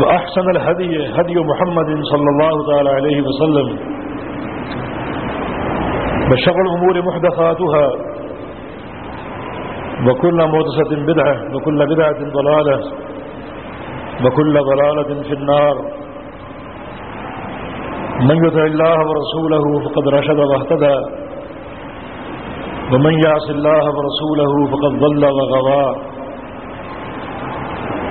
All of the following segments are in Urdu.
وأحسن الهدي هدي محمد صلى الله تعالى عليه وسلم. وشغل الأمور محدثاتها. وكل موتسة بدعة وكل بدعة ضلالة وكل ضلالة في النار. من يطع الله ورسوله فقد رشد واهتدى. ومن يعص الله ورسوله فقد ضل وغضى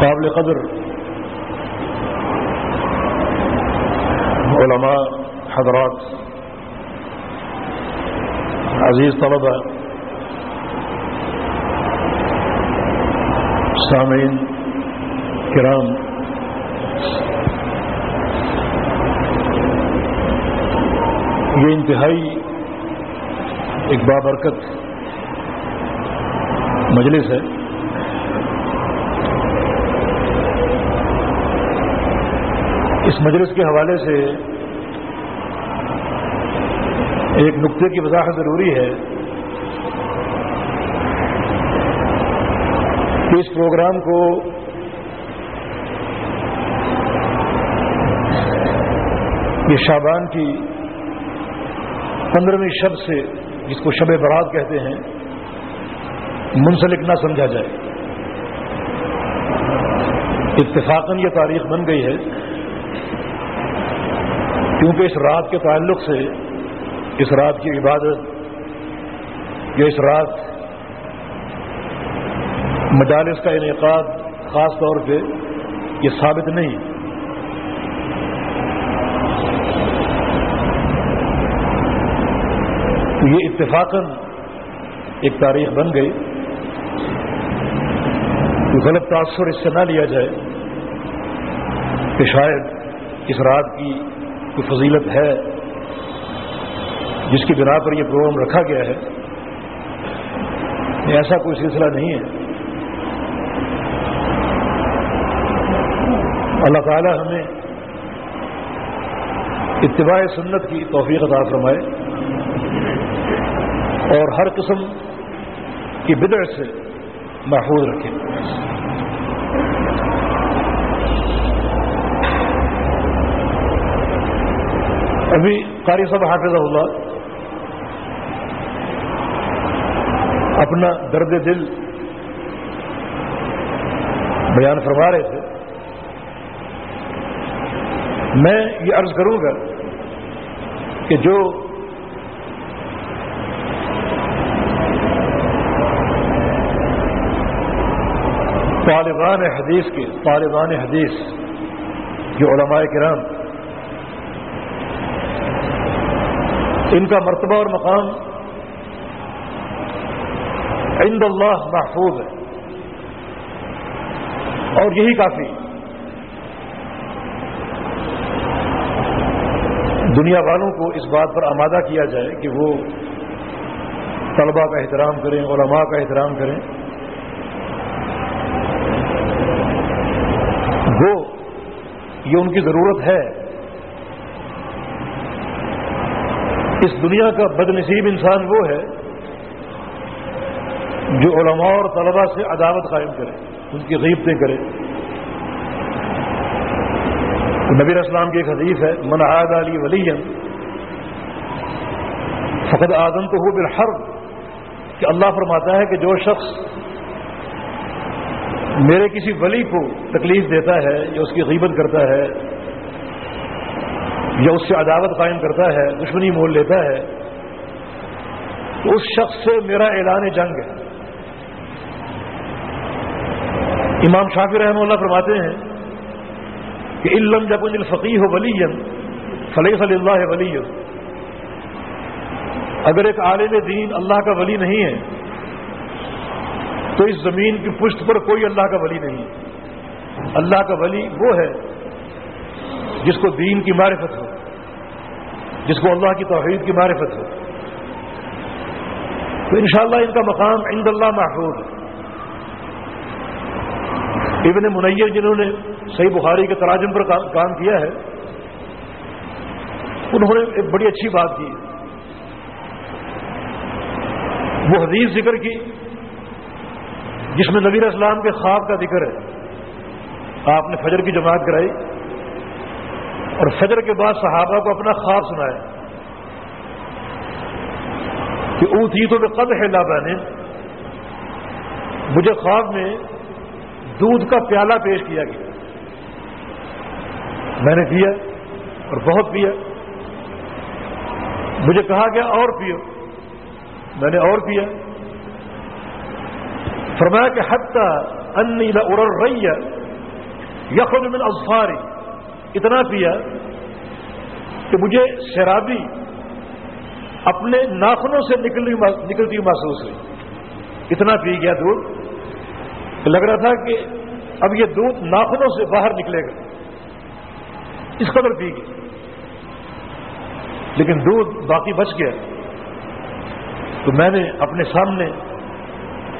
قابل قدر علماء حضرات عزیز طلبہ سامعین کرام یہ انتہائی ایک بابرکت مجلس ہے۔ اس مجلس کے حوالے سے ایک نقطے کی وضاحت ضروری ہے کہ اس پروگرام کو یہ شابان کی پندرہویں شب سے جس کو شب برات کہتے ہیں، منسلک نہ سمجھا جائے۔ اتفاقاً یہ تاریخ بن گئی ہے۔ کیونکہ اس رات کے تعلق سے اس رات کی عبادت یا اس رات مجالس کا انعقاد خاص طور پہ یہ ثابت نہیں۔ تو یہ اتفاقاً ایک تاریخ بن گئی۔ تو غلط تاثر اس سے نہ لیا جائے کہ شاید اس رات کی کوئی فضیلت ہے جس کی بنا پر یہ پروگرام رکھا گیا ہے ایسا کوئی سلسلہ نہیں ہے۔ اللہ تعالی ہمیں اتباع سنت کی توفیق عطا فرمائے اور ہر قسم کی بدع سے محفوظ رکھے۔ ابھی قاری صاحب حافظ اللہ، اپنا درد دل بیان فرما رہے تھے۔ میں یہ عرض کروں گا کہ جو طالبان حدیث کے، طالبان حدیث، جو علماء کرام ان کا مرتبہ اور مقام عند اللہ محفوظ ہے۔ اور یہی کافی۔ دنیا والوں کو اس بات پر آمادہ کیا جائے کہ وہ طلبا کا احترام کریں، علماء کا احترام کریں۔ وہ، یہ ان کی ضرورت ہے۔ اس دنیا کا بد نصیب انسان وہ ہے جو علماء اور طلبا سے عداوت قائم کرے، ان کی غیبتیں کرے۔ نبیر اسلام کی ایک حدیث ہے، من عاد علی ولی فقد آدم تو ہو بالحرب کہ اللہ فرماتا ہے کہ جو شخص میرے کسی ولی کو تکلیف دیتا ہے یا اس کی غیبت کرتا ہے یا اس سے عداوت قائم کرتا ہے، دشمنی مول لیتا ہے، تو اس شخص سے میرا اعلان جنگ ہے۔ امام شافی رحمہ اللہ فرماتے ہیں کہ علم جب الفقی ہو ولی فلی صلی اللہ ولی اگر ایک عالم دین اللہ کا ولی نہیں ہے، تو اس زمین کی پشت پر کوئی اللہ کا ولی نہیں۔ اللہ کا ولی وہ ہے جس کو دین کی معرفت ہو۔ جس کو اللہ کی توحید کی معرفت ہو۔ تو انشاءاللہ ان کا مقام عند اللہ محفوظ ہے۔ ابن منیر جنہوں نے صحیح بخاری کے تراجم پر کام کیا ہے، انہوں نے ایک بڑی اچھی بات کی۔ وہ حدیث ذکر کی، جس میں نبیر اسلام کے خواب کا ذکر ہے۔ آپ نے فجر کی جماعت کرائی۔ اور فجر کے بعد صحابہ کو اپنا خواب سنایا کہ او تھی تو قد ہے لابا نے مجھے خواب میں دودھ کا پیالہ پیش کیا گیا۔ میں نے پیا اور بہت پیا۔ مجھے کہا گیا اور پیو۔ میں نے اور پیا۔ فرمایا کہ حتہ انی ار رہی ہے یخن من اظفاری۔ اتنا پیا کہ مجھے شرابی اپنے ناخنوں سے نکلتی محسوس ہوئی۔ اتنا پی گیا دودھ لگ رہا تھا کہ اب یہ دودھ ناخنوں سے باہر نکلے گا۔ اس قدر پی گئی لیکن دودھ باقی بچ گیا۔ تو میں نے اپنے سامنے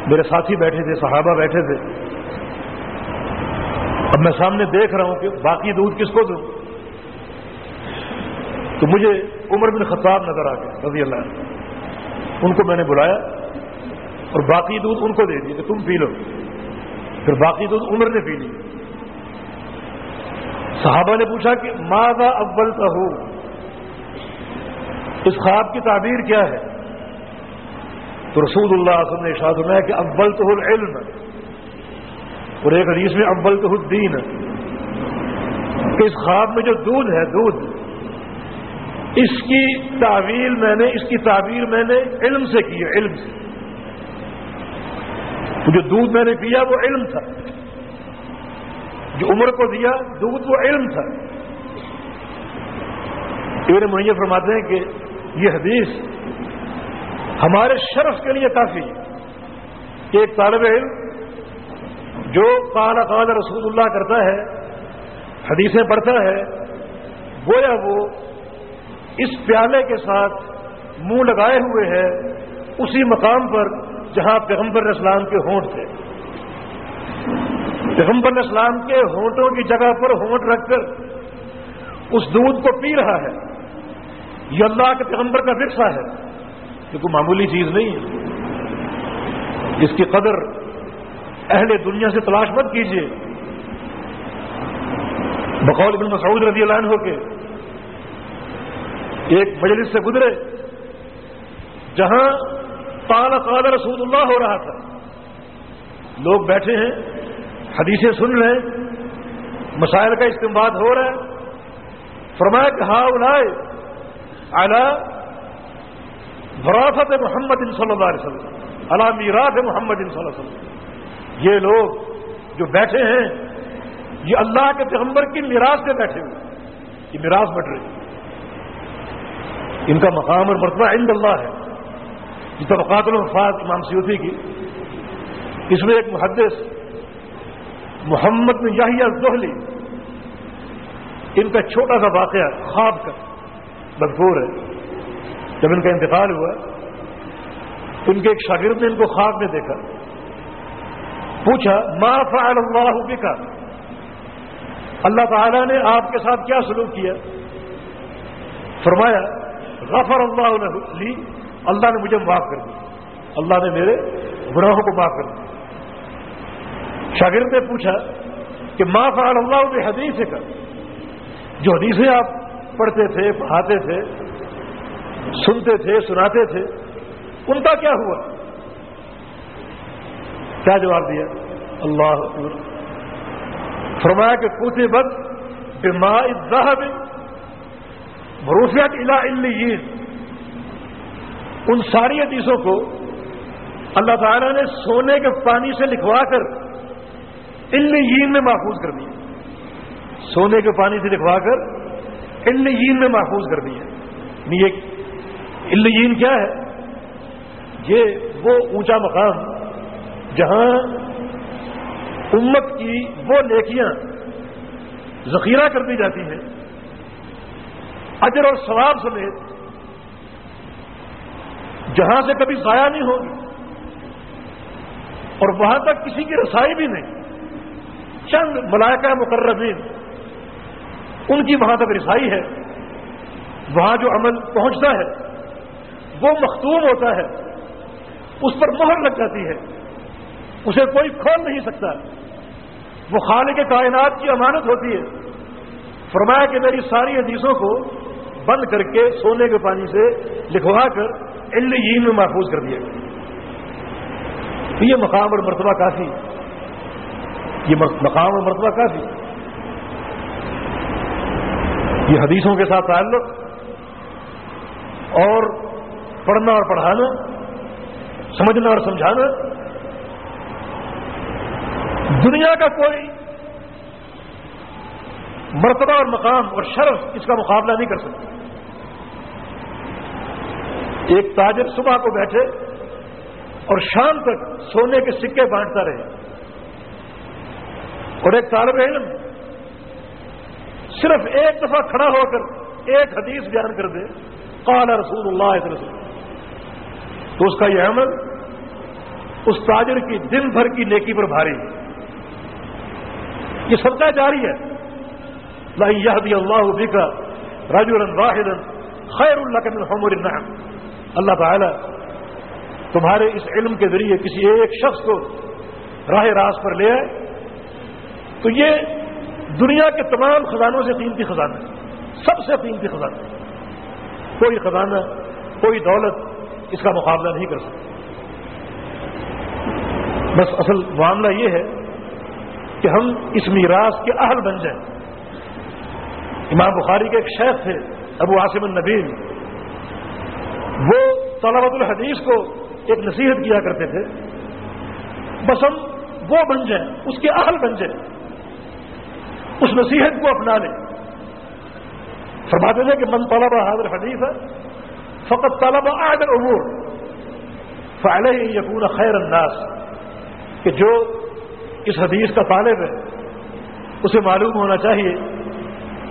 میرے ساتھی بیٹھے تھے، صحابہ بیٹھے تھے۔ اب میں سامنے دیکھ رہا ہوں کہ باقی دودھ کس کو دوں؟ تو مجھے عمر بن خطاب نظر آ گیا رضی اللہ ان کو میں نے بلایا اور باقی دودھ ان کو دے دیا کہ تم پی لو۔ پھر باقی دودھ عمر نے پی لی۔ صحابہ نے پوچھا کہ ماں اول کا ہو اس خواب کی تعبیر کیا ہے؟ تو رسول اللہ وسلم نے اشاد میں کہ اول تو علم اور ایک حدیث میں ابل تو الدین کہ اس خواب میں جو دودھ ہے، دودھ، اس کی تعویل میں نے، اس کی تعبیر میں نے علم سے کی ہے، علم سے۔ جو دودھ میں نے پیا، وہ علم تھا۔ جو عمر کو دیا، دودھ، وہ علم تھا۔ ابن مہیا فرماتے ہیں کہ یہ حدیث ہمارے شرف کے لیے کافی کہ ایک طالب علم جو قال قال رسول اللہ کرتا ہے، حدیثیں پڑھتا ہے، گویا وہ اس پیالے کے ساتھ منہ لگائے ہوئے ہے، اسی مقام پر جہاں پیغمبر اسلام کے ہونٹ تھے۔ پیغمبر اسلام کے ہونٹوں کی جگہ پر ہونٹ رکھ کر اس دودھ کو پی رہا ہے۔ یہ اللہ کے پیغمبر کا رقصہ ہے۔ یہ کوئی معمولی چیز نہیں ہے۔ اس کی قدر اہل دنیا سے تلاش مت کیجیے بقول ابن مسعود رضی اللہ عنہ کے ایک مجلس سے گزرے، جہاں پال قال رسول اللہ ہو رہا تھا۔ لوگ بیٹھے ہیں، حدیثیں سن رہے ہیں، مسائل کا استعمال ہو رہا ہے۔ فرمایا کہ ہاں اڑائے اعلی وراثت محمد صلی اللہ علیہ وسلم علا میراث محمد صلی اللہ علیہ وسلم۔ یہ لوگ جو بیٹھے ہیں، یہ اللہ کے پیغمبر کی میراث سے بیٹھے ہوئے یہ میراث بٹ رہی ان کا مقام اور مرتبہ عند اللہ ہے۔ یہ طبقات الفاظ امام سیوتی کی۔ اس میں ایک محدث محمد میں یاہیا زہلی ان کا چھوٹا سا واقعہ خواب کا مذکور ہے۔ جب ان کا انتقال ہوا، ان کے ایک شاگرد نے ان کو خواب میں دیکھا۔ پوچھا، ما فعل اللہ بکا اللہ تعالیٰ نے آپ کے ساتھ کیا سلوک کیا؟ فرمایا، غفر اللہ لی، اللہ نے مجھے معاف کر دیا اللہ نے میرے گناہوں کو معاف کر دیا شاگرد نے پوچھا کہ، ما فعل اللہ بھی حدیث کا جو حدیثیں آپ پڑھتے تھے، پڑھاتے تھے، سنتے تھے، سناتے تھے، ان کا کیا ہوا؟ کیا جواب دیا؟ اللہ فرمایا کہ پوچھے بد بما الذهب بروسیات الا ان ساری حدیثوں کو اللہ تعالیٰ نے سونے کے پانی سے لکھوا کر الین میں محفوظ کر دیا سونے کے پانی سے لکھوا کر الین میں محفوظ کر دیا یعنی یہ الین کیا ہے؟ یہ وہ اونچا مقام جہاں امت کی وہ نیکیاں ذخیرہ کر دی جاتی ہیں، اجر اور ثواب سمیت جہاں سے کبھی ضائع نہیں ہوگی اور وہاں تک کسی کی رسائی بھی نہیں، چند ملائکہ مقربین، ان کی وہاں تک رسائی ہے، وہاں جو عمل پہنچتا ہے، وہ مختوم ہوتا ہے، اس پر مہر لگ جاتی ہے۔ اسے کوئی کھول نہیں سکتا۔ وہ خالق کے کائنات کی امانت ہوتی ہے۔ فرمایا کہ میری ساری حدیثوں کو بند کر کے سونے کے پانی سے لکھوا کر الین میں محفوظ کر دیا۔ گیا یہ مقام اور مرتبہ کافی۔ یہ مقام اور مرتبہ کافی۔ یہ حدیثوں کے ساتھ تعلق۔ اور پڑھنا اور پڑھانا، سمجھنا اور سمجھانا۔ دنیا کا کوئی مرتبہ اور مقام اور شرف اس کا مقابلہ نہیں کر سکتا۔ ایک تاجر صبح کو بیٹھے اور شام تک سونے کے سکے بانٹتا رہے۔ اور ایک طالب علم صرف ایک دفعہ کھڑا ہو کر ایک حدیث بیان کر دے، قال رسول اللہ علیہ وسلم۔ تو اس کا یہ عمل اس تاجر کی دن بھر کی نیکی پر بھاری ہے۔ یہ صدقہ جاری ہے۔ یہ اللہ کا راجو واحد خیر اللہ کا حمر النعم۔ اللہ تعالی تمہارے اس علم کے ذریعے کسی ایک شخص کو راہ راس پر لے آئے۔ تو یہ دنیا کے تمام خزانوں سے قیمتی خزانہ سب سے قیمتی خزانہ کوئی خزانہ، کوئی دولت اس کا مقابلہ نہیں کر سکتا۔ بس اصل معاملہ یہ ہے کہ ہم اس میراث کے اہل بن جائیں۔ امام بخاری کے ایک شیخ تھے، ابو عاصم النبیل۔ وہ طلبت الحدیث کو ایک نصیحت کیا کرتے تھے، بس ہم وہ بن جائیں، اس کے اہل بن جائیں۔ اس نصیحت کو اپنا لیں۔ فرماتے تھے کہ من طلبہ حاضر حدیث ہے فقط طلبہ آدر عبور فعلے ہی یقون خیر انداز کہ جو اس حدیث کا طالب ہے، اسے معلوم ہونا چاہیے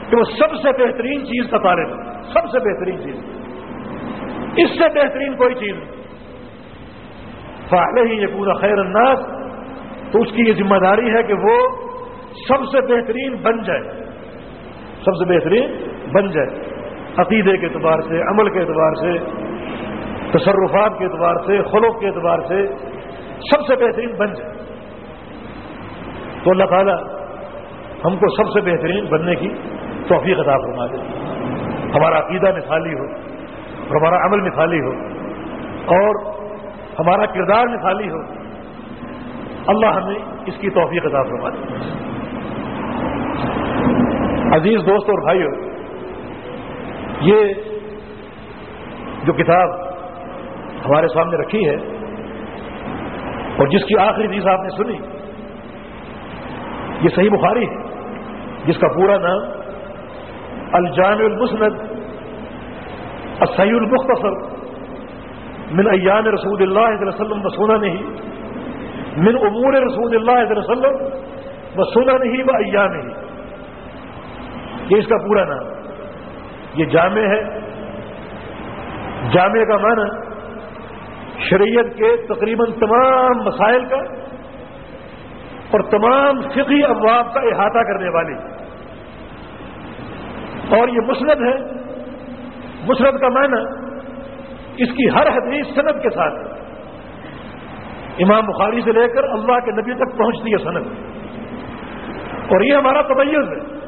کہ وہ سب سے بہترین چیز کا طالب ہے، سب سے بہترین چیز۔ اس سے بہترین کوئی چیز نہیں۔ فعلے ہی یہ پورا خیر انداز تو اس کی یہ ذمہ داری ہے کہ وہ سب سے بہترین بن جائے۔ سب سے بہترین بن جائے۔ عقیدے کے اعتبار سے، عمل کے اعتبار سے، تصرفات کے اعتبار سے، خلق کے اعتبار سے سب سے بہترین بن جائے۔ تو اللہ تعالیٰ ہم کو سب سے بہترین بننے کی توفیق عطا فرما دے۔ ہمارا عقیدہ مثالی ہو اور ہمارا عمل مثالی ہو اور ہمارا کردار مثالی ہو۔ اللہ ہمیں اس کی توفیق عطا فرما دے۔ عزیز دوست اور بھائیو، یہ جو کتاب ہمارے سامنے رکھی ہے اور جس کی آخری چیز آپ نے سنی یہ صحیح بخاری ہے جس کا پورا نام الجامع المسند، الصحیح المختصر، من ایام رسول اللہ علیہ وسلم بسونا نہیں من امور رسول اللہ علیہ وسلم بسونا نہیں و ایام ہی یہ اس کا پورا نام۔ یہ جامع ہے۔ جامع کا معنی شریعت کے تقریباً تمام مسائل کا اور تمام فقی ابواب کا احاطہ کرنے والی۔ اور یہ مسند ہے۔ مسند کا معنی اس کی ہر حدیث صنعت کے ساتھ امام بخاری سے لے کر اللہ کے نبی تک پہنچتی ہے صنعت اور یہ ہمارا تبیز ہے۔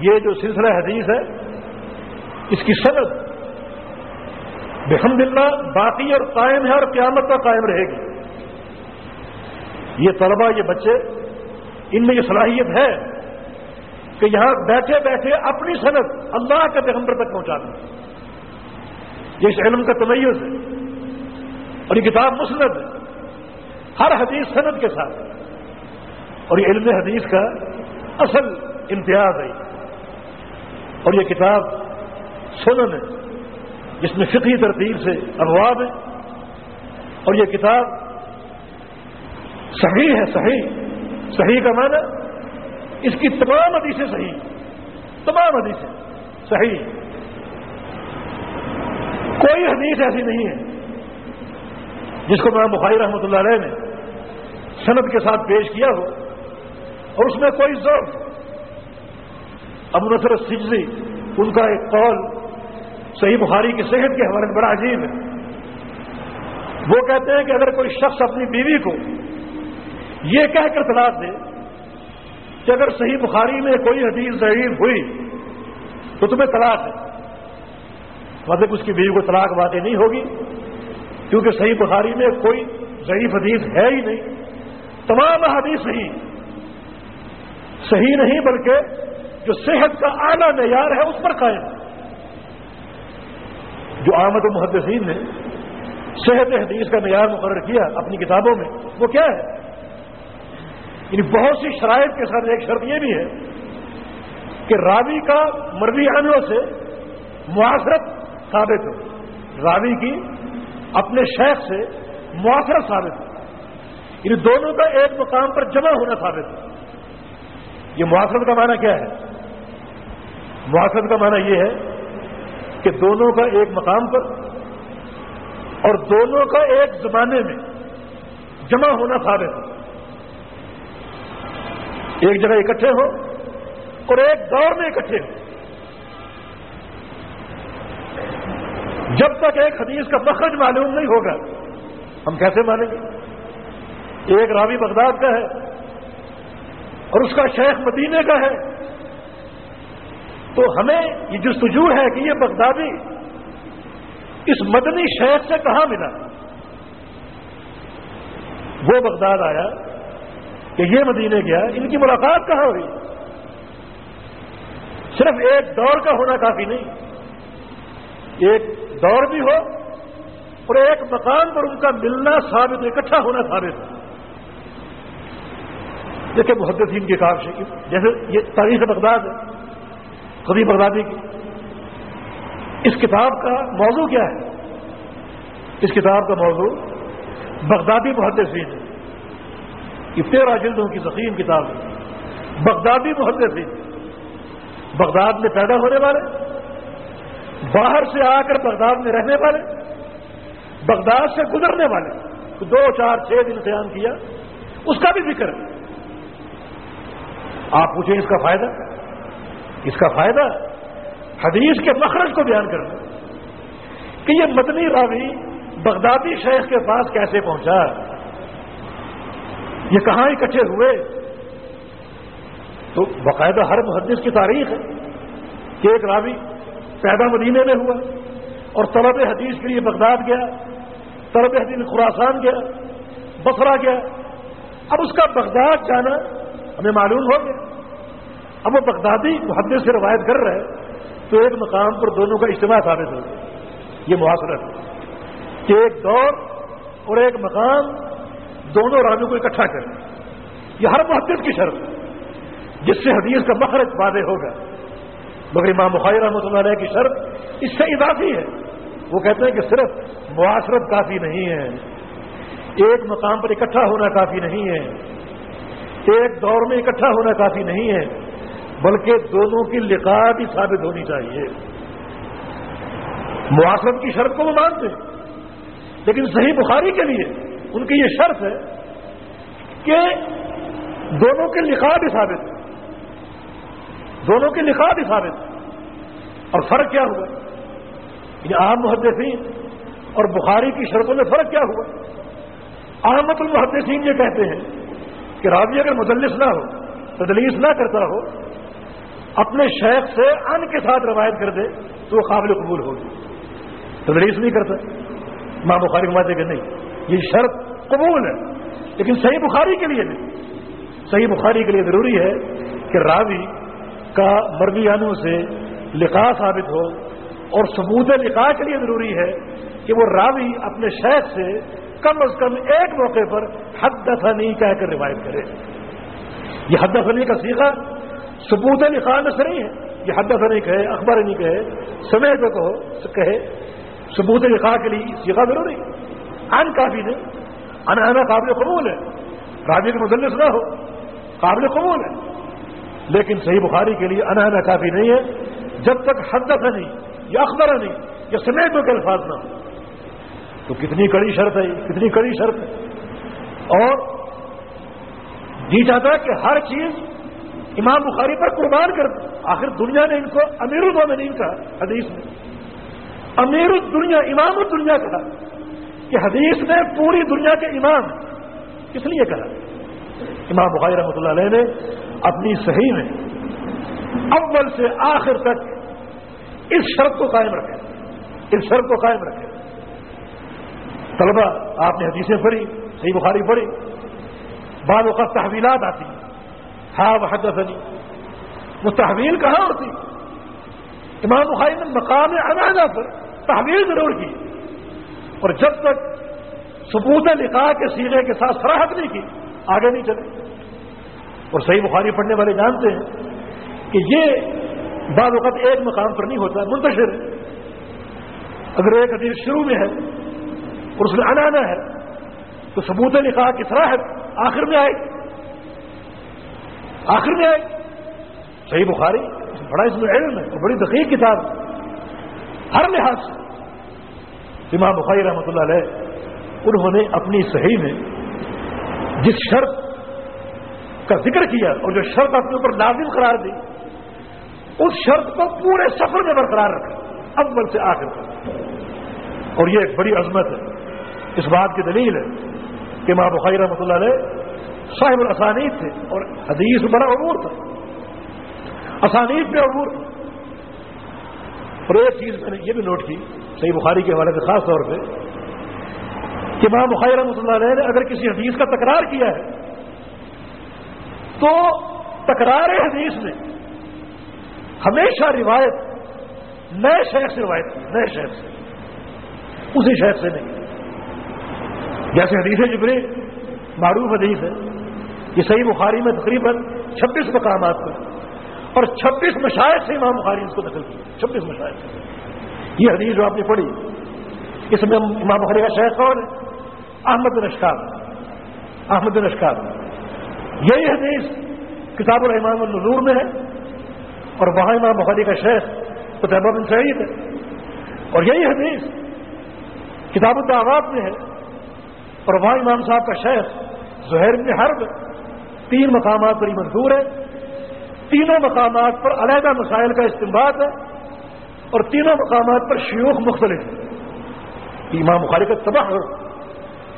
یہ جو سلسلہ حدیث ہے، اس کی صنعت بحمد اللہ باقی اور قائم ہے اور قیامت کا قائم رہے گی۔ یہ طلبہ، یہ بچے، ان میں یہ صلاحیت ہے کہ یہاں بیٹھے بیٹھے اپنی صنعت اللہ کے پیغمبر تک پہنچا دیں یہ اس علم کا تمیز ہے اور یہ کتاب مسند ہے، ہر حدیث صنعت کے ساتھ۔ اور یہ علم حدیث کا اصل امتیاز ہے۔ اور یہ کتاب سنن ہے، جس میں فقہی ترتیب سے ابواب ہے۔ اور یہ کتاب صحیح ہے، صحیح۔ صحیح کا معنی اس کی تمام حدیثیں صحیح۔ تمام حدیثیں صحیح۔ کوئی حدیث ایسی نہیں ہے جس کو میں بخاری رحمۃ اللہ علیہ نے صنعت کے ساتھ پیش کیا ہو اور اس میں کوئی ضرور ابو نصر سجزی ان کا ایک قول صحیح بخاری کی صحت کے حوالے بڑا عجیب ہے۔ وہ کہتے ہیں کہ اگر کوئی شخص اپنی بیوی کو یہ کہہ کر طلاق دے کہ اگر صحیح بخاری میں کوئی حدیث ضعیف ہوئی تو تمہیں طلاق ہے۔ مطلب اس کی بیوی کو طلاق واقع نہیں ہوگی، کیونکہ صحیح بخاری میں کوئی ضعیف حدیث ہے ہی نہیں۔ تمام حدیث صحیح۔ صحیح نہیں بلکہ جو صحت کا اعلیٰ معیار ہے اس پر قائم۔ جو آمد محدثین نے صحت حدیث کا معیار مقرر کیا اپنی کتابوں میں، وہ کیا ہے؟ یعنی بہت سی شرائط کے ساتھ ایک شرط یہ بھی ہے کہ راوی کا مربی آنوں سے معاشرت ثابت ہو۔ راوی کی اپنے شیخ سے معاشرت ثابت ہو۔ یعنی دونوں کا ایک مقام پر جمع ہونا ثابت ہو۔ یہ معاشرت کا معنی کیا ہے؟ معاشرت کا معنی یہ ہے کہ دونوں کا ایک مقام پر اور دونوں کا ایک زمانے میں جمع ہونا ثابت ہو۔ ایک جگہ اکٹھے ہو اور ایک دور میں اکٹھے ہو۔ جب تک ایک حدیث کا مخرج معلوم نہیں ہوگا، ہم کیسے مانیں گے؟ ایک راوی بغداد کا ہے اور اس کا شیخ مدینے کا ہے۔ تو ہمیں یہ جستجو ہے کہ یہ بغدادی اس مدنی شیخ سے کہاں ملا؟ وہ بغداد آیا۔ کہ یہ مدینے گیا، ان کی ملاقات کہاں ہوئی؟ صرف ایک دور کا ہونا کافی نہیں۔ ایک دور بھی ہو اور ایک مقام پر ان کا ملنا، ثابت، اکٹھا ہونا ثابت ہے۔ دیکھیں محدثین کی کام سے۔ جیسے یہ تاریخ بغداد ہے خدی بغدادی کی۔ اس کتاب کا موضوع کیا ہے؟ اس کتاب کا موضوع بغدادی محدثین۔ ہے یہ تیرہ جلدوں کی ذخیم کتاب ہے۔ بغدادی محدثین بغداد میں پیدا ہونے والے، باہر سے آ کر بغداد میں رہنے والے، بغداد سے گزرنے والے۔ دو، چار، چھ دن قیام کیا۔ اس کا بھی ذکر۔ ہے آپ پوچھیں اس کا فائدہ؟ اس کا فائدہ حدیث کے مخرج کو بیان کرنا۔ کہ یہ مدنی راوی بغدادی شیخ کے پاس کیسے پہنچا؟ یہ کہاں اکٹھے ہوئے؟ تو باقاعدہ ہر محدث کی تاریخ ہے کہ ایک راوی پیدا مدینے میں ہوا اور طلب حدیث کے لیے بغداد گیا، طلب حدیث خراسان گیا بسرا گیا۔ اب اس کا بغداد جانا ہمیں معلوم ہو گیا۔ اب وہ بغدادی محدث سے روایت کر رہے تو ایک مقام پر دونوں کا اجتماع ثابت ہو گیا۔ یہ محاصرت کہ ایک دور اور ایک مقام دونوں راجوں کو اکٹھا کریں یہ ہر محدث کی شرط ہے۔ جس سے حدیث کا مخرج واضح ہوگا۔ مگر امام بخاری رحمۃ اللہ علیہ کی شرط اس سے اضافی ہے۔ وہ کہتے ہیں کہ صرف معاشرت کافی نہیں ہے۔ ایک مقام پر اکٹھا ہونا کافی نہیں ہے۔ ایک دور میں اکٹھا ہونا کافی نہیں ہے۔ بلکہ دونوں کی لقا بھی ثابت ہونی چاہیے۔ معاشرت کی شرط کو وہ مانتے ہیں۔ لیکن صحیح بخاری کے لیے ان کی یہ شرط ہے کہ دونوں کے لکھا بھی ثابت ہے دونوں کے لکھا بھی ثابت ہے اور فرق کیا ہوا؟ یہ عام محدثین اور بخاری کی شرطوں میں فرق کیا ہوا؟ احمد المحدثین یہ کہتے ہیں کہ راوی اگر مدلس نہ ہو، تدلیس نہ کرتا ہو، اپنے شیخ سے ان کے ساتھ روایت کر دے تو وہ قابل قبول ہوگی۔ تدلیس نہیں کرتا۔ ماں بخاری ماتے کہ نہیں۔ یہ شرط قبول ہے، لیکن صحیح بخاری کے لیے نہیں۔ صحیح بخاری کے لیے ضروری ہے کہ راوی کا مربیانوں سے لکھا ثابت ہو، اور ثبوت لکھا کے لیے ضروری ہے کہ وہ راوی اپنے شیخ سے کم از کم ایک موقع پر حد دفنی کہہ کر روایت کرے۔ یہ حد دفنی کا سیکھا ثبوت لکھا میں سے نہیں ہے، یہ حد دفنی کہے اخبار نہیں کہے سمے پہ کہو کہے۔ ثبوت لکھا کے لیے سیکھا ضروری۔ ہے ان کافی نہیں انہنا قابل قبول ہے۔ راوی کے مدلس نہ ہو، قابل قبول ہے۔ لیکن صحیح بخاری کے لیے انہنا کافی نہیں ہے۔ جب تک حد نہیں یا اخبار نہیں یا سمیت کے الفاظ نہ ہو۔ تو کتنی کڑی شرط ہے، کتنی کڑی شرط ہے۔ اور جی چاہتا ہے کہ ہر چیز امام بخاری پر قربان کر آخر دنیا نے ان کو امیر المومنین کہا، حدیث میں۔ امیر الدنیا، امام الدنیا کہا۔ کہ حدیث نے پوری دنیا کے امام کس لیے کہا امام بخاری رحمۃ اللہ علیہ نے اپنی صحیح میں اول سے آخر تک اس شرط کو قائم رکھے اس شرط کو قائم رکھے طلبا آپ نے حدیثیں پڑھی، صحیح بخاری پڑھی، بعض اوقات تحویلات آتی ہاں وہ حدثنی۔ وہ تحویل کہاں ہوتی؟ امام بخاری نے مقام علیحدہ پر تحویل ضرور کی۔ اور جب تک ثبوت لکھا کے سینے کے ساتھ فراہت نہیں کی، آگے نہیں چلے۔ اور صحیح بخاری پڑھنے والے جانتے ہیں کہ یہ بعض وقت ایک مقام پر نہیں ہوتا، منتشر۔ ہے اگر ایک حدیث شروع میں ہے اور اس میں انانا ہے، تو ثبوت لکھا کی سراہد آخر میں آئے۔ آخر میں آئے۔ صحیح بخاری، بڑا اس میں علم ہے اور بڑی دقیق کتاب۔ ہر لحاظ سے امام بخاری رحمۃ اللہ علیہ، انہوں نے اپنی صحیح میں جس شرط کا ذکر کیا اور جو شرط اپنے اوپر لازم قرار دی، اس شرط کو پورے سفر میں برقرار رکھا، اول سے آخر تک۔ اور یہ ایک بڑی عظمت ہے۔ اس بات کی دلیل ہے کہ ماں بخاری رحمۃ اللہ علیہ صاحب الاسانید تھے اور حدیث بڑا عبور تھا۔ اسانید پہ عبور۔ اور ایک چیز میں نے یہ بھی نوٹ کی صحیح بخاری کے حوالے سے خاص طور پہ کہ ماں بخاری رحمۃ اللہ علیہ نے اگر کسی حدیث کا تکرار کیا ہے تو تکرار حدیث میں ہمیشہ روایت نئے شہر سے روایت کی نئے شہر سے، اسی شہر سے نہیں۔ جیسے حدیث جبری معروف حدیث ہے یہ صحیح بخاری میں تقریباً چھبیس مقامات پر اور چھبیس مشاہد سے امام بخاری اس کو دخل کیا، چھبیس مشاہد۔ سے یہ حدیث جو آپ نے پڑھی، اس میں امام بخاری کا شہر کون ہے احمد بن اشکار احمد بن اشکار یہی حدیث کتاب الرحمان النظور میں ہے اور وہاں امام بخاری کا شیخ قطبہ بن سعید ہے۔ اور یہی حدیث کتاب الدعوات میں ہے اور وہاں امام صاحب کا شیخ زہیر بن حرب تین مقامات پر منظور ہے۔ تینوں مقامات پر علیحدہ مسائل کا استعمال ہے۔ اور تینوں مقامات پر شیوخ مختلف ہیں۔ امام بخاری کا تباہ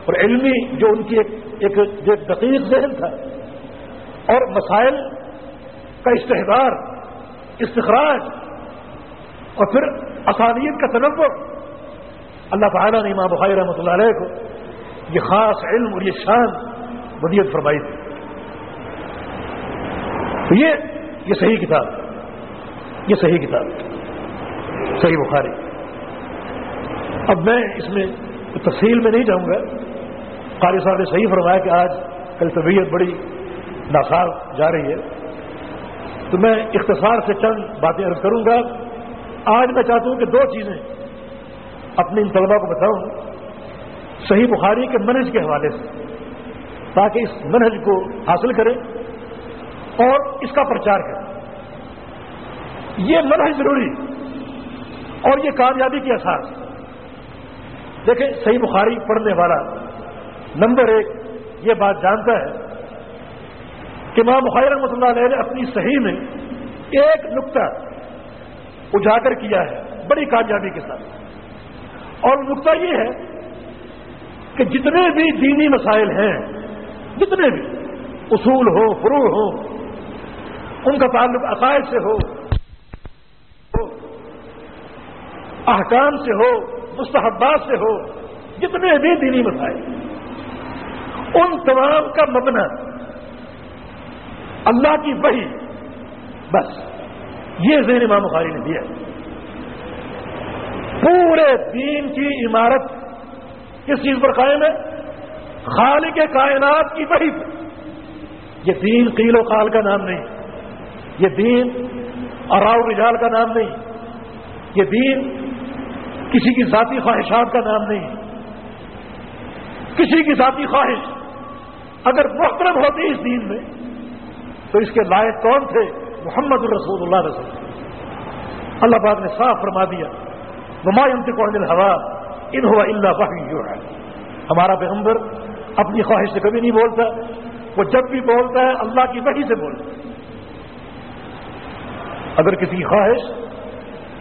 اور علمی جو ان کی ایک ایک دقیق ذہن تھا۔ اور مسائل کا استحدار، استخراج۔ اور پھر اسانیت کا تنوع۔ اللہ تعالیٰ نے امام بخاری رحمۃ اللہ علیہ کو یہ خاص علم اور یہ شان بدیت فرمائی تھی۔ تو یہ یہ صحیح کتاب۔ یہ صحیح کتاب۔ صحیح بخاری۔ اب میں اس میں تفصیل میں نہیں جاؤں گا۔ قاری صاحب نے صحیح فرمایا کہ آج کل طبیعت بڑی ناساز جا رہی ہے۔ تو میں اختصار سے چند باتیں عرض کروں گا۔ آج میں چاہتا ہوں کہ دو چیزیں اپنے ان طلبا کو بتاؤں۔ صحیح بخاری کے منہج کے حوالے سے، تاکہ اس منہج کو حاصل کریں اور اس کا پرچار کریں۔ یہ منہج ضروری اور یہ کامیابی کی اثاث دیکھیں، صحیح بخاری پڑھنے والا نمبر ایک یہ بات جانتا ہے کہ ماں بخاری رحمۃ اللہ علیہ نے اپنی صحیح میں ایک نقطہ اجاگر کیا ہے، بڑی کامیابی کے ساتھ۔ اور نقطہ یہ ہے کہ جتنے بھی دینی مسائل ہیں، جتنے بھی اصول ہو فروع ہو ان کا تعلق عقائد سے ہو احکام سے ہو، مستحبات سے ہو، جتنے بھی دینی مسائل۔ ان تمام کا مبنا اللہ کی وہی بس، یہ ذہن امام بخاری نے دیا۔ پورے دین کی عمارت کس چیز پر قائم ہے؟ خالق کائنات کی وہی پر۔ یہ دین قیل و قال کا نام نہیں۔ یہ دین اراؤ رجال کا نام نہیں۔ یہ دین کسی کی ذاتی خواہشات کا نام نہیں کسی کی ذاتی خواہش اگر محترم ہوتی اس دین میں، تو اس کے لائق کون تھے؟ محمد الرسول اللہ رسول اللہ پاک نے صاف فرما دیا نمائن ہوا ان ہوا اللہ باقی جو ہے ہمارا پیغمبر اپنی خواہش سے کبھی نہیں بولتا، وہ جب بھی بولتا ہے، اللہ کی وحی سے بولتا ہے۔ اگر کسی کی خواہش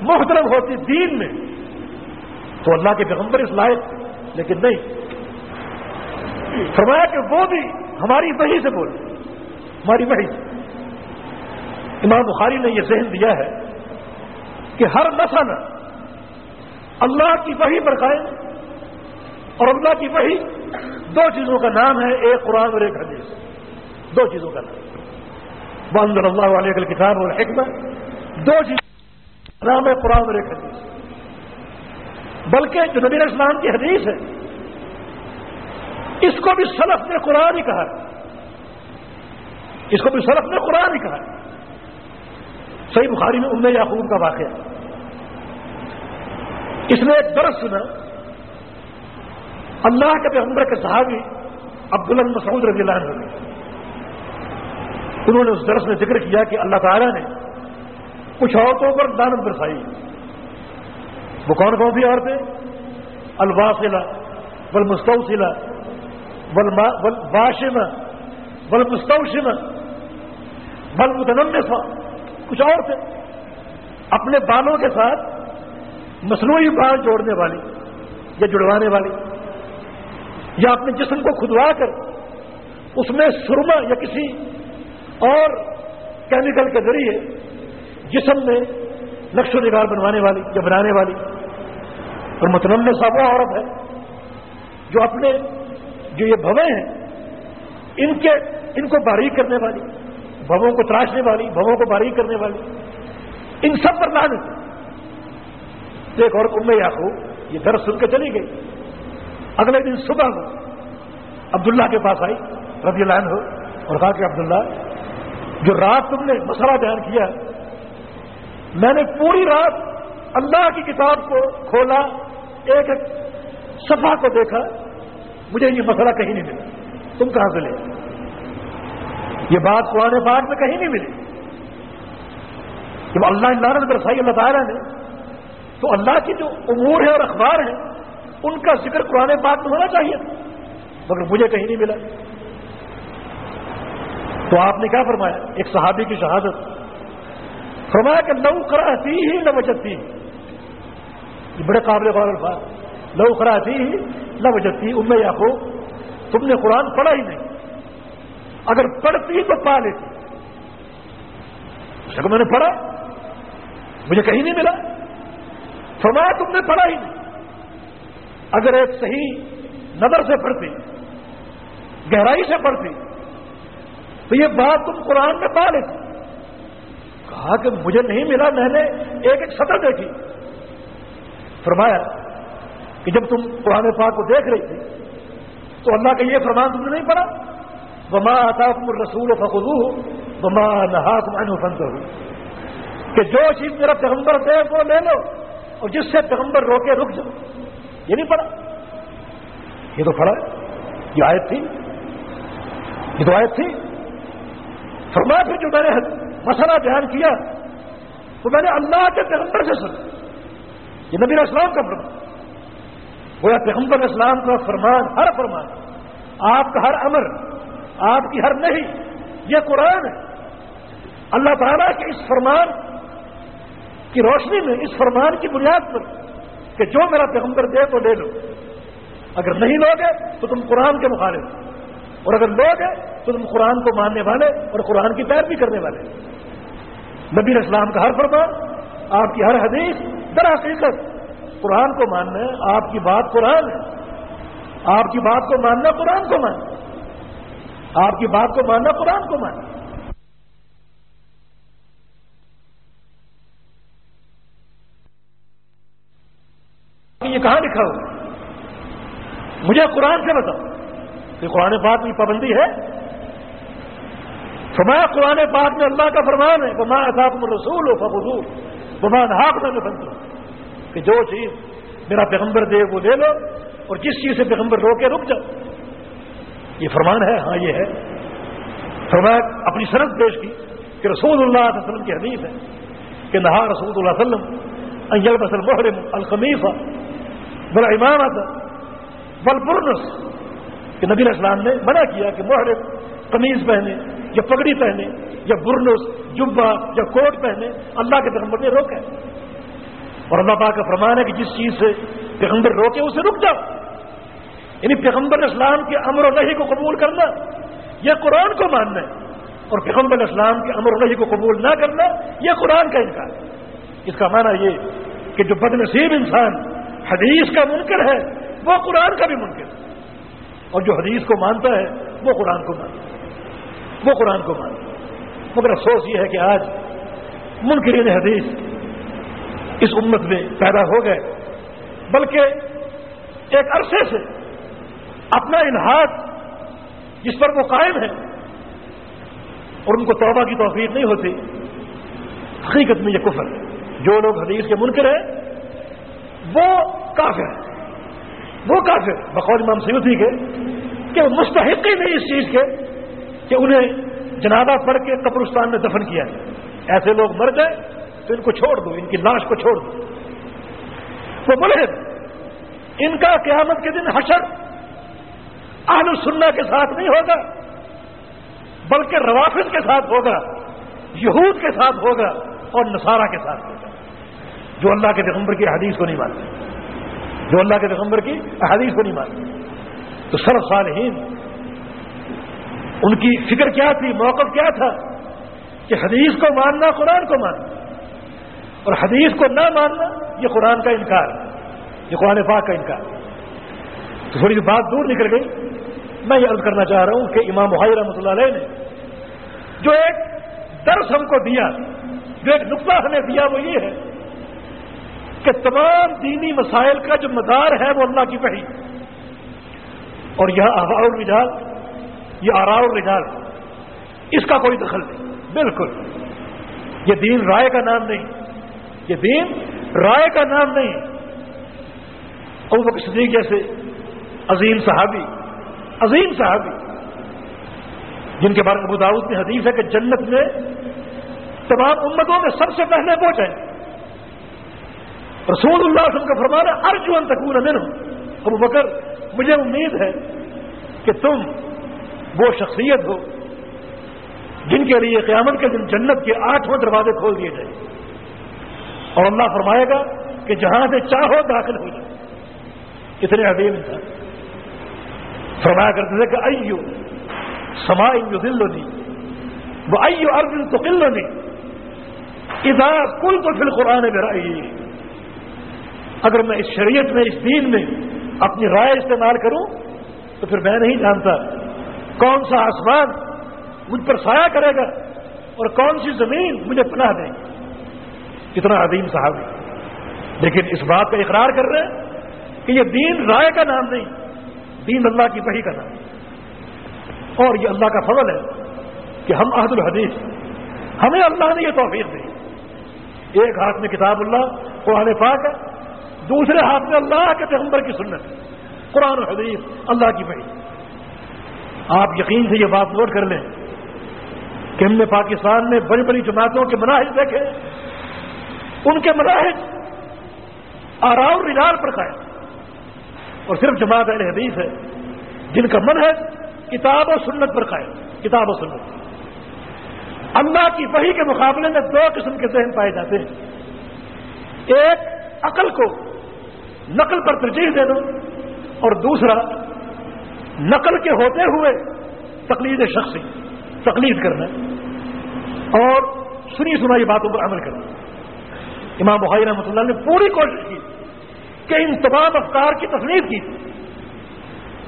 محترم ہوتی دین میں تو اللہ کے پیغمبر اس لائق، لیکن نہیں۔ فرمایا کہ وہ بھی ہماری وحی سے بولتے ہماری وحی۔ امام بخاری نے یہ ذہن دیا ہے کہ ہر نسل اللہ کی وحی پر قائم، اور اللہ کی وحی دو چیزوں کا نام ہے، ایک قرآن اور ایک حدیث۔ دو چیزوں کا نام۔ بند اللہ علیہ کتاب اور حکمت دو چیز نام ہے، قرآن اور ایک حدیث۔ بلکہ جو نبی اسلام کی حدیث ہے، اس کو بھی سلف نے قرآن ہی کہا اس کو بھی سلف نے قرآن ہی کہا صحیح بخاری میں ام یعقوب کا واقعہ۔ اس نے ایک درس سنا۔ اللہ کے پیغمبر کے صحابی عبد مسعود رضی اللہ عنہ انہوں نے اس درس میں ذکر کیا کہ اللہ تعالیٰ نے کچھ عورتوں پر دانت برسائی۔ وہ کون کون سی عورتیں؟ الباسلا بل مستوسلا بل باشمہ بل مستوشمہ بل متنمسا کچھ اور تھے۔ اپنے بالوں کے ساتھ مصنوعی بال جوڑنے والی یا جڑوانے والی یا اپنے جسم کو کھدوا کر اس میں سرما یا کسی اور کیمیکل کے ذریعے جسم میں نقش و نگار بنوانے والی یا بنانے والی اور مطلب متنم صاحب وہ عورت ہے۔ جو اپنے جو یہ بھویں ہیں، ان کے ان کو باریک کرنے والی، بھووں کو تراشنے والی، بھووں کو باریک کرنے والی۔ ان سب پر لانے ایک اور ام یعقوب، یہ درد سن کے چلی گئی۔ اگلے دن صبح کو عبداللہ کے پاس آئی، رضی اللہ عنہ، اور کہا کہ عبداللہ، جو رات تم نے مسئلہ بیان کیا میں نے پوری رات اللہ کی کتاب کو کھولا ایک ایک صفحہ کو دیکھا، مجھے یہ مسئلہ کہیں نہیں ملا۔ تم کہاں سے لے؟ یہ بات قرآن پاک میں کہیں نہیں ملی۔ جب اللہ نارد برسائی، اللہ تعالیٰ نے، تو اللہ کی جو امور ہے اور اخبار ہیں، ان کا ذکر قرآن پاک میں ہونا چاہیے مگر مجھے کہیں نہیں ملا۔ تو آپ نے کیا فرمایا؟ ایک صحابی کی شہادت۔ فرمایا کہ لو کراتی ہی نہ بچتی یہ بڑے قابل غور الفاظ لو کراتی ہی نہ بچتی ان میں یا تم نے قرآن پڑھا ہی نہیں۔ اگر پڑھتی تو پا لیتی۔ کہ میں نے پڑھا، مجھے کہیں نہیں ملا۔ فرمایا تم نے پڑھا ہی نہیں۔ اگر ایک صحیح نظر سے پڑھتی، گہرائی سے پڑھتی، تو یہ بات تم قرآن میں پا لیتی۔ کہا کہ مجھے نہیں ملا، میں نے ایک ایک سطح دیکھی۔ فرمایا کہ جب تم قرآن پاک کو دیکھ رہی تھی، تو اللہ کا یہ فرمان تم نے نہیں پڑھا؟ وما آتا تم رسول و فخو بما نہا کمائن فنت کہ جو چیز میرا پیغمبر دے، وہ لے لو اور جس سے پیغمبر روکے، رک جاؤ۔ یہ نہیں پڑا یہ تو پڑا یہ آیت تھی۔ یہ تو آیت تھی۔ فرمایا پھر جو میں نے مسئلہ بیان کیا تو میں نے اللہ کے پیغمبر سے سنا۔ یہ نبی اسلام کا فرمان گویا پیغمبر اسلام کا فرمان ہر فرمان آپ کا ہر امر، آپ کی ہر نہیں یہ قرآن ہے۔ اللہ تعالیٰ کے اس فرمان کی روشنی میں، اس فرمان کی بنیاد پر کہ جو میرا پیغمبر دے تو لے لو۔ اگر نہیں لوگے تو تم قرآن کے مخالف اور اگر لوگ تو تم قرآن کو ماننے والے اور قرآن کی پیروی کرنے والے۔ نبی اسلام کا ہر فرمان، آپ کی ہر حدیث در حقیقت قرآن کو ماننا ہے، آپ کی بات قرآن ہے۔ آپ کی بات کو ماننا قرآن کو ماننا۔ آپ کی بات کو ماننا قرآن کو ماننا۔ یہ کہاں لکھا ہو مجھے قرآن سے بتاؤ۔ کہ قرآن پاک کی پابندی ہے۔ فرمایا، قرآن پاک میں اللہ کا فرمان ہے بما اصاف رسول ہو فبو بما نہاق میں بند کہ جو چیز میرا پیغمبر دے وہ لے لو اور جس چیز سے پیغمبر رو کے رک جاؤ یہ فرمان ہے ہاں یہ ہے۔ فرمایا، اپنی سرد پیش کی کہ رسول اللہ علیہ وسلم کی حدیث ہے کہ نہا رسول اللہ علیہ وسلم انجل بسل محرم القمیفہ بڑا امام تھا بل پورنس کہ نبی اسلام نے منع کیا کہ محرم قمیض پہنے۔ یا پگڑی پہنے، یا برنس جبا یا کوٹ پہنے، اللہ کے پیغمبر نے روکے اور اللہ پاک کا فرمان ہے کہ جس چیز سے پیغمبر روکے، اسے رک جاؤ۔ یعنی پیغمبر اسلام کے امر و نہیں کو قبول کرنا، یہ قرآن کو ماننا ہے۔ اور پیغمبر اسلام کے امر و نہیں کو قبول نہ کرنا، یہ قرآن کا انکار ہے۔ اس کا معنی یہ کہ جو بد نصیب انسان حدیث کا منکر ہے، وہ قرآن کا بھی منکر ہے۔ اور جو حدیث کو مانتا ہے، وہ قرآن کو مانتا ہے۔ وہ قرآن کو مانتا مگر افسوس یہ ہے کہ آج منکرین حدیث اس امت میں پیدا ہو گئے۔ بلکہ ایک عرصے سے اپنا انحاظ جس پر وہ قائم ہے اور ان کو توبہ کی توفیق نہیں ہوتی، حقیقت میں یہ کفر ہے۔ جو لوگ حدیث کے منکر ہیں، وہ کافر ہیں۔ وہ کافر بقول امام سیوتی کے کہ وہ مستحق ہی نہیں اس چیز کے کہ انہیں جنازہ پڑھ کے قبرستان میں دفن کیا ہے ایسے لوگ مر گئے تو ان کو چھوڑ دو، ان کی لاش کو چھوڑ دو۔ وہ ملحد ان کا قیامت کے دن حشر اہل السنہ کے ساتھ نہیں ہوگا، بلکہ روافظ کے ساتھ ہوگا، یہود کے ساتھ ہوگا اور نصارہ کے ساتھ ہوگا۔ جو اللہ کے پیغمبر کی حدیث کو نہیں مانتے، جو اللہ کے پیغمبر کی حدیث کو نہیں مانتے۔ تو سر صالحین ان کی فکر کیا تھی؟ موقف کیا تھا؟ کہ حدیث کو ماننا، قرآن کو ماننا۔ اور حدیث کو نہ ماننا، یہ قرآن کا انکار۔ یہ قرآن پاک کا انکار۔ تو تھوڑی سی بات دور نکل گئی۔ میں یہ عرض کرنا چاہ رہا ہوں کہ امام محائی رحمۃ اللہ علیہ نے جو ایک درس ہم کو دیا، جو ایک نقطہ ہمیں دیا، وہ یہ ہے کہ تمام دینی مسائل کا جو مدار ہے، وہ اللہ کی پہی اور یہ آبا الرجال یہ آرا الرجال اس کا کوئی دخل نہیں۔ بالکل۔ یہ دین رائے کا نام نہیں۔ یہ دین رائے کا نام نہیں۔ ابو بکر صدیق جیسے عظیم صحابی عظیم صحابی، جن کے بارے میں ابو داود میں حدیث ہے کہ جنت میں تمام امتوں میں سب سے پہلے پہنچے رسول اللہ وسلم کا فرمانا، ارجو ان تکون امن ابو بکر، مجھے امید ہے کہ تم وہ شخصیت ہو جن کے لیے قیامت کے دن جنت کے آٹھواں دروازے کھول دیے جائیں۔ اور اللہ فرمائے گا کہ جہاں سے چاہو داخل ہو جائے اتنے عظیم انسان فرمایا کرتے تھے کہ ائو سما دل نہیں وہ ائو ارجن تو کلو نہیں ادھر کل تو پھر قرآن میرا اگر میں اس شریعت میں، اس دین میں اپنی رائے استعمال کروں تو پھر میں نہیں جانتا۔ کون سا آسمان مجھ پر سایہ کرے گا اور کون سی زمین مجھے پناہ دے گی؟ اتنا عظیم صاحب لیکن اس بات کا اقرار کر رہے ہیں کہ یہ دین رائے کا نام نہیں، دین اللہ کی وحی کا نام۔ اور یہ اللہ کا فضل ہے کہ ہم عہد الحدیث، ہمیں اللہ نے یہ توفیق دی۔ ایک ہاتھ میں کتاب اللہ، قرآن پاک ہے، دوسرے ہاتھ میں اللہ کے پیغمبر کی سنت، قرآن حدیث، اللہ کی بڑی آپ یقین سے یہ بات نوٹ کر لیں کہ ہم نے پاکستان میں بڑی بڑی جماعتوں کے مناحج دیکھے، ان کے مناحج آراؤ رجال پر قائم۔ اور صرف جماعت اہل حدیث ہے، جن کا منحج کتاب و سنت پر قائم، کتاب و سنت۔ اللہ کی وحی کے مقابلے میں دو قسم کے ذہن پائے جاتے ہیں۔ ایک، عقل کو نقل پر ترجیح دے دو، اور دوسرا نقل کے ہوتے ہوئے تقلید شخصی، تقلید کرنا اور سنی سنائی باتوں پر عمل کرنا۔ امام بخاری رحمۃ اللہ نے پوری کوشش کی کہ ان تمام افکار کی تصنیف کی۔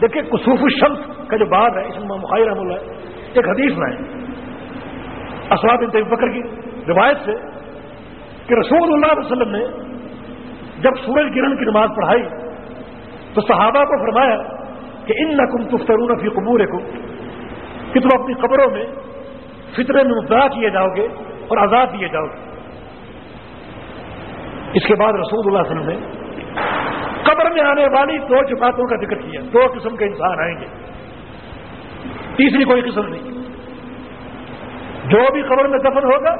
دیکھیں کسوف الشمس کا جو بات ہے، اس امام بخاری رحمۃ اللہ ایک حدیث میں اسرات بکر کی روایت سے کہ رسول اللہ علیہ وسلم نے جب سورج گرہن کی نماز پڑھائی تو صحابہ کو فرمایا کہ ان نقم تفترون فی قبور کو کہ تم اپنی قبروں میں فطرے میں مبتلا کیے جاؤ گے اور آزاد دیے جاؤ گے۔ اس کے بعد رسول اللہ علیہ وسلم نے قبر میں آنے والی دو جماعتوں کا ذکر کیا۔ دو قسم کے انسان آئیں گے۔ تیسری کوئی قسم نہیں۔ جو بھی قبر میں دفن ہوگا،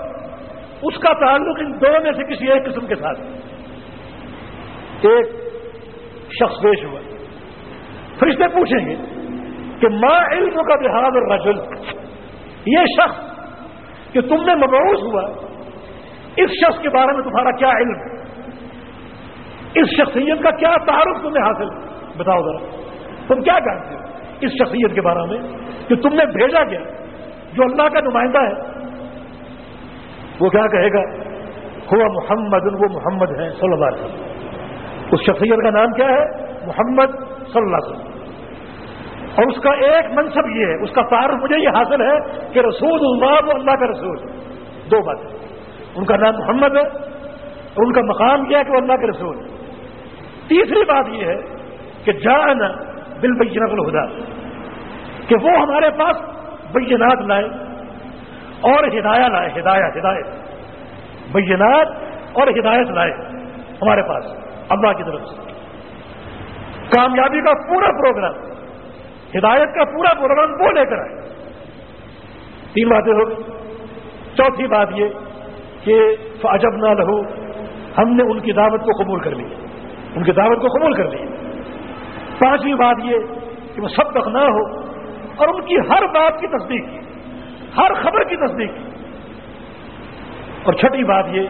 اس کا تعلق ان دو میں سے کسی ایک قسم کے ساتھ۔ ایک شخص پیش ہوا۔ فرشتے پوچھیں گے کہ ماں علم کا بحاد اور یہ شخص کہ تم نے مبعوث ہوا، اس شخص کے بارے میں تمہارا کیا علم؟ اس شخصیت کا کیا تعارف تمہیں حاصل؟ بتاؤ ذرا، تم کیا جانتے ہو اس شخصیت کے بارے میں کہ تم نے بھیجا گیا، جو اللہ کا نمائندہ ہے؟ وہ کیا کہے گا؟ ہوا محمد، وہ محمد ہے، صلی اللہ علیہ وسلم۔ اس شخصیت کا نام کیا ہے؟ محمد صلی اللہ علیہ وسلم۔ اور اس کا ایک منصب یہ ہے، اس کا تعارف مجھے یہ حاصل ہے کہ رسول اللہ و اللہ کا رسول۔ دو باتیں۔ ان کا نام محمد ہے اور ان کا مقام یہ ہے کہ وہ اللہ کے رسول۔ تیسری بات یہ ہے کہ جان بل بینت الہدا، کہ وہ ہمارے پاس بینات لائے اور ہدایہ لائے ہدایت ہدایت۔ بینات اور ہدایت لائے ہمارے پاس، اللہ کی طرف سے۔ کامیابی کا پورا پروگرام۔ ہدایت کا پورا پروگرام وہ لے کر آئے۔ تین باتیں ہو چوتھی بات یہ کہ فجب نہ لہو، ہم نے ان کی دعوت کو قبول کر لی۔ ان کی دعوت کو قبول کر لی۔ پانچویں بات یہ کہ وہ سب تک نہ ہو، اور ان کی ہر بات کی تصدیق کی، ہر خبر کی تصدیق کی۔ اور چھٹی بات یہ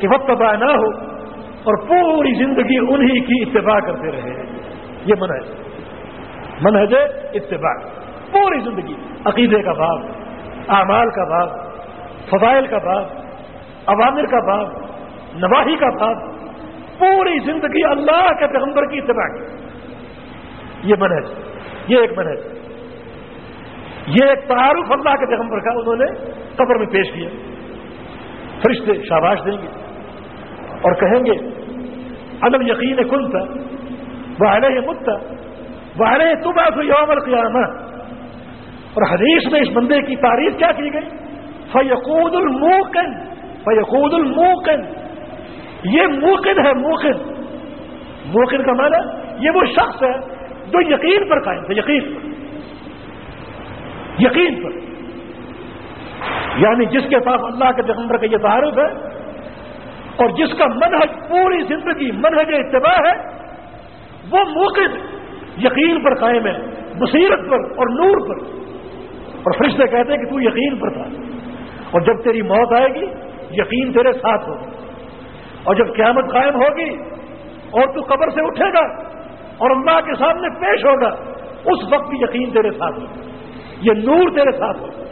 کہ وقت تباہ نہ ہو اور پوری زندگی انہی کی اتباع کرتے رہے۔ یہ منحج منہج اتباع، پوری زندگی، عقیدے کا باب، اعمال کا باب، فضائل کا باب عوامر کا باب نواحی کا باب، پوری زندگی اللہ کے پیغمبر کی اتباع۔ یہ منہج، یہ ایک منہج۔ یہ ایک تعارف اللہ کے پیغمبر کا انہوں نے قبر میں پیش کیا۔ فرشتے شاباش دیں گے اور کہیں گے عدم یقین کل تھا وہ علیہ مدتا وہ تم ایسو یوم القیامہ اور حدیث میں اس بندے کی تعریف کیا کی گئی؟ فیقود الموقن فیقود الموقن۔ یہ موقن ہے، موقن۔ موقن کا معنی یہ وہ شخص ہے جو یقین پر قائم تھا یقین پر۔ یقین پر۔ یعنی جس کے پاس اللہ کے پیغمبر کا یہ تعارف ہے اور جس کا منہج پوری زندگی، منہج اتباع ہے، وہ موقع یقین پر قائم ہے، بصیرت پر اور نور پر۔ اور فرشتے کہتے ہیں کہ تو یقین پر تھا۔ اور جب تیری موت آئے گی، یقین تیرے ساتھ ہوگا۔ اور جب قیامت قائم ہوگی، اور تو قبر سے اٹھے گا، اور اللہ کے سامنے پیش ہوگا، اس وقت بھی یقین تیرے ساتھ ہوگا۔ یہ نور تیرے ساتھ ہوگا۔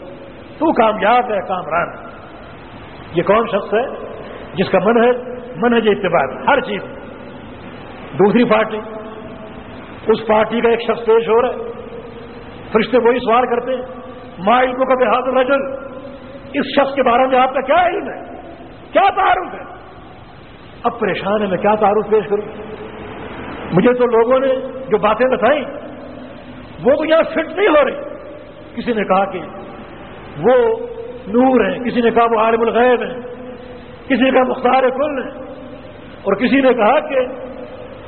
تو کامیاب ہے، کامران۔ یہ کون شخص ہے جس کا من ہے من ہے اتباع ہر چیز۔ دوسری پارٹی۔ اس پارٹی کا ایک شخص پیش ہو رہا ہے۔ فرشتے وہی سوال کرتے ہیں۔ ماں علم کا بحاد رجل اس شخص کے بارے میں آپ کا کیا علم ہے؟ کیا تعارف ہے؟ اب پریشان ہے، میں کیا تعارف پیش کروں؟ مجھے تو لوگوں نے جو باتیں بتائی وہ تو یہاں فٹ نہیں ہو رہی۔ کسی نے کہا کہ وہ نور ہیں، کسی نے کہا وہ عالم الغیب ہیں، کسی نے کہا مختار کل ہیں۔ اور کسی نے کہا کہ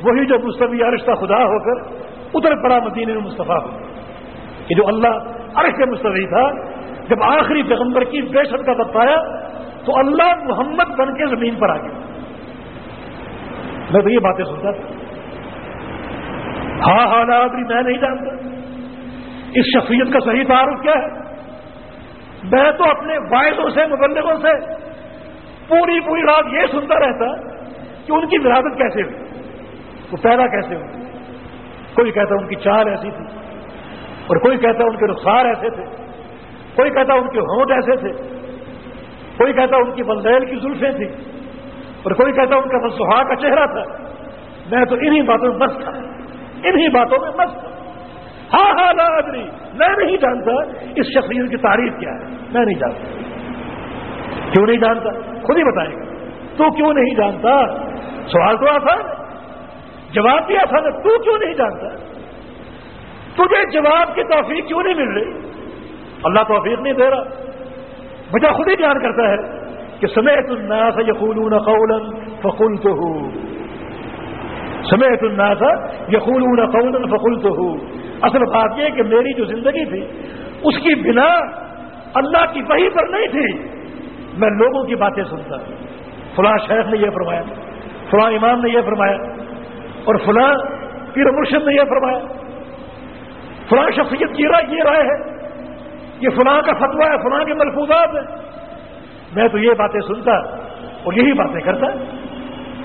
وہی جو مصطفی رشتہ خدا ہو کر اتر پڑا مدینہ مصطفیٰ ہو کہ جو اللہ عرش کے مستفی تھا، جب آخری پیغمبر کی بے شد کا بتایا، تو اللہ محمد بن کے زمین پر آ گیا۔ میں تو یہ باتیں سنتا تھا۔ ہاں ہاں آدمی میں نہیں جانتا۔ اس شخصیت کا صحیح تعارف کیا ہے؟ میں تو اپنے وائدوں سے، مبلغوں سے پوری پوری رات یہ سنتا رہتا کہ ان کی ورادت کیسے ہوئی۔ وہ پیدا کیسے ہوئی کوئی کہتا ان کی چال ایسی تھی، اور کوئی کہتا ان کے رخسار ایسے تھے، کوئی کہتا ان کے ہونٹ ایسے تھے، کوئی کہتا ان کی بلدیل کی زلفیں تھیں، اور کوئی کہتا ان کا مسحا کا چہرہ تھا۔ میں تو انہی باتوں میں مست تھا، انہی باتوں میں مست تھا۔ ہاں ہاں لادری میں نہیں جانتا اس شخصیت کی تعریف کیا ہے، میں نہیں جانتا۔ کیوں نہیں جانتا؟ خود ہی بتائے گا تو کیوں نہیں جانتا؟ سوال تو آسان ہے۔ جواب بھی آسان ہے تو کیوں نہیں جانتا؟ تجھے جواب کی توفیق کیوں نہیں مل رہی؟ اللہ توفیق نہیں دے رہا۔ وجہ خود ہی بیان کرتا ہے کہ سمیت الناس یقولون قولا فقلته سمیت الناس یقولون قولا فقلته اصل بات یہ کہ میری جو زندگی تھی، اس کی بنا اللہ کی وحی پر نہیں تھی۔ میں لوگوں کی باتیں سنتا۔ فلاں شیخ نے یہ فرمایا، فلاں امام نے یہ فرمایا۔ اور فلاں پیر مرشد نے یہ فرمایا، فلاں شخصیت کی رائے یہ رائے ہے یہ فلاں کا فتوا ہے، فلاں کے ملفوظات ہیں۔ میں تو یہ باتیں سنتا اور یہی باتیں کرتا۔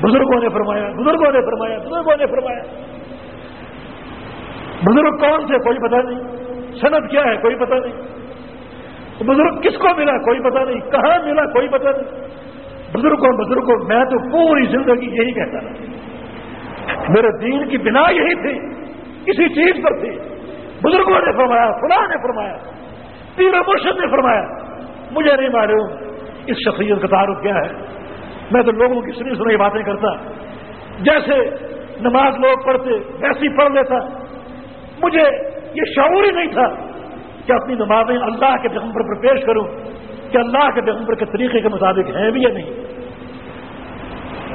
بزرگوں نے فرمایا، بزرگوں نے فرمایا، بزرگوں نے فرمایا۔ بزرگ کون سے کوئی پتہ نہیں۔ صنعت کیا ہے کوئی پتہ نہیں۔ بزرگ کس کو ملا کوئی پتہ نہیں۔ کہاں ملا کوئی پتہ نہیں۔ بزرگوں بزرگوں، میں تو پوری زندگی یہی کہتا رہا۔ میرے دین کی بنا یہی تھی کسی چیز پر تھی۔ بزرگوں نے فرمایا فلاں نے فرمایا پیر مرشد نے فرمایا، مجھے نہیں معلوم اس شخصیت کا تعارف کیا ہے۔ میں تو لوگوں کی سنی سنی باتیں کرتا، جیسے نماز لوگ پڑھتے، ویسی پڑھ لیتا۔ مجھے یہ شعور ہی نہیں تھا کہ اپنی نمازیں اللہ کے پیغمبر پر پیش کروں، کہ اللہ کے پیغمبر کے طریقے کے مطابق ہیں بھی یا نہیں۔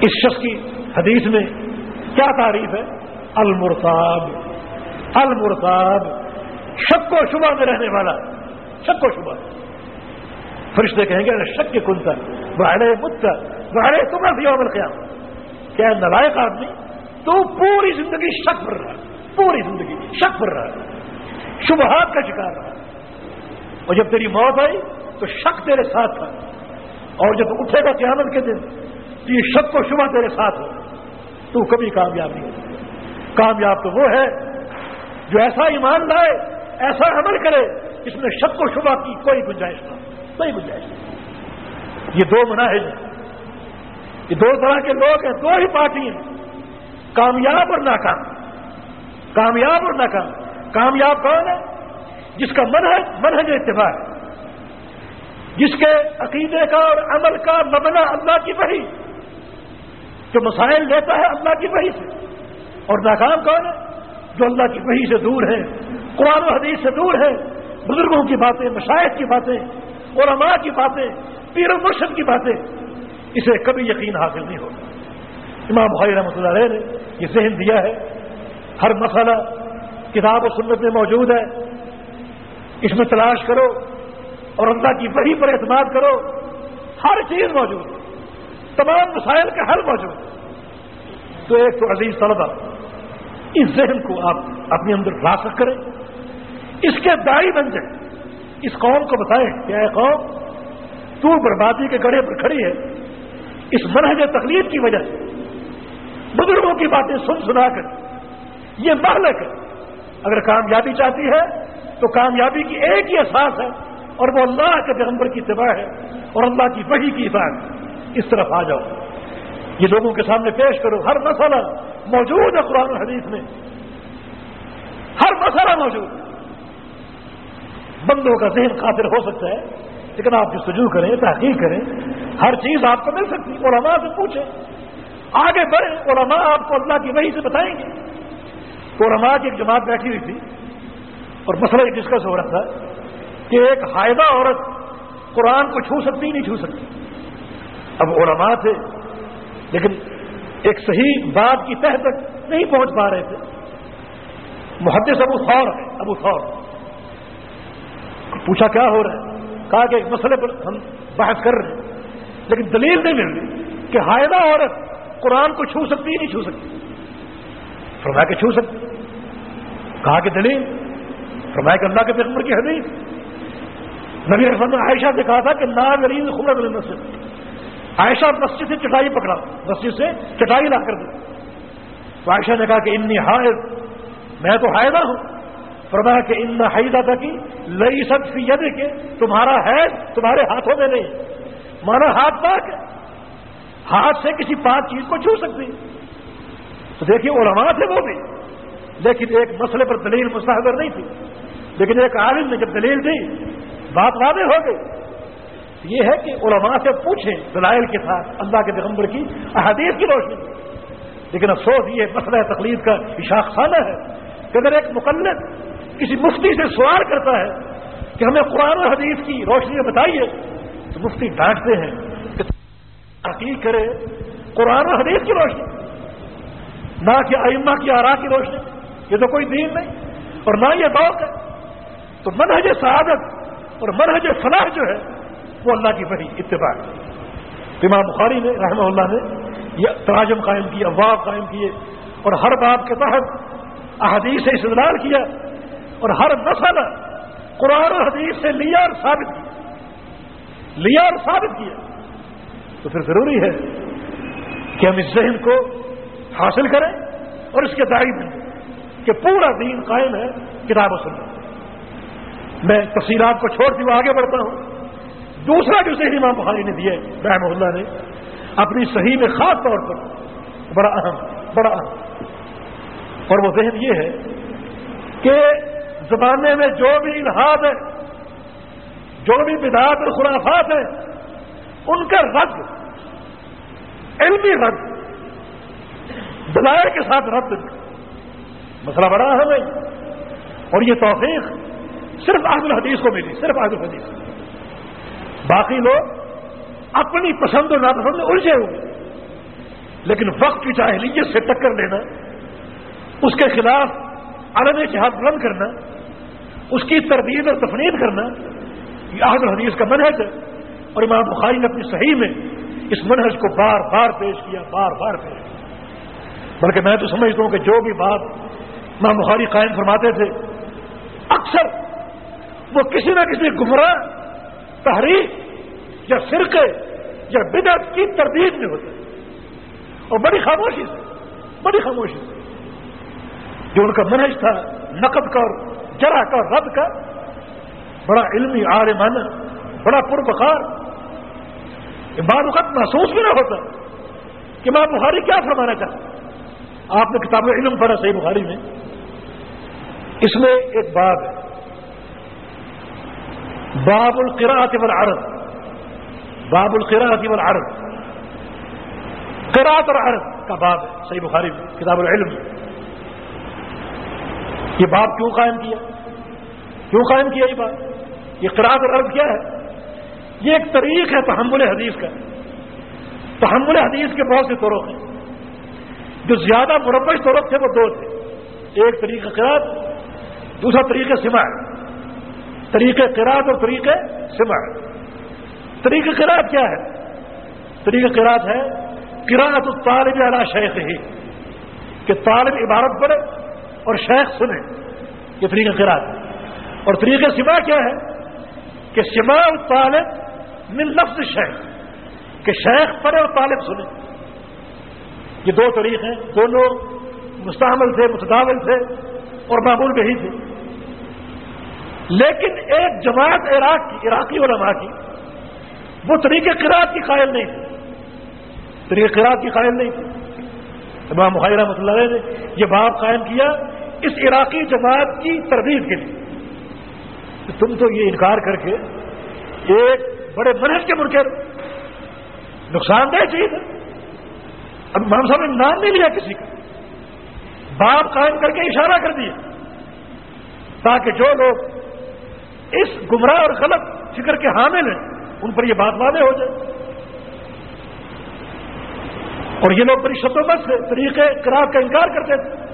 اس شخص کی حدیث میں کیا تعریف ہے؟ المرتاب المرتاب شک و شبہ میں رہنے والا، شک و شبہ۔ فرشتے کہیں گے شک کے کنتا بہڑے مت بہڑے تمہیں بھی عمل کیا کیا نلائق آدمی؟ تو پوری زندگی شک پر رہا، پوری زندگی شک پر رہا۔ شبہات کا شکار رہا۔ اور جب تیری موت آئی، تو شک تیرے ساتھ تھا۔ اور جب اٹھے گا قیامت کے دن، تو یہ شک کو شبہ تیرے ساتھ ہو۔ تو کبھی کامیاب نہیں ہو کامیاب تو وہ ہے جو ایسا ایمان لائے، ایسا عمل کرے اس میں شک و شبہ کی کوئی گنجائش نہ کوئی گنجائش نہیں۔ یہ دو مناحج ہیں۔ یہ دو طرح کے لوگ ہیں، دو ہی پارٹی ہیں۔ کامیاب اور ناکام۔ کامیاب اور ناکام۔ کامیاب کون ہے؟ جس کا منہج منہج اتباع ہے۔ جس کے عقیدے کا اور عمل کا مبنا اللہ کی وحی۔ جو مسائل لیتا ہے اللہ کی وحی سے۔ اور ناکام کون ہے؟ جو اللہ کی وحی سے دور ہے، قرآن و حدیث سے دور ہے، بزرگوں کی باتیں، مشاہد کی باتیں، علماء کی باتیں، پیر و مرشد کی باتیں، اسے کبھی یقین حاصل نہیں ہوگا امام بھائی رحمۃ اللہ علیہ نے یہ ذہن دیا ہے، ہر مسئلہ کتاب و سنت میں موجود ہے۔ اس میں تلاش کرو اور اللہ کی وحی پر اعتماد کرو۔ ہر چیز موجود ہے۔ تمام مسائل کا حل موجود تو ایک تو عزیز طلبہ، اس ذہن کو آپ اپنے اندر راسک کریں۔ اس کے دائی بن جائیں اس قوم کو بتائیں کہ اے قوم، تو بربادی کے گڑے پر کھڑی ہے۔ اس منہج تکلیف کی وجہ سے بزرگوں کی باتیں سن سنا کر، یہ مہلک ہے اگر کامیابی چاہتی ہے، تو کامیابی کی ایک ہی احساس ہے، اور وہ اللہ کے پیغمبر کی اتباع ہے، اور اللہ کی وحی کی بات اس طرف آ جاؤ۔ یہ لوگوں کے سامنے پیش کرو، ہر مسئلہ موجود ہے قرآن و حدیث میں۔ ہر مسئلہ موجود۔ ہے بندوں کا ذہن خاطر ہو سکتا ہے، لیکن آپ سجو کریں، تحقیق کریں، ہر چیز آپ کو مل سکتی علماء سے پوچھیں۔ آگے بڑھیں، علماء آپ کو اللہ کی وحی سے بتائیں گے۔ علماء کی ایک جماعت بیٹھی ہوئی تھی اور مسئلہ ڈسکس ہو رہا تھا کہ ایک حائدہ عورت قرآن کو چھو سکتی، نہیں چھو سکتی۔ اب علماء تھے، لیکن ایک صحیح بات کی تہ تک نہیں پہنچ پا رہے تھے۔ محدث ابو خور ہے ابو خور پوچھا کیا ہو رہا ہے؟ کہا کہ ایک مسئلے پر ہم بحث کر رہے ہیں۔ لیکن دلیل نہیں مل رہی کہ حائدہ عورت قرآن کو چھو سکتی نہیں چھو سکتی۔ فرمایا کہ چھو سکتی۔ کہا کہ دلیل، فرمایا کہ اللہ کے پیغمبر کی حدیث۔ نبی رسم نے عائشہ سے کہا تھا کہ نا غریب خبر مسجد عائشہ مسجد سے چٹائی پکڑا، مسجد سے چٹائی لا کر دی۔ تو عائشہ نے کہا کہ انی حائض، میں تو حائدہ ہوں۔ فرمایا کہ ان حیدہ تھا کہ لئی سب فی ید کے تمہارا ہے تمہارے ہاتھوں میں نہیں، مانا ہاتھ پاک ہے۔ ہاتھ سے کسی پاک چیز کو چھو سکتی تو دیکھیے علماء تھے وہ بھی، لیکن ایک مسئلے پر دلیل مستحبر نہیں تھی۔ لیکن ایک عالم نے جب دلیل دی، بات واضح ہو گئی۔ یہ ہے کہ علماء سے پوچھیں دلائل کے ساتھ اللہ کے پیغمبر کی احادیث کی روشنی۔ لیکن افسوس یہ مسئلہ تقلید کا اشاق خانہ ہے کہ اگر ایک مقلد کسی مفتی سے سوال کرتا ہے کہ ہمیں قرآن و حدیث کی روشنی بتائیے، تو مفتی ڈانٹتے ہیں کہ تحقیق کرے قرآن و حدیث کی روشنی، نہ کہ ائمہ کی آرا کی روشنی۔ یہ تو کوئی دین نہیں، اور نہ یہ دوک ہے تو منہج سعادت اور منہج فلاح جو ہے وہ اللہ کی بڑی اتباع امام بخاری نے، رحمہ اللہ نے یہ تراجم قائم کیے ابواب قائم کیے اور ہر باب کے تحت احادیث سے استدلال کیا اور ہر مسئلہ قرآن حدیث سے لیا اور ثابت کیا۔ لیا اور ثابت کیا۔ تو پھر ضروری ہے کہ ہم اس ذہن کو حاصل کریں اور اس کے دائیں دیں کہ پورا دین قائم ہے کتاب و سنت۔ میں تفصیلات کو چھوڑ کے آگے بڑھتا ہوں۔ دوسرا جو ذہنی امام بخاری نے دیا رحم اللہ نے، اپنی صحیح میں خاص طور پر، بڑا اہم بڑا اہم۔ اور وہ ذہن یہ ہے کہ زمانے میں جو بھی الحاد ہے، جو بھی بدعات اور خلافات ہیں، ان کا رد، علمی رد، دلائل کے ساتھ رد۔ مسئلہ بڑا اہم ہے۔ اور یہ توفیق صرف عادل الحدیث کو ملی، صرف عادل الحدیث باقی لوگ اپنی پسند اور ناپسند میں الجھے ہوئے۔ لیکن وقت کی جاہلیت سے ٹکر لینا، اس کے خلاف عالم جہاد بلند کرنا، اس کی تردید اور تفنید کرنا، یہ عہد الحدیث کا منحص ہے۔ اور امام بخاری نے اپنی صحیح میں اس منحص کو بار بار پیش کیا، بار بار پیش کیا۔ بلکہ میں تو سمجھتا ہوں کہ جو بھی بات امام بخاری قائم فرماتے تھے، اکثر وہ کسی نہ کسی گمراہ تحریک یا فرقے یا بدعت کی تردید میں ہوتے اور بڑی خاموشی سے، بڑی خاموشی سے۔ جو ان کا منہج تھا نقد کا اور جرا کا، رد کا، بڑا علمی عالمانہ بڑا پر بخار بعض وقت محسوس بھی نہ ہوتا کہ ماں بخاری کیا فرمانا چاہتا آپ نے کتاب علم پڑھا صحیح بخاری میں۔ اس میں ایک باب ہے۔ باب القراءت والعرض. باب القراءت والعرض. قراءت اور عرض کا باب ہے صحیح بخاری کتاب العلم. یہ باب کیوں قائم کیا؟ کیوں قائم کیا یہ بات یہ قرآن اور عرض کیا ہے؟ یہ ایک طریق ہے تحمل حدیث کا. تحمل حدیث کے بہت سے طرق ہیں. جو زیادہ مربع طرق تھے وہ دو تھے. ایک طریقہ قرآد دوسرا طریقہ سما طریقہ قرآد اور طریقہ سما طریقہ قرآد کیا ہے؟ طریقہ قرآد ہے قرآت الطالب علی شیخ ہی کہ طالب عبارت پڑے اور شیخ سنے۔ یہ طریقہ قرآن اور طریقہ سما کیا ہے؟ کہ سما طالب من لفظ شیخ، کہ شیخ پڑھے اور طالب سنے۔ یہ دو طریقے دونوں مستعمل تھے، متداول تھے اور معمول میں ہی تھے۔ لیکن ایک جماعت عراق کی، عراقی علماء کی، وہ طریقے قرآن کی قائل نہیں تھی۔ طریقے قرآن کی قائل نہیں تھی۔ امام محیر رحمۃ اللہ نے یہ باب قائم کیا اس عراقی جماعت کی تربیت کے لیے۔ تم تو یہ انکار کر کے ایک بڑے منہج کے منکر، نقصان دہ چیز ہے۔ اب امام صاحب نے نام نہیں لیا کسی کا۔ باپ قائم کر کے اشارہ کر دیا تاکہ جو لوگ اس گمراہ اور غلط فکر کے حامل ہیں، ان پر یہ بات واضح ہو جائے۔ اور یہ لوگ بڑی شدت سے طریقے کراف کا انکار کرتے تھے۔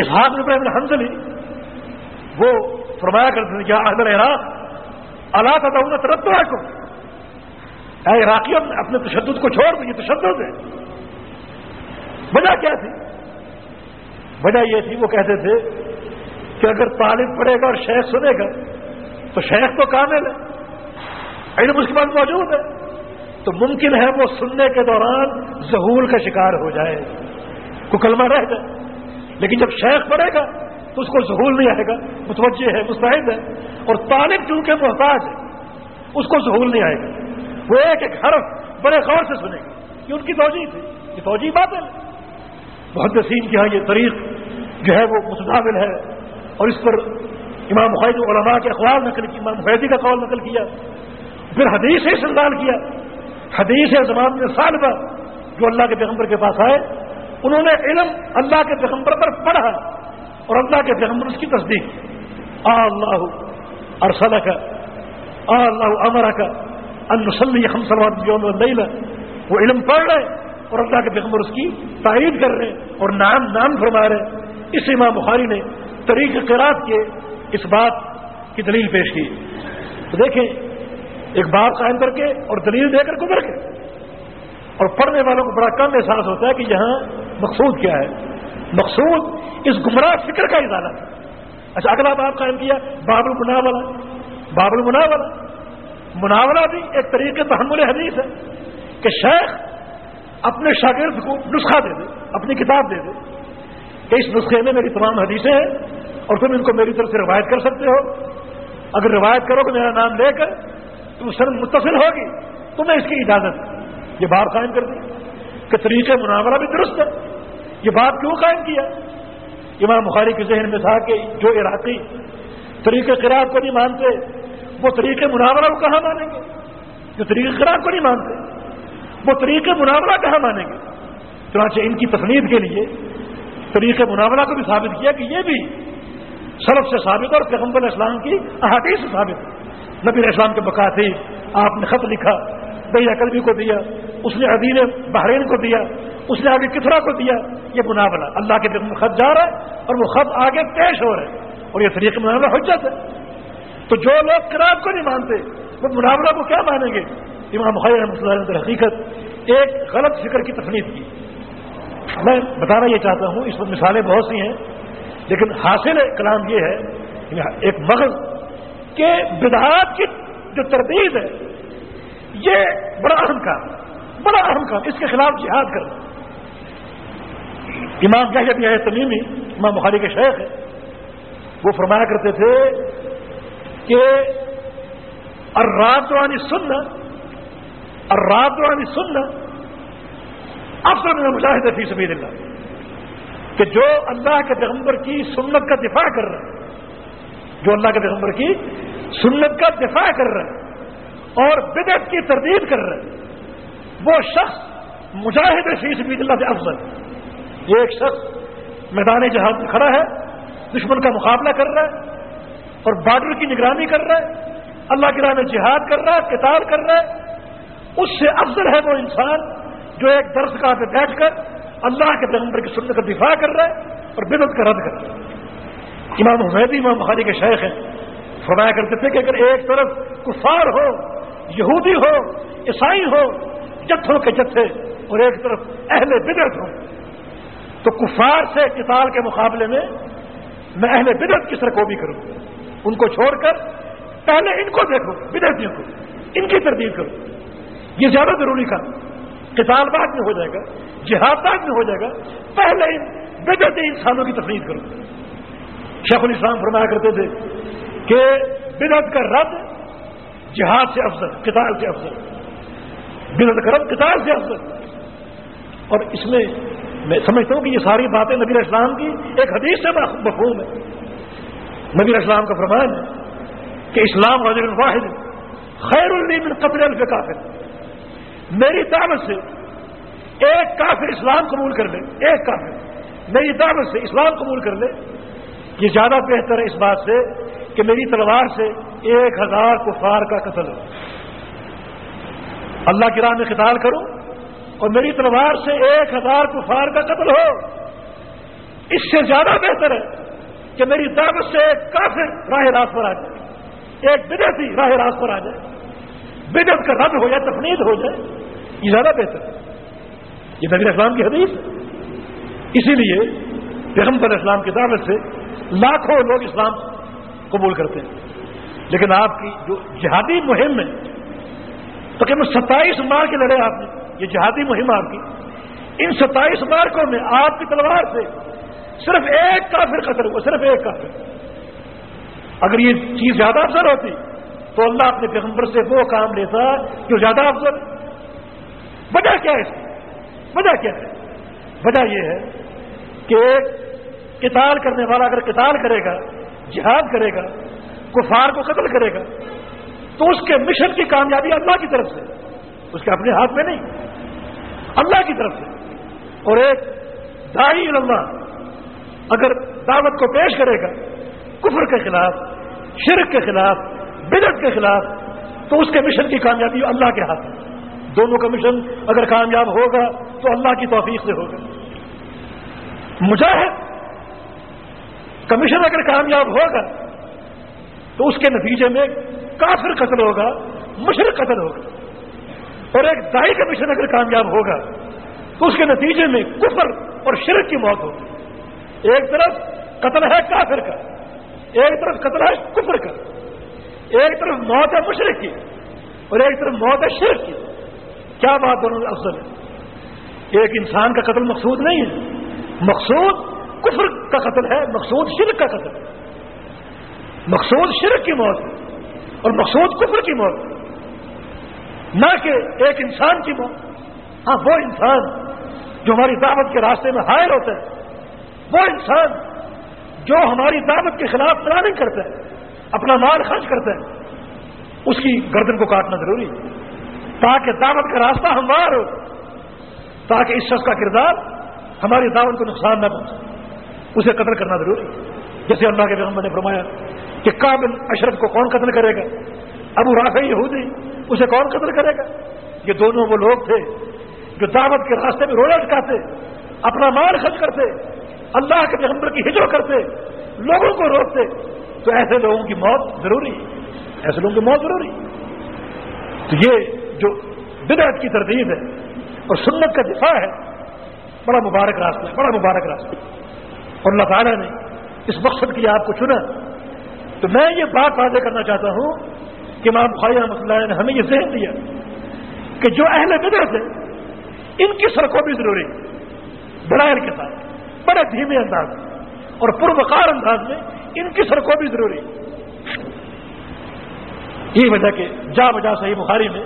اس ہاتھ میں حنزلی وہ فرمایا کرتے تھے کیا احمد عراق اللہ تعالیٰ ترقی کو اے عراقیوں، اپنے تشدد کو چھوڑ دیں یہ تشدد ہے۔ وجہ کیا تھی؟ وجہ یہ تھی، وہ کہتے تھے کہ اگر طالب پڑھے گا اور شیخ سنے گا، تو شیخ تو کامل ہے، علم اس کے بعد موجود ہے۔ تو ممکن ہے وہ سننے کے دوران ظہول کا شکار ہو جائے کو کلمہ رہ جائے۔ لیکن جب شیخ پڑھے گا، تو اس کو ظہول نہیں آئے گا، متوجہ ہے، مستعد ہے۔ اور طالب چونکہ محتاج ہے، اس کو ظہول نہیں آئے گا۔ وہ ایک ایک حرف بڑے غور سے سنے گا۔ یہ ان کی توجہ تھی، یہ توجہ بات ہے۔ بہت نسیم کی ہاں یہ طریق جو ہے وہ متداول ہے۔ اور اس پر امام محید علماء کے اخبار نقل کی، امام محیدی کا قول نقل کیا، پھر حدیث سے کیا۔ حدیث زمان میں سالبہ جو اللہ کے پیغمبر کے پاس آئے۔ انہوں نے علم اللہ کے پیغمبر پر پڑھا اور اللہ کے پیغمبر اس کی تصدیق آ اللہ ارسلہ کا آ اللہ امرا کا انسلی ہم سلوات یوم وہ علم پڑھ رہے اور اللہ کے پیغمبر اس کی تائید کر رہے اور نام نام فرما رہے۔ اس امام بخاری نے طریق قرآد کے اس بات کی دلیل پیش کی۔ تو دیکھیں، ایک بات قائم کر کے اور دلیل دے کر گزر کے۔ اور پڑھنے والوں کو بڑا کم احساس ہوتا ہے کہ یہاں مقصود کیا ہے۔ مقصود اس گمراہ فکر کا اضافہ اچھا اگلا بات قائم کیا، باب المناولہ۔ باب المناولہ۔ مناولہ بھی ایک طریقے تحمل حدیث ہے کہ شیخ اپنے شاگرد کو نسخہ دے دے، اپنی کتاب دے دے۔ کہ اس نسخے میں میری تمام حدیثیں ہیں اور تم ان کو میری طرف سے روایت کر سکتے ہو۔ اگر روایت کرو گے میرا نام لے کر تم سر متصل ہوگی تمہیں اس کی اجازت یہ بات قائم کر دی کہ طریقے مناورہ بھی درست ہے۔ یہ بات کیوں قائم کیا؟ امام بخاری کے ذہن میں تھا کہ جو عراقی طریقے قرآب کو نہیں مانتے، وہ طریقے مناورہ کو کہاں مانیں گے؟ جو طریقے قرآب کو نہیں مانتے، وہ طریقے مناورہ کہاں مانیں گے؟ چنانچہ ان کی تصنیف کے لیے طریقے مناورہ کو بھی ثابت کیا کہ یہ بھی سرف سے ثابت اور پیغمبر اسلام کی احادیث سے ثابت۔ نبی اسلام کے بقاتی آپ نے خط لکھا بھیا قلبی کو دیا، اس نے عدین بحرین کو دیا، اس نے آگے کترا کو دیا، یہ مناورہ اللہ کے پیغمبر خط جا رہا ہے اور وہ خط آگے پیش ہو رہے ہیں اور یہ طریقے مناورہ حجت ہے۔ تو جو لوگ کتاب کو نہیں مانتے، وہ مناورہ کو کیا مانیں گے؟ امام خیر رحمۃ اللہ نے حقیقت ایک غلط فکر کی تفریح کی۔ میں بتانا یہ چاہتا ہوں، اس پر مثالیں بہت سی ہیں، لیکن حاصل کلام یہ ہے یعنی ایک مغز کہ بدعات کی جو تردید ہے، یہ بڑا اہم کام، بڑا اہم کام، اس کے خلاف جہاد کرنا۔ امام کیا بھی ہے تمیمی، امام بخاری کے شیخ ہے وہ فرمایا کرتے تھے کہ رات وانی سننا اور رات وانی سننا افسر مجاہد فی سبیل اللہ کہ جو اللہ کے پیغمبر کی سنت کا دفاع کر رہا ہے جو اللہ کے پیغمبر کی سنت کا دفاع کر رہا ہے اور بدعت کی تردید کر رہا ہے وہ شخص مجاہد فی سبیل اللہ سے افضل یہ ایک شخص میدان جہاد میں کھڑا ہے، دشمن کا مقابلہ کر رہا ہے اور بارڈر کی نگرانی کر رہا ہے، اللہ کی راہ میں جہاد کر رہا ہے کتاب کر رہا ہے۔ اس سے افضل ہے وہ انسان جو ایک درس کا پہ بیٹھ کر اللہ کے پیغمبر کی سنت کا دفاع کر رہا ہے اور بدت کا رد کر رہا ہے۔ امام حمیدی، امام بخاری کے شیخ ہیں۔ فرمایا کرتے تھے کہ اگر ایک طرف کفار ہو، یہودی ہو، عیسائی ہو جتھوں کے جتھے اور ایک طرف اہل بدرت ہو، تو کفار سے کتاب کے مقابلے میں میں اہل بدرت کی سرکوبی کروں۔ ان کو چھوڑ کر پہلے ان کو دیکھو ودارتھیوں کو، ان کی تردید کرو۔ یہ زیادہ ضروری کا کتاب بعد میں ہو جائے گا، جہاد بعد میں ہو جائے گا، پہلے ان بدرتی انسانوں کی تفریح کرو۔ شیخ الاسلام فرمایا کرتے تھے کہ بدعت کا رد جہاد سے افضل کتاب سے افضل۔ بدعت کا رد کتاب سے افضل۔ اور اس میں میں سمجھتا ہوں کہ یہ ساری باتیں نبی اسلام کی ایک حدیث سے مفہوم ہے نبی اسلام کا فرمان ہے کہ اسلام رجل واحد خیر اللی من قتل میری دعوت سے ایک کافر اسلام قبول کر لے، ایک کافر۔ میری دعوت سے اسلام قبول کر لے۔ یہ زیادہ بہتر ہے اس بات سے کہ میری تلوار سے ایک ہزار کفار کا قتل۔ ہو اللہ کی راہ میں قتال کروں اور میری تلوار سے ایک ہزار کفار کا قتل ہو۔ اس سے زیادہ بہتر ہے کہ میری دعوت سے ایک کافر راہ راست پر آ جائے۔ ایک بدعتی راہ راست پر آ جائے۔ بدعت کا رد ہو جائے تفنید ہو جائے، یہ زیادہ بہتر ہے۔ یہ نبی اسلام کی حدیث اسی لیے پیغمبر اسلام کی دعوت سے لاکھوں لوگ اسلام قبول کرتے ہیں۔ لیکن آپ کی جو جہادی مہم ہے، تقریباً ستائیس مار کے لڑے آپ نے، یہ جہادی مہم آپ کی۔ ان ستائیس مارکوں میں آپ کی تلوار سے صرف ایک کافر قتل ہوا، صرف ایک کافر۔ اگر یہ چیز زیادہ افضل ہوتی تو اللہ اپنے پیغمبر سے وہ کام لیتا جو زیادہ افضل وجہ کیا ہے اس کی؟ وجہ کیا ہے؟ وجہ یہ ہے کہ ایک کتال کرنے والا اگر کتال کرے گا، جہاد کرے گا، کفار کو قتل کرے گا، تو اس کے مشن کی کامیابی اللہ کی طرف سے، اس کے اپنے ہاتھ میں نہیں، اللہ کی طرف سے۔ اور ایک دائی اللہ اگر دعوت کو پیش کرے گا، کفر کے خلاف، شرک کے خلاف بدت کے خلاف، تو اس کے مشن کی کامیابی اللہ کے ہاتھ میں دونوں کا مشن اگر کامیاب ہوگا، تو اللہ کی توفیق سے ہوگا۔ مجاہد کمیشن اگر کامیاب ہوگا، تو اس کے نتیجے میں کافر قتل ہوگا، مشرق قتل ہوگا۔ اور ایک دائی کا مشن اگر کامیاب ہوگا، تو اس کے نتیجے میں کفر اور شرک کی موت ہوگی۔ ایک طرف قتل ہے کافر کا، ایک طرف قتل ہے کفر کا۔ ایک طرف موت ہے مشرق کی اور ایک طرف موت ہے شرک کی۔ کیا بات دونوں میں افضل ہے ایک انسان کا قتل مقصود نہیں ہے۔ مقصود کفر کا قتل ہے، مقصود شرک کا قتل ہے۔ مقصود شرک کی موت ہے اور مقصود کفر کی موت نہ کہ ایک انسان کی موت۔ ہاں وہ انسان جو ہماری دعوت کے راستے میں حائر ہوتا ہے۔ وہ انسان جو ہماری دعوت کے خلاف پلاننگ کرتا ہے۔ اپنا مال خرچ کرتا ہے اس کی گردن کو کاٹنا ضروری ہے۔ تاکہ دعوت کا راستہ ہموار ہو۔ تاکہ اس شخص کا کردار ہماری دعوت کو نقصان نہ پہنچے۔ اسے قتل کرنا ضروری ہے۔ جیسے اللہ کے پیغمبر نے فرمایا کہ کابل اشرف کو کون قتل کرے گا؟ ابو رافع یہودی، اسے کون قتل کرے گا؟ یہ دونوں وہ لوگ تھے جو دعوت کے راستے میں روڑا اٹکاتے، اپنا مال خرچ کرتے، اللہ کے پیغمبر کی ہجر کرتے، لوگوں کو روکتے۔ تو ایسے لوگوں کی موت ضروری ایسے لوگوں کی موت ضروری تو یہ جو بدعت کی ترتیب ہے اور سنت کا دفاع ہے، بڑا مبارک راستہ ہے، بڑا مبارک راستہ اور اللہ تعالیٰ نے اس مقصد کے لیے آپ کو چنا۔ تو میں یہ بات واضح کرنا چاہتا ہوں کہ امام خواہ رحمۃ اللہ نے ہمیں یہ ذہن دیا کہ جو اہل بدر ہے ان کی سڑکوں بھی ضروری ہے۔ بڑائر کے ساتھ، بڑے دھیمے انداز میں۔ اور پروکار انداز میں ان کی سڑکوں بھی ضروری یہ وجہ کہ جا بجا صحیح بخاری میں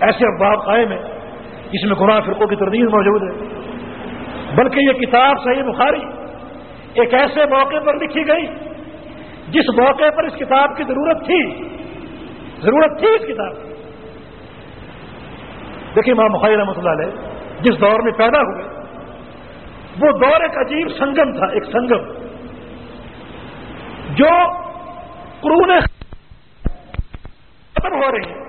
ایسے افباب قائم ہے جس میں گناہ فرقوں کی تردید موجود ہے۔ بلکہ یہ کتاب صحیح بخاری ایک ایسے موقع پر لکھی گئی، جس موقع پر اس کتاب کی ضرورت تھی۔ ضرورت تھی اس کتاب کی۔ دیکھیے ماں مخیر رحمۃ اللہ علیہ جس دور میں پیدا ہوئے وہ دور ایک عجیب سنگم تھا، ایک سنگم، جو قرون ختم ہو رہی ہیں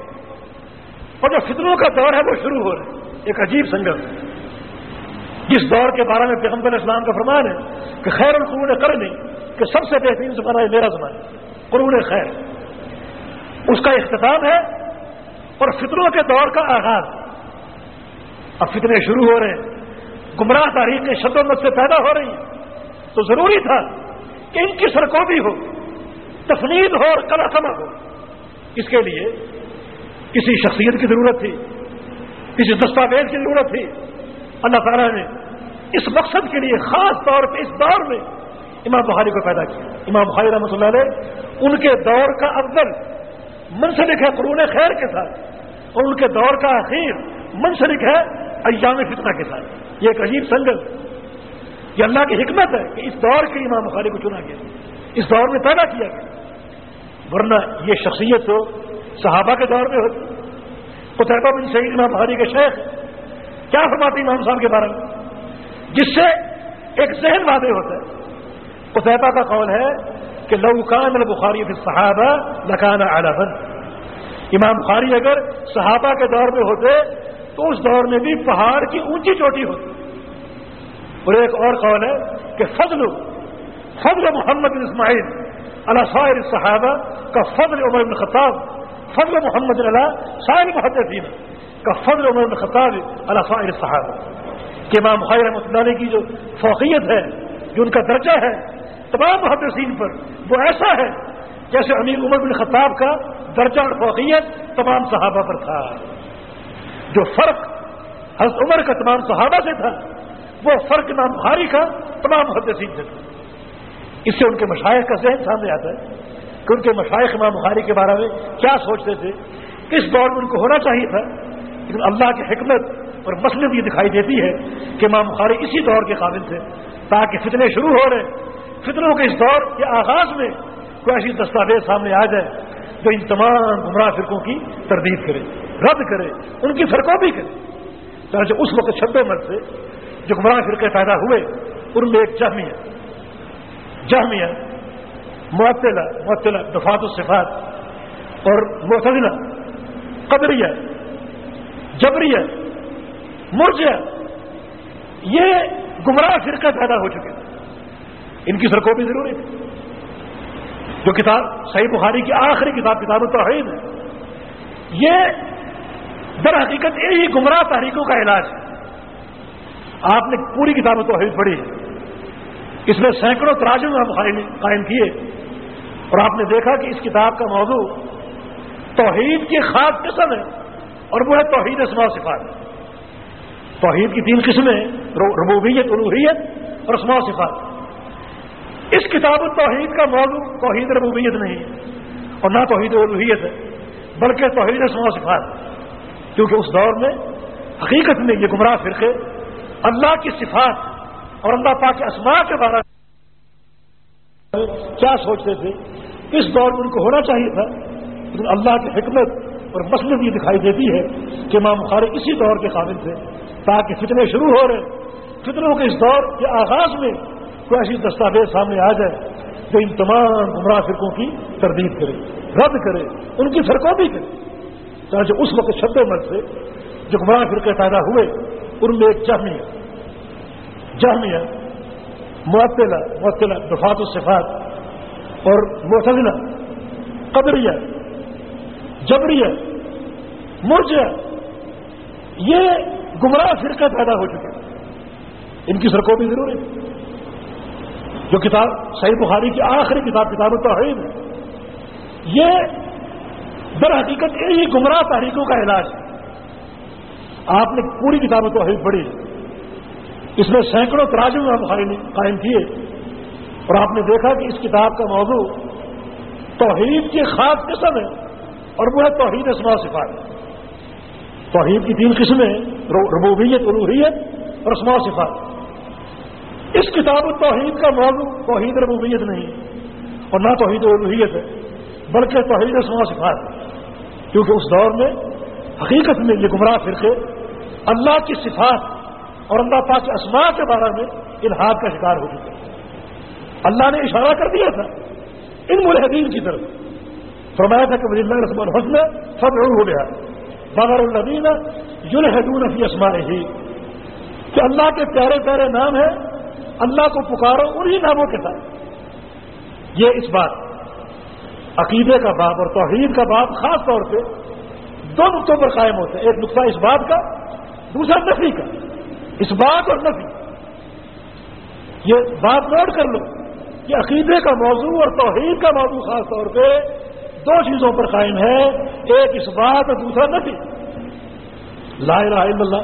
اور جو فطروں کا دور ہے وہ شروع ہو رہے ہیں۔ ایک عجیب سنگم۔ جس دور کے بارے میں پیغمبر اسلام کا فرمان ہے کہ خیر القرون کر نہیں کہ سب سے بہترین زمانہ ہے میرا زمانہ، قرون خیر۔ اس کا اختتام ہے اور فطروں کے دور کا آغاز۔ اب فتنے شروع ہو رہے ہیں۔ گمراہ تاریخیں شد و سے پیدا ہو رہی ہیں تو ضروری تھا کہ ان کی سڑکوں بھی ہو، تفنید ہو اور کلا کما ہو۔ اس کے لیے کسی شخصیت کی ضرورت تھی، کسی دستاویز کی ضرورت تھی۔ اللہ تعالیٰ نے اس مقصد کے لیے خاص طور پہ اس دور میں امام بخاری کو پیدا کیا۔ امام بخاری رحمۃ اللہ علیہ ان کے دور کا افضل منسلک ہے قرون خیر کے ساتھ، اور ان کے دور کا اخیر منسلک ہے ایام فتنہ کے ساتھ۔ یہ ایک عجیب سنگل یہ اللہ کی حکمت ہے کہ اس دور کے امام بخاری کو چنا گیا، اس دور میں پیدا کیا گیا۔ ورنہ یہ شخصیت تو صحابہ کے دور میں ہوتی۔ قطعبہ بن سعید امام بخاری کے شیخ کیا فرماتے امام صاحب کے بارے میں؟ جس سے ایک ذہن واضح ہوتا ہے۔ کا قول ہے کہ لوکان البخاری صحابہ لکانا علبن امام بخاری اگر صحابہ کے دور میں ہوتے تو اس دور میں بھی پہاڑ کی اونچی چوٹی ہوتی۔ اور ایک اور قول ہے کہ فضل فضل محمد بن اسماعیل اللہ سائر صحابہ کا فضل عمر بن خطاب، فضل محمد اللہ سائر محدثین کا فضل عمر بن خطاب اللہ سائر صحابہ کہ امام بخاری رحمۃ اللہ علیہ کی جو فوقیت ہے، جو ان کا درجہ ہے، تمام محدثین پر وہ ایسا ہے جیسے امیر عمر بن خطاب کا درجہ اور فوقیت تمام صحابہ پر تھا۔ جو فرق حضرت عمر کا تمام صحابہ سے تھا، وہ فرق امام بخاری کا، تمام محدثین سے تھا۔ اس سے ان کے مشائق کا ذہن سامنے آتا ہے کہ ان کے مشائق امام بخاری کے بارے میں کیا سوچتے تھے۔ کس دور میں ان کو ہونا چاہیے تھا، لیکن اللہ کی حکمت اور مسلم یہ دکھائی دیتی ہے کہ امام بخاری اسی دور کے قابل تھے، تاکہ فتنے شروع ہو رہے۔ فتنوں کے اس دور کے آغاز میں کوئی ایسی دستاویز سامنے آ جائے جو ان تمام گمراہ فرقوں کی تردید کرے، رد کرے، ان کی فرقوں بھی کرے۔ چاہے اس وقت چھبے مرد سے جو گمراہ فرقے پیدا ہوئے۔ ان میں ایک جہمیہ جہمیہ معطلہ معطلہ دفات الصفات اور معتدلہ قدریہ جبریہ مرجیہ یہ گمراہ فرقہ پیدا ہو چکے۔ تھے ان کی سرکوں بھی ضروری تھی۔ جو کتاب صحیح بخاری کی آخری کتاب کتاب توحید ہے۔ یہ در حقیقت یہی گمراہ تحریکوں کا علاج ہے۔ آپ نے پوری کتاب توحید پڑھی ہے۔ اس میں سینکڑوں تراجم بخاری نے قائم کیے۔ اور آپ نے دیکھا کہ اس کتاب کا موضوع توحید کی خاص قسم ہے اور وہ ہے توحید اسما صفات۔ توحید کی تین قسمیں ربوبیت الوحیت اور اسما صفات۔ اس کتاب توحید کا موضوع توحید ربوبیت نہیں ہے اور نہ توحید الوحیت ہے، بلکہ توحید اسما صفات کیونکہ اس دور میں حقیقت میں یہ گمراہ فرقے اللہ کی صفات اور اللہ پاک کے اسما کے بارے میں کیا سوچتے تھے؟ اس دور میں ان کو ہونا چاہیے تھا، لیکن اللہ کی حکمت اور مسلم یہ دکھائی دیتی ہے کہ امام بخاری اسی دور کے قابل تھے، تاکہ فتنے شروع ہو رہے۔ فتنوں کے اس دور کے آغاز میں کوئی ایسی دستاویز سامنے آ جائے جو ان تمام گمراہ فرقوں کی تردید کرے، رد کرے، ان کی فرقوں بھی کرے۔ چاہے اس وقت چھبے مرد سے جو گمراہ فرقے پیدا ہوئے، ان میں ایک جہمیہ جہمیہ، معطلہ معطلہ دفات الصفات اور معتدلہ قدریہ، جبریہ مرجیہ یہ گمراہ فرقہ پیدا ہو چکے۔ ان کی سرکوں بھی ضروری جو کتاب صحیح بخاری کی آخری کتاب کتاب توحید ہے۔ یہ در حقیقت یہی گمراہ تحریکوں کا علاج ہے۔ آپ نے پوری کتاب توحید پڑھی اس میں سینکڑوں تراجم بخاری نے قائم کیے۔ اور آپ نے دیکھا کہ اس کتاب کا موضوع توحید کی خاص قسم ہے اور وہ ہے توحید اسما صفات۔ توحید کی تین قسمیں ربوبیت الوحیت اور اسما صفات۔ اس کتاب توحید کا موضوع توحید ربوبیت نہیں اور نہ توحید الوحیت ہے، بلکہ توحید اسما صفات کیونکہ اس دور میں حقیقت میں یہ گمراہ فرقے اللہ کی صفات اور اللہ پاک اسما کے بارے میں الحاظ کا شکار ہو چکے اللہ نے اشارہ کر دیا تھا ان ملحدین کی طرف۔ فرمایا تھا کہ ولی اللہ رسم الحسن سب ہو گیا بغیر الدین یلحدون فی اسما ہی کہ اللہ کے پیارے پیارے نام ہیں اللہ کو پکارو انہی ناموں کے ساتھ۔ یہ اس بات، عقیدے کا باب اور توحید کا باب خاص طور پہ دو نقطوں پر قائم ہوتے ہیں ایک نقطہ اس بات کا، دوسرا نفی کا۔ اس بات اور نفی۔ یہ بات نوٹ کر لو کہ عقیدے کا موضوع اور توحید کا موضوع خاص طور پہ دو چیزوں پر قائم ہے۔ ایک اس بات اور دوسرا نفی۔ لا الہ الا اللہ۔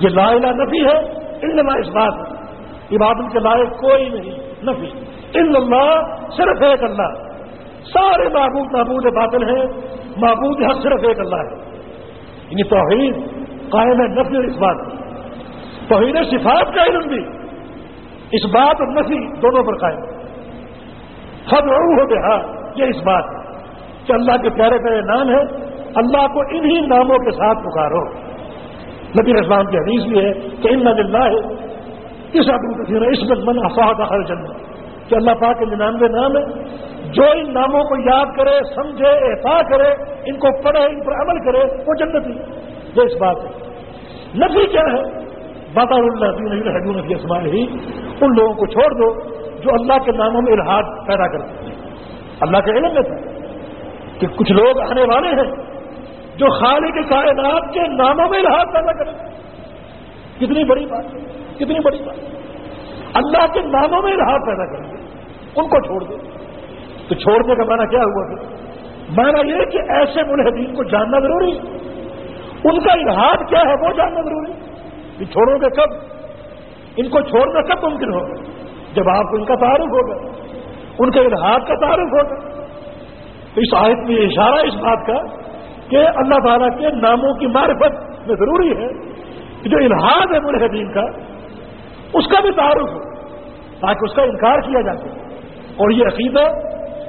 یہ لا الہ نفی ہے اللہ اس بات۔ عبادت کے لائق کوئی نہیں، نفی۔ اللہ صرف ایک اللہ۔ سارے معبود معبود باطل ہیں، معبود حق صرف ایک اللہ ہے۔ یعنی توحید قائم ہے نفی اور اس بات توحید صفات کا علم بھی۔ اس بات اور نفی دونوں پر قائم۔ خد ہو گیا یہ اس بات کہ اللہ کے پیارے پیارے نام ہے اللہ کو انہی ناموں کے ساتھ پکارو۔ نبی اسلام کی حدیث بھی ہے کہ ان اللہ ہے اس آدمی اس میں من افواہ ہر جنم کہ اللہ پاک کے ننانوے نام ہے جو ان ناموں کو یاد کرے، سمجھے احسا کرے، ان کو پڑھے، ان پر عمل کرے، وہ جنتی یہ اس بات ہے۔ نفی کیا ہے؟ بات اللہ دین نفی اسمان ہی، ان لوگوں کو چھوڑ دو جو اللہ کے ناموں میں الحاد پیدا کرتے ہیں۔ اللہ کے علم میں تھا کہ کچھ لوگ آنے والے ہیں جو خالق کائنات کے ناموں میں الحاد پیدا کریں کتنی بڑی بات ہے۔ کتنی بڑی بات۔ اللہ کے ناموں میں الحاد پیدا کریں گے ان کو چھوڑ دو تو چھوڑنے کا معنی کیا ہوا؟ پھر مانا یہ کہ ایسے ملحدین کو جاننا ضروری ان کا الحاد کیا ہے وہ جاننا ضروری یہ چھوڑو گے کب؟ ان کو چھوڑنا کب ممکن ہوگا؟ جب آپ کو ان کا تعارف ہوگا۔ ان کے الحاد کا تعارف ہوگا۔ تو اس آیت میں اشارہ اس بات کا کہ اللہ تعالیٰ کے ناموں کی معرفت میں ضروری ہے کہ جو الحاد ہے ملحدین کا اس کا بھی تعارف ہو، تاکہ اس کا انکار کیا جا سکے اور یہ عقیدہ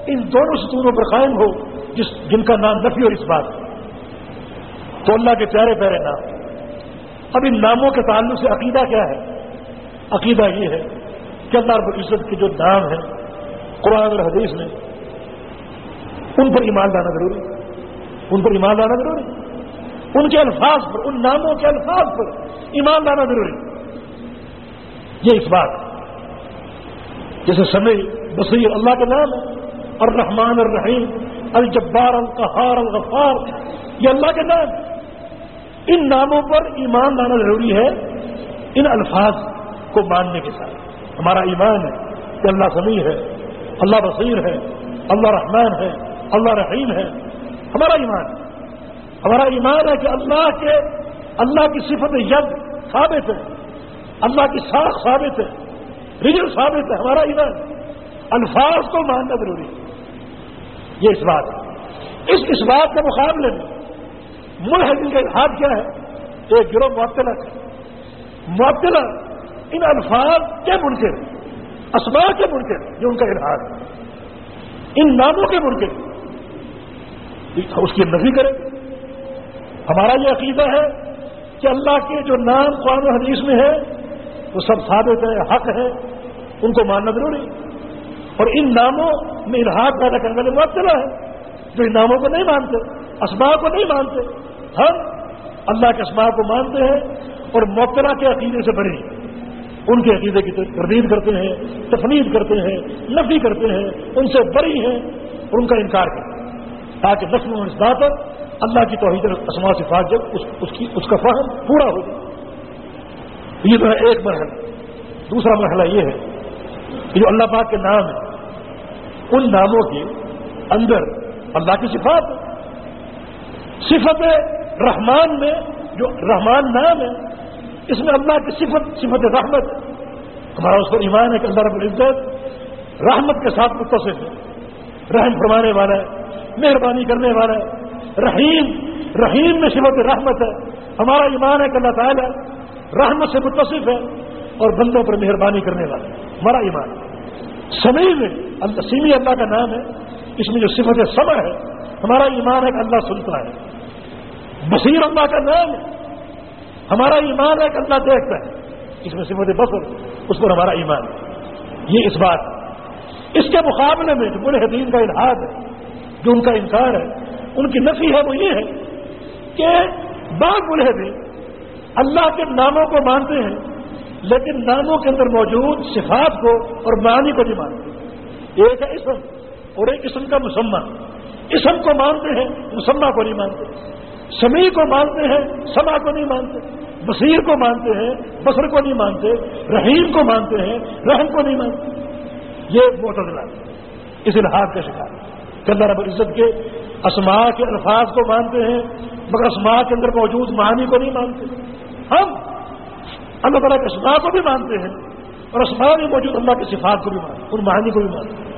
ان دونوں ستونوں پر قائم ہو، جس، جن کا نام نفی اور اس بات تو اللہ کے پیارے پیارے نام۔ اب ان ناموں کے تعلق سے عقیدہ کیا ہے؟ عقیدہ یہ ہے کہ اللہ رب العزت کے جو نام ہیں، قرآن اور حدیث میں، ان پر ایمان لانا ضروری ان پر ایمان لانا ضروری ان کے الفاظ پر، ان ناموں کے الفاظ پر ایمان لانا ضروری یہ اس بات جیسے سمے بصیر اللہ کے نام ہے۔ الرحمن الرحیم، الجبار، القہار، الغفار، یہ اللہ کے نام۔ ان ناموں پر ایمان لانا ضروری ہے ان الفاظ کو ماننے کے ساتھ۔ ہمارا ایمان ہے کہ اللہ سمیع ہے، اللہ بصیر ہے، اللہ رحمان ہے، اللہ رحیم ہے۔ ہمارا ایمان ہے۔ ہمارا ایمان ہے کہ اللہ کے، اللہ کی صفت ید ثابت ہے۔ اللہ کی ساخ ثابت ہے، رجل ثابت ہے، ہمارا ایمان۔ الفاظ کو ماننا ضروری ہے۔ یہ اس بات ہے۔ اس اس بات کے مقابلے میں ملحدین کا الحاظ کیا ہے؟ ایک گروہ معطلہ ہے۔ معطلہ ان الفاظ کے منکر اسما کے منکر، یہ ان کا الحاظ ہے۔ ان ناموں کے منکر۔ اس کی نفی کریں۔ ہمارا یہ عقیدہ ہے کہ اللہ کے جو نام قرآن و حدیث میں ہے وہ سب ثابت ہے حق ہے ان کو ماننا ضروری اور ان ناموں میں الحاق پیدا کرنے والے معطلا ہے جو ان ناموں کو نہیں مانتے اسما کو نہیں مانتے۔ ہم اللہ کے اسما کو مانتے ہیں اور معطلا کے عقیدے سے بڑے ان کے عقیدے کی تردید کرتے ہیں تفنید کرتے ہیں نفی کرتے ہیں ان سے بری ہیں اور ان کا انکار کرتے ہیں۔ تاکہ نسل و اس بات اللہ کی توحید اسما سے جب اس, اس, کی اس کا فہم پورا ہو جائے۔ یہ تو ہے ایک مرحلہ۔ دوسرا مرحلہ یہ ہے کہ جو اللہ پاک کے نام ہے ان ناموں کے اندر اللہ کی صفات صفت رحمان میں جو رحمان نام ہے، اس میں اللہ کی صفت صفت رحمت ہے۔ ہمارا اس پر ایمان ہے کہ اللہ رب العزت رحمت کے ساتھ متصف ہے۔ رحم فرمانے والا ہے، مہربانی کرنے والا ہے۔ رحیم رحیم میں صفت رحمت ہے۔ ہمارا ایمان ہے کہ اللہ تعالیٰ رحمت سے متصف ہے اور بندوں پر مہربانی کرنے والا ہے۔ ہمارا ایمان سمے میں سیمی اللہ کا نام ہے۔ اس میں جو صفت سمر ہے، ہمارا ایمان ہے کہ اللہ سنتا ہے۔ بصیر اللہ کا نام ہے۔ ہمارا ایمان ہے کہ اللہ دیکھتا ہے۔ اس میں صفت بصر، اس پر ہمارا ایمان ہے۔ یہ اس بات اس کے مقابلے میں جو بڑے کا الحاد ہے، جو ان کا انکار ہے، ان کی نفی ہے وہ یہ ہے کہ بعض بڑے دین اللہ کے ناموں کو مانتے ہیں، لیکن ناموں کے اندر موجود صفات کو اور معنی کو نہیں مانتے۔ ایک ہے اسم اور ایک اسم کا مسمہ اسم کو مانتے ہیں مسمہ کو نہیں مانتے۔ سمیع کو مانتے ہیں سما کو نہیں مانتے۔ بصیر کو مانتے ہیں، بصر کو نہیں مانتے۔ رحیم کو مانتے ہیں، رحم کو نہیں مانتے۔ یہ معتدلہ اس الحاظ کا شکار۔ کہ اللہ رب العزت کے اسماء کے الفاظ کو مانتے ہیں، مگر اسماء کے اندر موجود معنی کو نہیں مانتے۔ ہم اللہ تعالیٰ کے اسما کو بھی مانتے ہیں اور اسما میں موجود، اللہ کے صفات کو بھی مانتے ان معنی کو بھی مانتے ہیں۔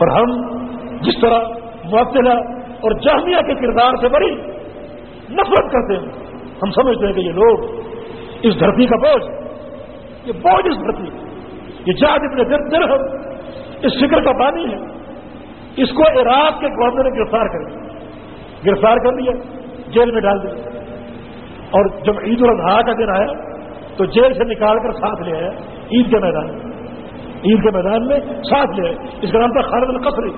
اور ہم جس طرح معطلہ اور جامعہ کے کردار سے بڑی نفرت کرتے ہیں، ہم سمجھتے ہیں کہ یہ لوگ اس دھرتی کا بوجھ، یہ بوجھ اس دھرتی یہ جاد اتنے در در ہم اس فکر کا پانی ہے۔ اس کو عراق کے گورنر نے گرفتار کر دیا۔ گرفتار کر لیا جیل میں ڈال دیا۔ اور جب عید الاضحیٰ کا دن آیا تو جیل سے نکال کر ساتھ لے آیا، عید کے میدان میں۔ عید کے میدان میں ساتھ لے آئے اس کا نام تھا خالد القصری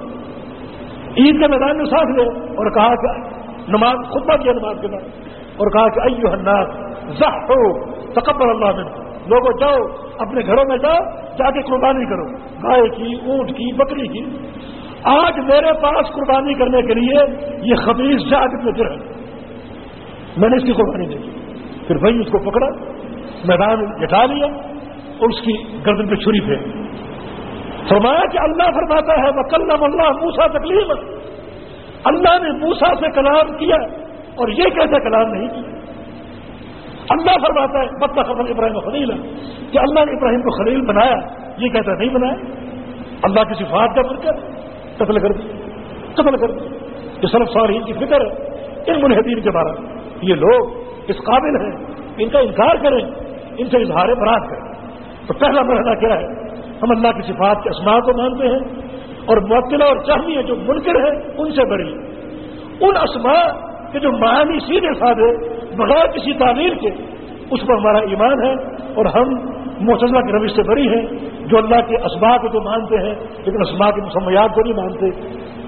عید کے میدان میں ساتھ گئے اور کہا کہ نماز، خطبہ کیا نماز کے بعد؟ اور کہا کہ ایو الناس زہ ہو تقبل اللہ میں لوگوں جاؤ، اپنے گھروں میں جاؤ جا کے قربانی کرو۔ گائے کی، اونٹ کی، بکری کی۔ آج میرے پاس قربانی کرنے کے لیے یہ خبیص جاگ میں گر ہے۔ میں نے اس کی قربانی دیکھی۔ پھر بھائی اس کو پکڑا، میدان جٹا لیا اور اس کی گردن پہ چھری پھیر فرمایا کہ اللہ فرماتا ہے وکلم اللہ موسا تکلیف اللہ نے موسا سے کلام کیا اور یہ کیسے کلام نہیں کیا۔ اللہ فرماتا ہے بتا خبر ابراہیم خلیل ہے کہ اللہ نے ابراہیم کو خلیل بنایا، یہ کہتا نہیں بنایا۔ اللہ کی صفات کا بن کر قتل کر دی، قتل کر دی۔ یہ سرف سوری کی فکر ہے، ان منحدین کے بارے میں۔ یہ لوگ اس قابل ہیں، ان کا انکار کریں، ان سے اظہار برات کریں۔ تو پہلا مرحلہ کیا ہے؟ ہم اللہ کی صفات کے اسماع کو مانتے ہیں اور معطلہ اور چاہیے جو منکر ہے ان سے بڑی ان اسماء کے جو معنی سیدھے سادھے، بغیر کسی تعمیر کے، اس پر ہمارا ایمان ہے اور ہم موسمہ کی روش سے بڑی ہیں۔ جو اللہ کے اسبا کو تو مانتے ہیں، لیکن اسما کے مسمیات کو نہیں مانتے۔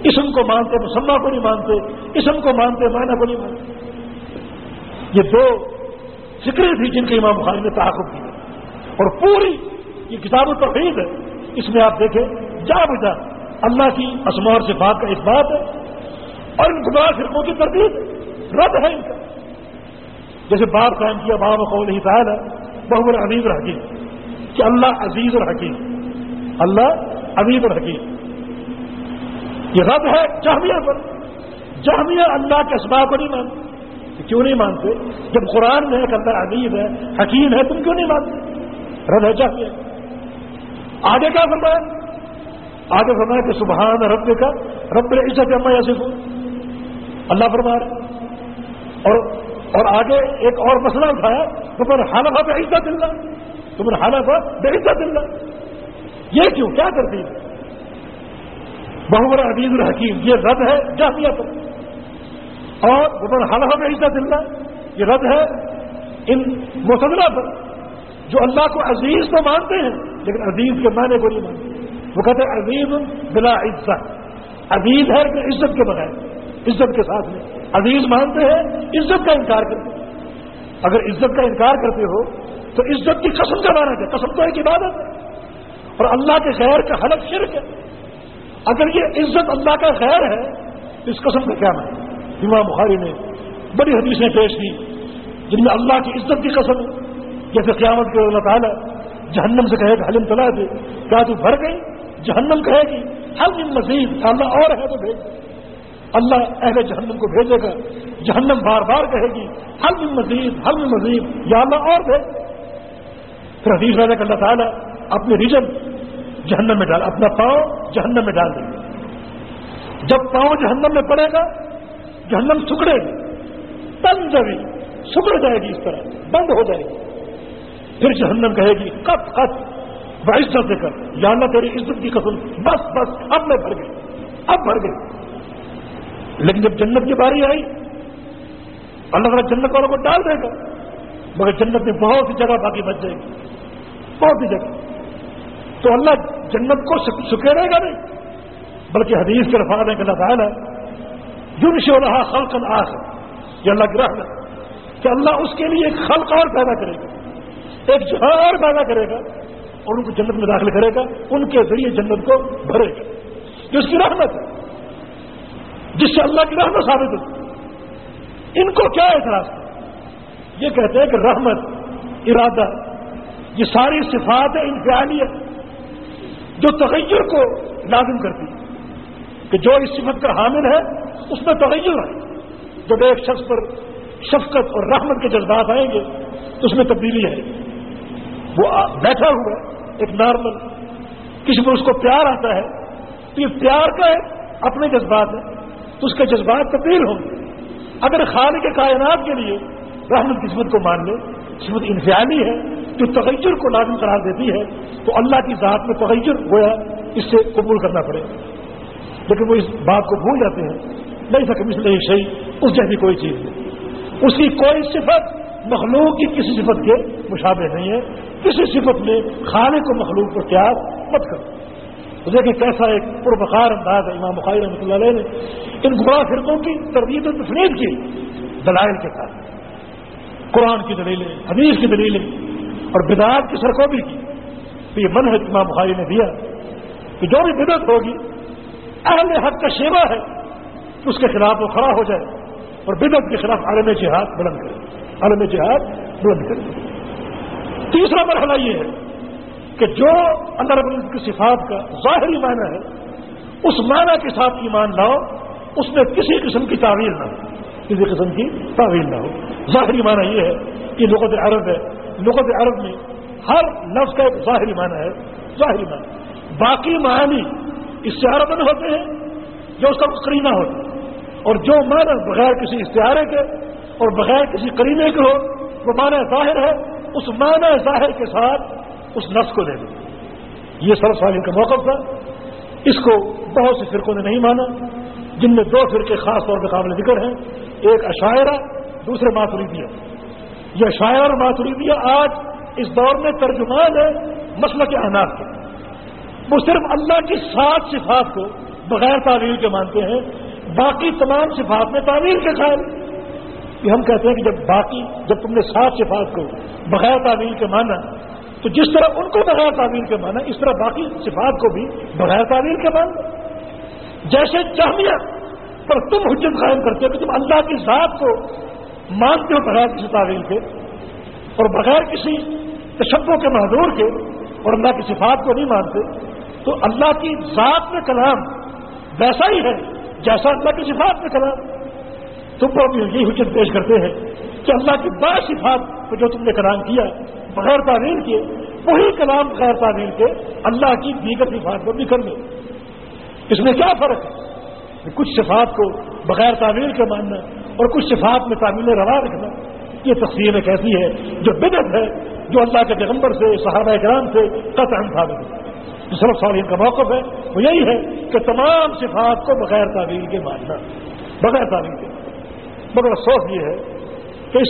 اسم کو مانتے، مسمہ کو نہیں مانتے۔ اسم کو مانتے، معنی کو نہیں مانتے۔ یہ دو فکریں تھیں جن کے امام بخاری نے تعاقب کی اور پوری یہ کتاب التوحید ہے۔ اس میں آپ دیکھیں، جا بجا، اللہ کی اسما اور صفات کا اس بات ہے۔ اور ان گمراہ فرقوں کی تربیت رد ہے ان کا۔ جیسے بات قائم کیا باب قول نہیں تعالیٰ بہبر عزیز اور حکیم کہ اللہ عزیز اور حکیم اللہ عزیز اور حکیم یہ رد ہے جہمیہ پر۔ جہمیہ اللہ کے اسباب کو نہیں مانتے کیوں نہیں مانتے؟ جب قرآن میں کہ اللہ عزیز ہے، حکیم ہے، تم کیوں نہیں مانتے؟ رد ہے جہمیہ آگے کیا فرمایا؟ آگے فرمایا کہ سبحان رب کا رب عزت اما یا اللہ فرما رہے اور اور آگے ایک اور مسئلہ اٹھایا تو پھر حالف بے عزت اللہ۔ تو پھر حالف بے عزت اللہ۔ یہ کیوں؟ کیا کرتی ہے؟ بہبر عزیز الحکیم، یہ رد ہے جامعہ پر اور وہ حالف بے عزت اللہ یہ رد ہے ان مسلح پر، جو اللہ کو عزیز تو مانتے ہیں، لیکن عزیز کے معنی کو نہیں مانتے۔ وہ کہتے ہیں عزیز بلا عزت، عزیز ہے کہ عزت کے بغیر، عزت کے ساتھ میں عزیز مانتے ہیں، عزت کا انکار کرتے ہیں۔ اگر عزت کا انکار کرتے ہو، تو عزت کی قسم کا مانا ہے قسم تو ایک عبادت ہے۔ اور اللہ کے خیر کا حلق شرک ہے۔ اگر یہ عزت اللہ کا خیر ہے، تو اس قسم کا کیا مانا امام بخاری نے بڑی حدیثیں پیش کی جن میں اللہ کی عزت کی قسم جیسے قیامت کے اللہ تعالیٰ جہنم سے کہے گا حلم تلا دے کیا تو بھر گئی؟ جہنم کہے گی۔ حل مزید اللہ اور ہے تو بھیج اللہ اہل جہنم کو بھیجے گا۔ جہنم بار بار کہے گی، حل مزید حل مزید، یا اللہ اور بھیج پھر حدیث رہنے کا اللہ تعالیٰ اپنے ریجن جہنم میں ڈال، اپنا پاؤں جہنم میں ڈال دیں گے جب پاؤں جہنم میں پڑے گا جہنم سکڑے گی، تن جبھی سکڑ جائے گی اس طرح، بند ہو جائے گی۔ پھر جہنم کہے گی کت کت عزت دے کر، یا اللہ تیری عزت کی قسم، بس بس، اب میں بھر گئی، اب بھر گئی۔ لیکن جب جنت کی باری آئی، اللہ تعالیٰ جنت والوں کو ڈال دے گا، مگر جنت میں بہت سی جگہ باقی بچ جائے گی، بہت سی جگہ۔ تو اللہ جنت کو سکے رہے گا نہیں، بلکہ حدیث کے رفاظ ہے کہ اللہ تعالیٰ یون شو رہا خلق آس یہ اللہ کی رحمت کہ اللہ اس کے لیے ایک خلق اور پیدا کرے گا. ایک جہاں اور پیدا کرے گا اور ان کو جنت میں داخل کرے گا. ان کے ذریعے جنت کو بھرے گا. یہ اس کی رحمت ہے جس سے اللہ کی رحمت ثابت ہوتی ان کو کیا اعتراض ہے یہ کہتے ہیں کہ رحمت، ارادہ، یہ ساری صفات انفعالیت جو تغیر کو لازم کرتی ہے کہ جو اس صفت کا حامل ہے اس میں تغیر ہے جب ایک شخص پر شفقت اور رحمت کے جذبات آئیں گے، تو اس میں تبدیلی ہے وہ بیٹھا ہوا ایک نارمل، کسی میں اس کو پیار آتا ہے، تو یہ پیار کا ہے اپنے جذبات ہے، تو اس کے جذبات تبدیل ہوں گے۔ اگر خالق کے کائنات کے لیے رحمت قسمت کو مان لے قسمت انفیالی ہے جو تغیر کو لازم قرار دیتی ہے، تو اللہ کی ذات میں تغیر گویا اس سے قبول کرنا پڑے گا۔ لیکن وہ اس بات کو بھول جاتے ہیں، نہیں سکے اس لیے صحیح، اس جیسی کوئی چیز نہیں۔ اس کی کوئی صفت مخلوق کی کسی صفت کے مشابہ نہیں ہے۔ کسی صفت میں خالق کو مخلوق کو پیار مت کرو۔ دیکھیں کیسا ایک پربخار انداز ہے، امام بخاری رحمۃ اللہ علیہ نے ان گمراہ فرقوں کی تربیت و تفریح کی دلائل کے ساتھ۔ قرآن کی دلیلیں، حدیث کی دلیلیں اور بدعات کی سرخوبی کی۔ تو یہ منحج امام بخاری نے دیا کہ جو بھی بدت ہوگی اہل حق کا شیوا ہے اس کے خلاف وہ کھڑا ہو جائے اور بدت کے خلاف عالم جہاد بلند کرے۔ عالم جہاد بلند کرے۔ تیسرا مرحلہ یہ ہے کہ جو اللہ رب العزت کی صفات کا ظاہری معنی ہے، اس معنی کے ساتھ ایمان لاؤ، اس میں کسی قسم کی تعویل نہ ہو۔ کسی قسم کی تعویل نہ ہو۔ ظاہری معنی یہ ہے کہ لغت عرب ہے۔ لغت عرب میں ہر لفظ کا ایک ظاہری معنی ہے۔ ظاہری معنی۔ باقی معنی اشتہار بند ہوتے ہیں، جو اس کا کرینہ ہوتا اور جو معنی بغیر کسی اشتہارے کے اور بغیر کسی کرینے کے ہو، وہ معنی ظاہر ہے، اس معنی ظاہر کے ساتھ اس نفس کو لے لیں یہ سر سالین کا موقف تھا۔ اس کو بہت سے فرقوں نے نہیں مانا، جن میں دو فرقے خاص طور پہ قابل ذکر ہیں۔ ایک عشاعرہ دوسرے ماتوریدیا یہ شاعر اور ماتوریدیا آج اس دور میں ترجمان ہے مسئلہ کے اناج کے۔ وہ صرف اللہ کی سات صفات کو بغیر تعویل کے مانتے ہیں، باقی تمام صفات میں تعویل کے قائل یہ ہم کہتے ہیں کہ جب باقی، جب تم نے سات صفات کو بغیر تعویل کے مانا، تو جس طرح ان کو بغیر تعمیر کے مانا، اس طرح باقی صفات کو بھی بغیر تعمیر کے مانا۔ جیسے چاہیے پر تم حجت قائم کرتے ہو کہ تم اللہ کی ذات کو مانتے ہو بغیر کسی تعویل کے، اور بغیر کسی تشبوں کے محدور کے، اور اللہ کی صفات کو نہیں مانتے تو اللہ کی ذات میں کلام ویسا ہی ہے جیسا اللہ کی صفات میں کلام۔ تم کو یہ حجت پیش کرتے ہیں کہ اللہ کی بڑا صفات کو جو تم نے کلام کیا، بغیر تعمیر کے، وہی کلام بغیر تعمیر کے اللہ کی دیگر صفات کو بھی کر لو اس میں کیا فرق ہے؟ کچھ صفات کو بغیر تعمیر کے ماننا اور کچھ صفات میں تعمیر روا رکھنا۔ یہ تقسیم ایک ایسی ہے جو بدت ہے، جو اللہ کے پیغمبر سے، صحابہ کرام سے قطع ثابت ہے۔ جو سرف صالحین کا موقف ہے، وہ یہی ہے کہ تمام صفات کو بغیر تعمیر کے ماننا، بغیر تعمیر کے۔ مگر افسوس یہ ہے کہ اس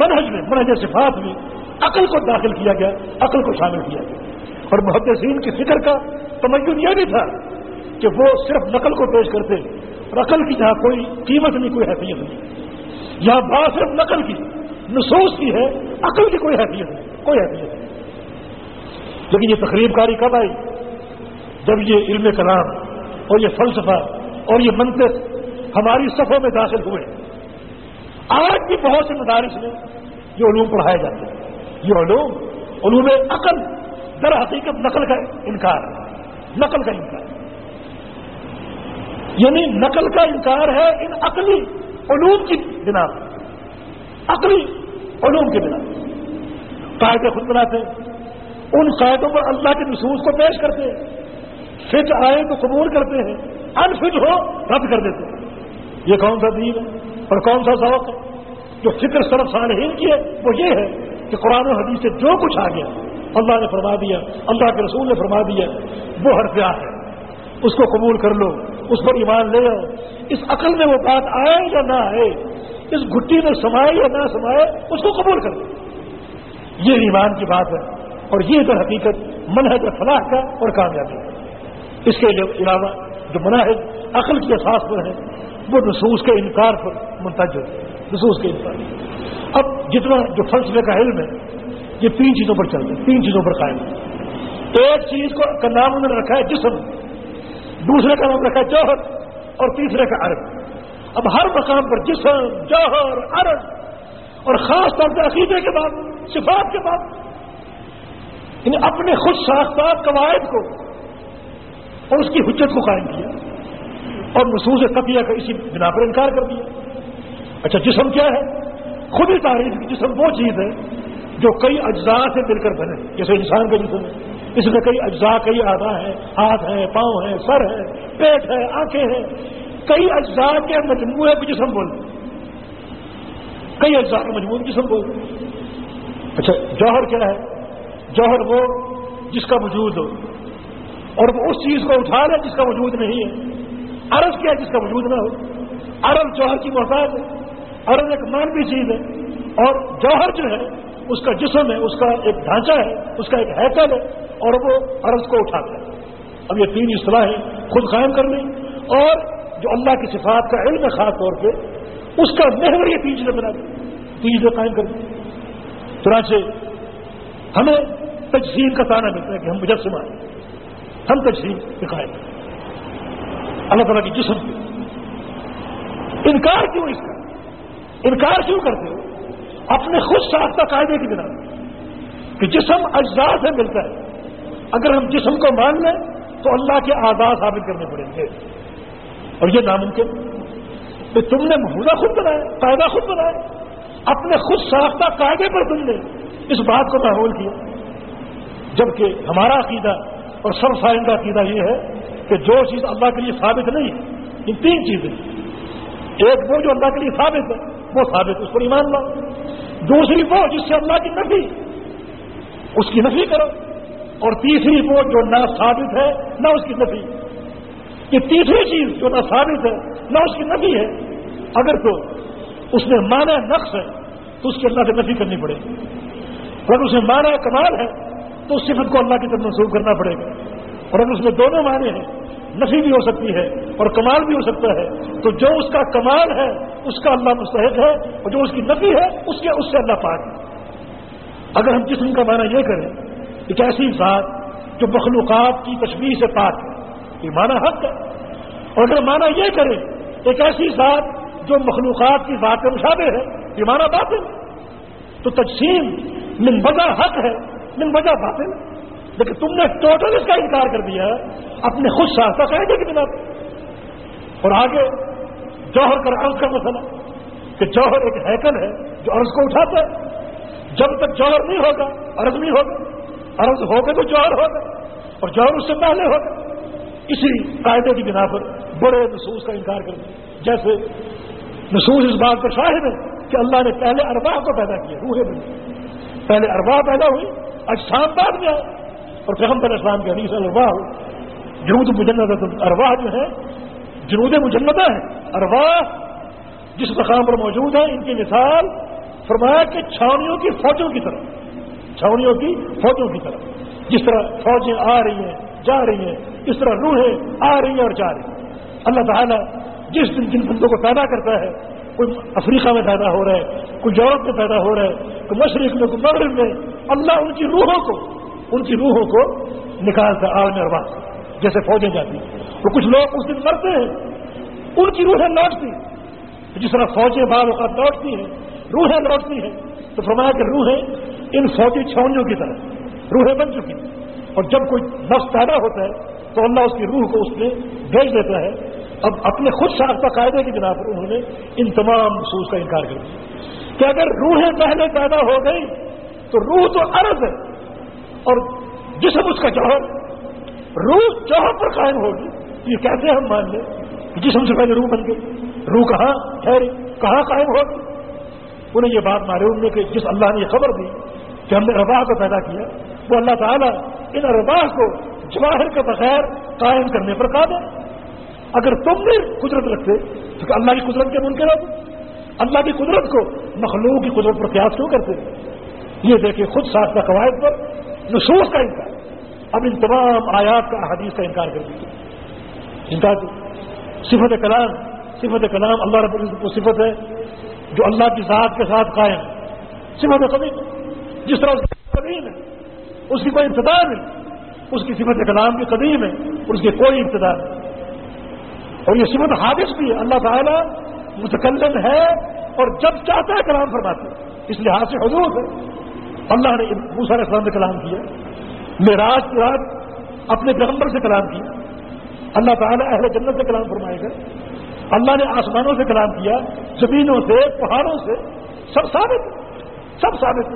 منہج میں، منہج صفات میں عقل کو داخل کیا گیا، عقل کو شامل کیا گیا۔ اور محدثین کی فکر کا تمین یہ بھی تھا کہ وہ صرف نقل کو پیش کرتے اور عقل کی جہاں کوئی قیمت نہیں، کوئی حیثیت نہیں۔ یہاں بات صرف نقل کی، نصوص کی ہے، عقل کی کوئی حیثیت نہیں، کوئی حیثیت نہیں۔ لیکن یہ تقریب کاری کب آئی؟ جب یہ علم کلام اور یہ فلسفہ اور یہ منطق ہماری صفوں میں داخل ہوئے، آج بھی بہت سے مدارس میں یہ علوم پڑھائے جاتے ہیں۔ یہ علوم علوم عقل، در حقیقت نقل کا انکار، نقل کا انکار۔ یعنی نقل کا انکار ہے ان عقلی علوم کی بنا عقلی علوم کے بنا قاعدے خود بناتے ان قاعدوں پر اللہ کے نصوص کو پیش کرتے ہیں۔ فٹ آئے تو قبول کرتے ہیں انفٹ ہو، رد کر دیتے ہیں۔ یہ کون سا دین ہے؟ اور کون سا سبق ہے؟ جو فکر صرف صالحین کی ہے، وہ یہ ہے کہ قرآن و حدیث سے جو کچھ آ گیا، اللہ نے فرما دیا، اللہ کے رسول نے فرما دیا، وہ ہر پیار ہے۔ اس کو قبول کر لو، اس پر ایمان لے آؤ۔ اس عقل میں وہ بات آئے یا نہ آئے، اس گٹی میں سمائے یا نہ سمائے، اس کو قبول کر لو۔ یہ ایمان کی بات ہے، اور یہ در حقیقت منحج فلاح کا اور کامیابی ہے اس کے علاوہ جو مناحج عقل کی احساس پر ہے، وہ نصوص کے انکار پر منتج نصوص کے انکار اب جتنا جو فلسفے کا علم ہے، یہ تین چیزوں پر چلتا ہے، تین چیزوں پر قائم ہے۔ ایک چیز کو کا نام انہوں نے رکھا ہے جسم، دوسرے کا نام رکھا ہے جوہر، اور تیسرے کا عرب۔ اب ہر مقام پر جسم، جوہر، عرب، اور خاص طور پر عقیدے کے بعد، صفات کے بعد یعنی اپنے خود ساختہ قواعد کو اور اس کی حجت کو قائم کیا اور محسوس قطعہ کا اسی بنا پر انکار کر دیا۔ اچھا جسم کیا ہے؟ خود ہی تعریف کی، جسم وہ چیز ہے جو کئی اجزاء سے مل کر بنے، جیسے انسان کا جسم ہے۔ اس میں کئی اجزاء، کئی آدھا ہے ہاتھ ہے پاؤں ہے سر ہے پیٹ ہے آنکھیں ہیں۔ کئی اجزاء کے مجموعے کو جسم بولتے کئی اجزاء کے مجموعے جسم بولتے اچھا جوہر کیا ہے؟ جوہر وہ جس کا وجود ہو۔ اور وہ اس چیز کو اٹھا لے جس کا وجود نہیں ہے۔ عرض کیا جس کا وجود نہ ہو۔ عرض جوہر کی محتاج ہے۔ عرض ایک مانوی چیز ہے۔ اور جوہر جو ہے، اس کا جسم ہے، اس کا ایک ڈھانچہ ہے، اس کا ایک حیکل ہے، اور وہ عرض کو اٹھاتا ہے۔ اب یہ تین اصطلاحیں خود قائم کر لیں۔ اور جو اللہ کی صفات کا علم ہے خاص طور پہ، اس کا محور یہ تین چیزیں بنا دیں۔ تین چیزیں قائم کر دیں چنانچہ، ہمیں تجسیم کا تانا ملتا ہے کہ ہم مجسمہ ہیں۔ ہم تجسیم کے قائم اللہ تعالیٰ کی جسم کے انکار کیوں اس کا؟ انکار کیوں کرتے ہو؟ اپنے خود ساختہ قاعدے کی بنا کہ جسم اجزاء سے ملتا ہے۔ اگر ہم جسم کو مان لیں، تو اللہ کے آزاد ثابت کرنے پڑیں گے۔ اور یہ ناممکن۔ کہ تم نے محدودہ خود بنایا، قاعدہ خود بنایا۔ اپنے خود ساختہ قاعدے پر تم نے اس بات کو محول کیا۔ جبکہ ہمارا عقیدہ اور سب سائن کا عقیدہ یہ ہے کہ جو چیز اللہ کے لیے ثابت نہیں ہے ان تین چیزیں۔ ایک وہ جو اللہ کے لیے ثابت ہے، وہ ثابت اس پر ایمان لاؤ۔ دوسری وہ جس سے اللہ کی نفی، اس کی نفی کرو۔ اور تیسری وہ جو نہ ثابت ہے، نہ اس کی نفی۔ یہ تیسری چیز جو نہ ثابت ہے، نہ اس کی نفی ہے۔ اگر تو اس میں مانا نقص ہے، تو اس کی اللہ سے نفی کرنی پڑے۔ گی اگر اس میں مانا کمال ہے تو اس صفت کو اللہ کی طرف منسوخ کرنا پڑے گا۔ اور اگر اس میں دونوں معنی ہیں، نفی بھی ہو سکتی ہے اور کمال بھی ہو سکتا ہے، تو جو اس کا کمال ہے، اس کا اللہ مستحق ہے، اور جو اس کی نفی ہے، اس کے اس سے اللہ پاک ہے۔ اگر ہم جسم کا معنی یہ کریں ایک ایسی ذات جو مخلوقات کی تشویح سے پاک ہے، یہ معنی حق ہے۔ اور اگر معنی یہ کریں ایک ایسی ذات جو مخلوقات کی ذات کے مشابہ ہے، یہ معنی باطل تو تجسیم من وجہ حق ہے۔ من وجہ باطل لیکن تم نے ٹوٹل اس کا انکار کر دیا اپنے خود ساختہ قاعدے کی بنا اور آگے جوہر کر عرض کا مسئلہ کہ جوہر ایک ہیکل ہے جو عرض کو اٹھاتا ہے۔ جب تک جوہر نہیں ہوگا، عرض نہیں ہوگا۔ عرض ہوگا تو جوہر ہوگا، اور جوہر اس سے پہلے ہوگا۔ اسی قاعدے کی بنا پر بڑے نصوص کا انکار کر دیا۔ جیسے نصوص اس بات پر شاہد ہے کہ اللہ نے پہلے ارباہ کو پیدا کیا روحے بنی۔ پہلے ارباہ پیدا ہوئی اجسام بعد میں آئے اور پیغمبر اسلام کے حدیث الرواح جنود مجنت ارواح جو ہے جنود مجنتہ ہے ارواح جس مقام پر موجود ہے ان کی مثال فرمایا کہ چھاؤنیوں کی فوجوں کی طرح چھاؤنیوں کی فوجوں کی طرح جس طرح فوجیں آ رہی ہیں، جا رہی ہیں، اس طرح روحیں آ رہی ہیں اور جا رہی ہیں۔ اللہ تعالیٰ جس دن جن بندوں کو پیدا کرتا ہے کوئی افریقہ میں پیدا ہو رہا ہے کوئی یورپ میں پیدا ہو رہا ہے کوئی مشرق میں کوئی مغرب میں۔ اللہ ان کی روحوں کو، ان کی روحوں کو نکالتا عالم اربا جیسے فوجیں جاتی تو کچھ لوگ اس دن مرتے ہیں، ان کی روحیں لوٹتی جس طرح فوجیں بعض اوقات لوٹتی ہیں، روحیں لوٹتی ہیں، تو فرمایا کہ روحیں ان فوجی چھونیوں کی طرح، روحیں بن چکی اور جب کوئی نفس پیدا ہوتا ہے، تو اللہ اس کی روح کو اس میں بھیج دیتا ہے۔ اب اپنے خود ساختہ قاعدے کی بنا پر انہوں نے ان تمام محسوس کا انکار کر دیا کہ اگر روحیں پہلے پیدا ہو گئی تو روح تو عرض ہے اور جسم اس کا جوہر روح جوہر پر قائم ہوگی۔ یہ کیسے ہم مان لیں کہ جسم سے پہلے روح بن گئی؟ روح کہاں ٹھہری؟ کہاں قائم ہوگی؟ انہیں یہ بات معلوم ہے کہ جس اللہ نے یہ خبر دی کہ ہم نے رباح کو پیدا کیا، وہ اللہ تعالیٰ ان رباح کو جواہر کے بغیر قائم کرنے پر قابل اگر تم بھی قدرت رکھتے تو کہ اللہ کی قدرت کے منکر ہوتے اللہ کی قدرت کو مخلوق کی قدرت پر قیاس کیوں کرتے؟ یہ دیکھیں خود ساختہ قواعد پر نصوص کا انکار۔ اب ان تمام آیات کا حدیث کا انکار کر دیجیے انکار صفت کلام صفت کلام اللہ رب العزت کو صفت ہے، جو اللہ کی ذات کے ساتھ قائم ہے۔ صفت قدیم جس طرح قدیم ہے۔ اس کی کوئی ابتدا نہیں۔ اس کی صفت کلام بھی قدیم ہے اور اس کی کوئی ابتدا نہیں۔ اور یہ صفت حادث بھی ہے۔ اللہ تعالیٰ متکلم ہے اور جب چاہتا ہے کلام فرماتے اس لحاظ سے حضور ہے۔ اللہ نے علیہ السلام سے کلام کیا۔ معراج کے بعد اپنے پیغمبر سے کلام کیا۔ اللہ تعالیٰ اہل جنت سے کلام فرمائے گا۔ اللہ نے آسمانوں سے کلام کیا۔ زمینوں سے، پہاڑوں سے۔ سب ثابت سب ثابت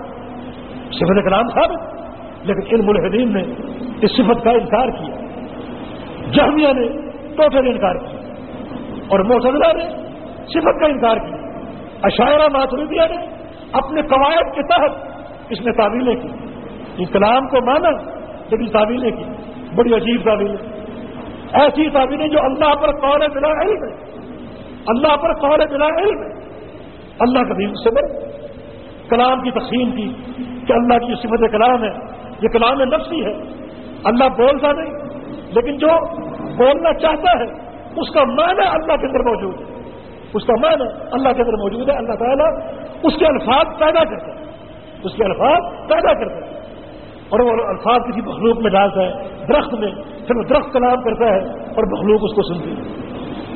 صفت کلام ثابت لیکن ان ملحدین نے اس صفت کا انکار کیا۔ جہمیہ نے، ٹوٹل انکار کیا۔ اور موسلہ نے صفت کا انکار کیا۔ عشاعرہ ماتریدیا نے اپنے قواعد کے تحت اس نے تعویلیں کی۔ اسلام کو مانا لیکن تعویلیں کی۔ بڑی عجیب تعویلیں۔ ایسی تعویلیں جو اللہ پر قول بلا علم ہے اللہ پر قول بلا علم ہے اللہ کا دین صبر کلام کی تقسیم کی کہ اللہ کی صفت کلام ہے۔ یہ کلام نفسی ہے۔ اللہ بولتا نہیں، لیکن جو بولنا چاہتا ہے اس کا معنی اللہ کے اندر موجود ہے۔ اس کا معنی اللہ کے اندر موجود ہے، اللہ تعالیٰ اس کے الفاظ پیدا کرتا ہے۔ اس کے الفاظ پیدا کرتا ہے۔ اور وہ الفاظ کسی مخلوق میں ڈالتا ہے، درخت میں، پھر وہ درخت کلام کرتا ہے اور مخلوق اس کو سنتی ہے۔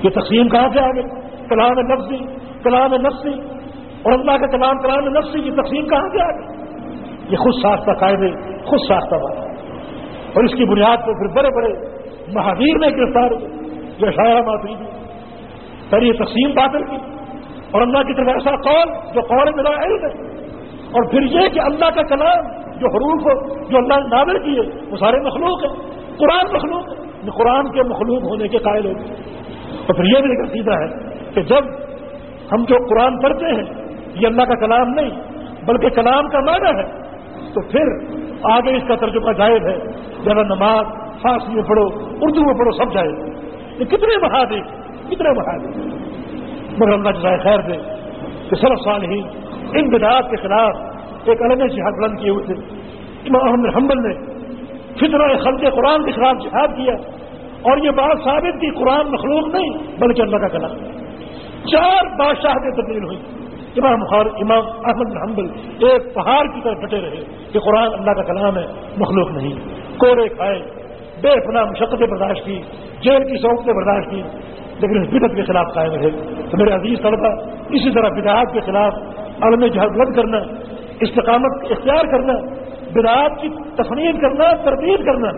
یہ تقسیم کہاں سے آگے؟ کلام نفسی کلام نفسی۔ اور اللہ کا کلام کلام نفسی کی تقسیم کہاں سے آگے؟ یہ خود ساختہ قاعدے، خود ساختہ بات اور اس کی بنیاد پر پھر بڑے بڑے مہاویر میں گرفتار ہوئے۔ جو شاعرہ ماتری تھی پہلے یہ تقسیم باطل کی۔ اور اللہ کی طرف ایسا قول جو قول میرا علم ہے۔ اور پھر یہ کہ اللہ کا کلام جو حروف جو اللہ نے نازل کیے، وہ سارے مخلوق ہیں۔ قرآن مخلوق ہے۔ قرآن کے مخلوق ہونے کے قائل ہوتے اور پھر یہ بھی ایک سیدھا ہے کہ جب ہم جو قرآن پڑھتے ہیں، یہ اللہ کا کلام نہیں، بلکہ کلام کا معنی ہے، تو پھر آگے اس کا ترجمہ جائز ہے۔ جب نماز، فارسی میں پڑھو، اردو میں پڑھو، سب جائز یہ کتنے مہادے کتنے مہادے مگر اللہ جزائے خیر دے کہ صرف سال ہی ان بدعات کے خلاف ایک الگ جہاد بلند کیے ہوئے تھے۔ امام احمد حمبل نے فطر خلق قرآن کے خلاف جہاد کیا۔ اور یہ بات ثابت کی قرآن مخلوق نہیں، بلکہ اللہ کا کلام۔ چار بادشاہ کی تبدیل ہوئی۔ امام بخار امام احمد بن حنبل ایک پہاڑ کی طرف ڈٹے رہے کہ قرآن اللہ کا کلام ہے، مخلوق نہیں۔ کوڑے کھائے۔ بے پناہ مشقتیں برداشت کی، جیل کی سہولتیں برداشت کی، لیکن اس بدت کے خلاف قائم رہے۔ تو میرے عزیز طلبہ اسی طرح بدعات کے خلاف عالم جہاد بلند کرنا، استقامت اختیار کرنا، بدعات کی تفریح کرنا، تردید کرنا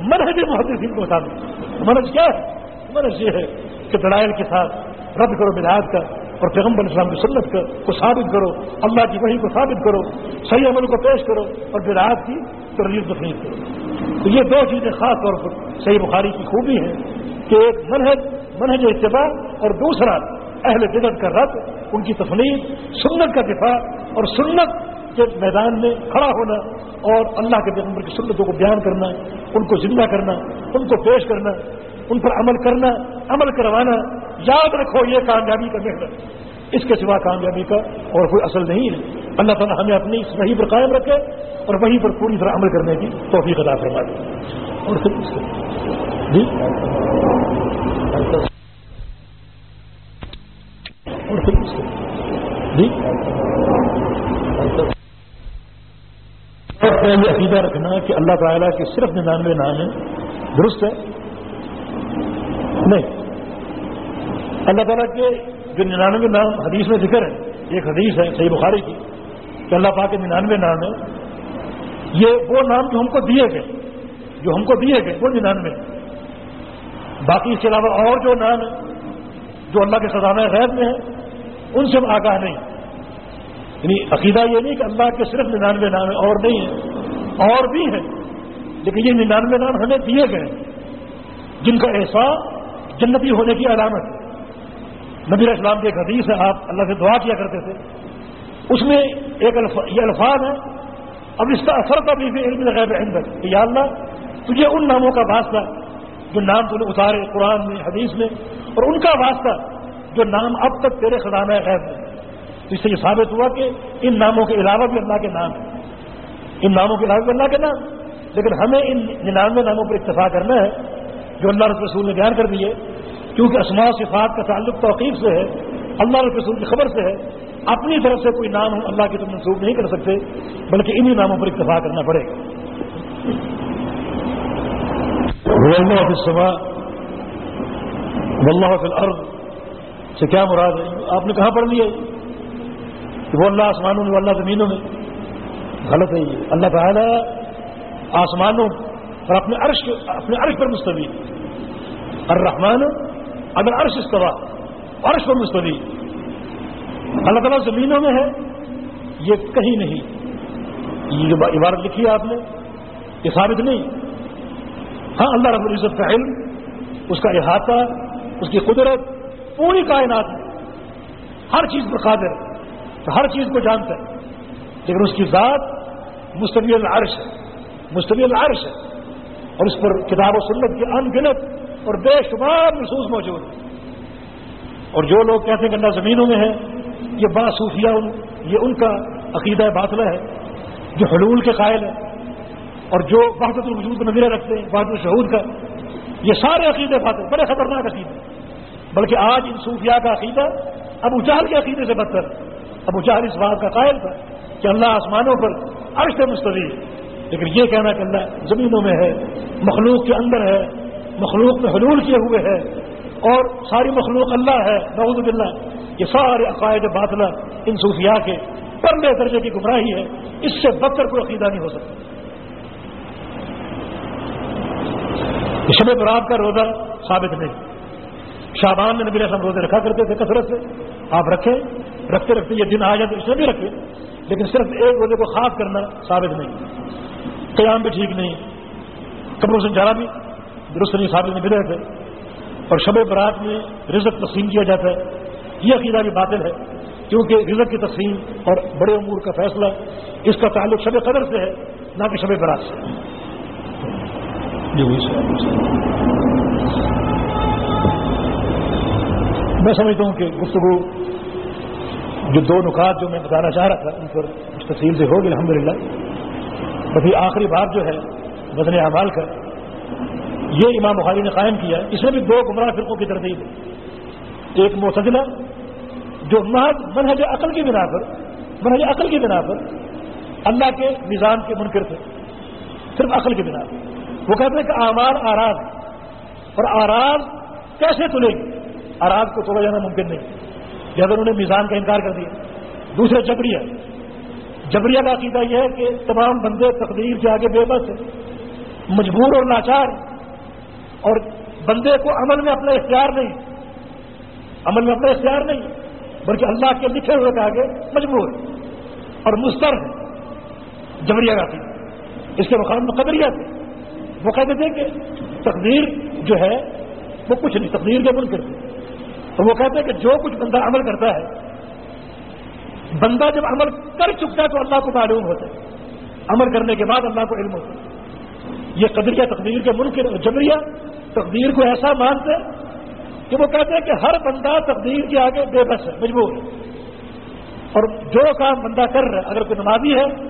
مرحج محدثین کو مطابق مرض کیا ہے؟ مرض یہ ہے کہ دلائل کے ساتھ رد کرو بدعات کا اور پیغمبر اسلام کی سنت کا کو ثابت کرو، اللہ کی وحی کو ثابت کرو، صحیح عمل کو پیش کرو اور بدعات کی تردید تفریح کرو۔ تو یہ دو چیزیں خاص طور پر صحیح بخاری کی خوبی ہے کہ ایک منہج منہج اتباع اور دوسرا اہل جدت کا رد، ان کی تفریح سنت کا دفاع اور سنت کے میدان میں کھڑا ہونا اور اللہ کے پیغمبر کی سنتوں کو بیان کرنا، ان کو زندہ کرنا، ان کو پیش کرنا۔ ان پر عمل کرنا، عمل کروانا، یاد رکھو یہ کامیابی کا محنت اس کے سوا کامیابی کا اور کوئی اصل نہیں ہے۔ اللہ تعالیٰ ہمیں اپنی صحیح پر قائم رکھے اور وہیں پر پوری طرح عمل کرنے کی توفیق ادا فرما دے اور پھر جی؟ اور پھر جی؟ عقیدہ رکھنا کہ اللہ تعالیٰ کے صرف ننانوے نام ہیں۔ درست ہے؟ نہیں۔ اللہ تعالیٰ کے جو ننانوے نام حدیث میں ذکر ہے ایک حدیث ہے صحیح بخاری کی، کہ اللہ پاک کے ننانوے نام ہیں۔ یہ وہ نام جو ہم کو دیے گئے، جو ہم کو دیے گئے، وہ ننانوے۔ باقی اس کے علاوہ اور جو نام ہیں، جو اللہ کے سزانہ غیر میں ہیں، ان سے ہم آگاہ نہیں۔ یعنی عقیدہ یہ نہیں کہ اللہ کے صرف ننانوے نام ہے اور نہیں ہے اور بھی ہیں۔ لیکن یہ ننانوے نام ہمیں دیے گئے جن کا احساس جنتی ہونے کی علامت۔ ہے نبی اسلام کے ایک حدیث ہے، آپ اللہ سے دعا کیا کرتے تھے۔ اس میں ایک یہ الفاظ ہے اب اس کا اثر کا بھی علم غیب اندر کہ یا اللہ، تجھے ان ناموں کا واسطہ جو نام تم نے اتارے قرآن میں، حدیث میں، اور ان کا واسطہ جو نام اب تک تیرے خزانہ غیب میں اس سے یہ ثابت ہوا کہ ان ناموں کے علاوہ بھی اللہ کے نام ہیں۔ ان ناموں کے علاوہ بھی اللہ کے نام۔ لیکن ہمیں ان ننانوے ناموں پر اتفاق کرنا ہے۔ جو اللہ رسول نے بیان کر دیے کیونکہ اسماع صفات کا تعلق توقیف سے ہے، اللہ رسول کی خبر سے ہے، اپنی طرف سے کوئی نام ہم اللہ کی طرف منسوخ نہیں کر سکتے، بلکہ انہی ناموں پر اتفاق کرنا پڑے۔ گا اللہ فی الارض، سے کیا مراد ہے؟ آپ نے کہاں پڑھ لیا کہ وہ اللہ آسمانوں میں، وہ اللہ زمینوں میں۔ غلط ہے یہ۔ اللہ تعالیٰ آسمانوں اور اپنے عرش اپنے عرش پر مستوی۔ الرحمن اگر عرش استوا عرش پر مستوی۔ اللہ تعالیٰ زمینوں میں ہے، یہ کہیں نہیں۔ یہ جو عبارت لکھی ہے آپ نے، یہ ثابت نہیں۔ ہاں اللہ رب العزت کا علم، اس کا احاطہ، اس کی قدرت، پوری کائنات میں۔ ہر چیز پر قادر ہے ہر چیز کو جانتا ہے۔ لیکن اس کی ذات مستوی العرش ہے، مستوی العرش ہے۔ اور اس پر کتاب و سنت کی ان گنت اور بے شمار محسوس موجود ہے اور جو لوگ کہتے ہیں کہ اللہ زمینوں میں ہے، یہ با صوفیہ یہ ان کا عقیدہ باطلہ ہے جو حلول کے قائل ہے اور جو وحدت الوجود کا نظرہ رکھتے ہیں، وحدت الشہود کا، یہ سارے عقیدے باتیں بڑے خطرناک عقیدے۔ بلکہ آج ان صوفیاء کا عقیدہ ابو چہل کے عقیدے سے بدتر ابو چہل اس بات کا قائل تھا کہ اللہ آسمانوں پر عرش سے مستوی لیکن یہ کہنا کہ اللہ زمینوں میں ہے، مخلوق کے اندر ہے، مخلوق میں حلول کیے ہوئے ہے، اور ساری مخلوق اللہ ہے، نعوذ باللہ، یہ سارے عقائد باطلہ ان صوفیاء کے پرلے درجے کی گمراہی ہے، اس سے بدتر کوئی عقیدہ نہیں ہو سکتا۔ شب برات کا روزہ ثابت نہیں۔ شابان میں نبی رسم روزے رکھا کرتے تھے کثرت سے۔ آپ رکھیں، رکھتے رکھتے یہ دن آ جائے تو اس میں بھی رکھے لیکن صرف ایک روزے کو خاص کرنا ثابت نہیں۔ قیام بھی ٹھیک نہیں۔ کپڑوں سے جانا بھی درست نہیں ثابت نہیں ملے تھے اور شب برات میں رزق تقسیم کیا جاتا ہے۔ یہ عقیدہ بھی باطل ہے کیونکہ رزق کی تقسیم اور بڑے امور کا فیصلہ اس کا تعلق شب قدر سے ہے نہ کہ شب برات سے۔ میں سمجھتا ہوں کہ گفتگو جو دو نکات جو میں بتانا چاہ رہا تھا ان پر تفصیل سے ہوگی الحمد للہ ابھی آخری بات جو ہے، وزن اعمال کا، یہ امام بخاری نے قائم کیا اس میں بھی دو گمراہ فرقوں کی ترتیب ہے۔ ایک معتدلہ، جو محض منہج عقل کی بنا پر، منہج عقل کی بنا پر اللہ کے نظام کے منکر تھے۔ صرف عقل کی بنا پر۔ وہ کہتے ہیں کہ آمار آراز اور آراز کیسے تلے گی؟ آراز کو توڑا جانا ممکن نہیں۔ لہٰذا انہوں نے میزان کا انکار کر دیا۔ دوسرے جبریہ جبریہ کا عقیدہ یہ ہے کہ تمام بندے تقدیر کے آگے بے بس ہیں، مجبور اور لاچار اور بندے کو عمل میں اپنا اختیار نہیں، عمل میں اپنا اختیار نہیں، بلکہ اللہ کے لکھے ہوئے کے آگے مجبور اور مستر ہے جبریہ کا عقیدہ۔ اس کے مقام میں قدریہ تھے وہ کہتے تھے کہ تقدیر جو ہے، وہ کچھ نہیں، تقدیر کے منکر تھے تو وہ کہتے ہیں کہ جو کچھ بندہ عمل کرتا ہے بندہ جب عمل کر چکتا ہے تو اللہ کو معلوم ہوتا ہے۔ عمل کرنے کے بعد اللہ کو علم ہوتا ہے۔ یہ قدریہ تقدیر کے ملک جبریہ تقدیر کو ایسا مانتے کہ وہ کہتے ہیں کہ ہر بندہ تقدیر کے آگے بے بس ہے، مجبور ہے۔ اور جو کام بندہ کر رہا ہے، اگر کوئی نمازی ہے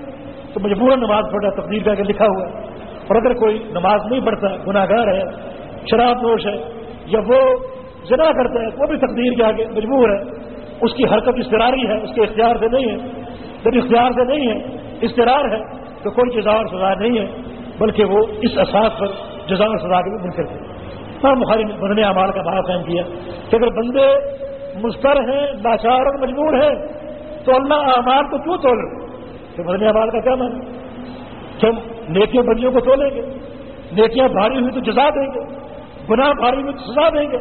تو مجبور نماز پڑھ رہا ہے، تقدیر کے آگے لکھا ہوا ہے۔ اور اگر کوئی نماز نہیں پڑھتا گناہ گار ہے، شراب نوش ہے، یا وہ جنا کرتا ہے، وہ بھی تقدیر کے آگے مجبور ہے۔ اس کی حرکت استراری ہے، اس کے اختیار سے نہیں ہے۔ جب اختیار سے نہیں ہے استرار ہے، تو کوئی جزا اور سزا نہیں ہے، بلکہ وہ اس احساس پر جزا اور سزا کے بھی منکر تھے ہاں بخاری نے بدن اعمال کا بھاؤ قائم کیا کہ اگر بندے مستر ہیں لاچار اور مجبور ہیں، تو اللہ اعمال کو کیوں تول تو بدن اعمال کا کیا مان کہ ہم نیکیاں بندیوں کو تولیں گے، نیکیاں بھاری ہوئی تو جزا دیں گے، گناہ بھاری ہوئی تو سزا دیں گے۔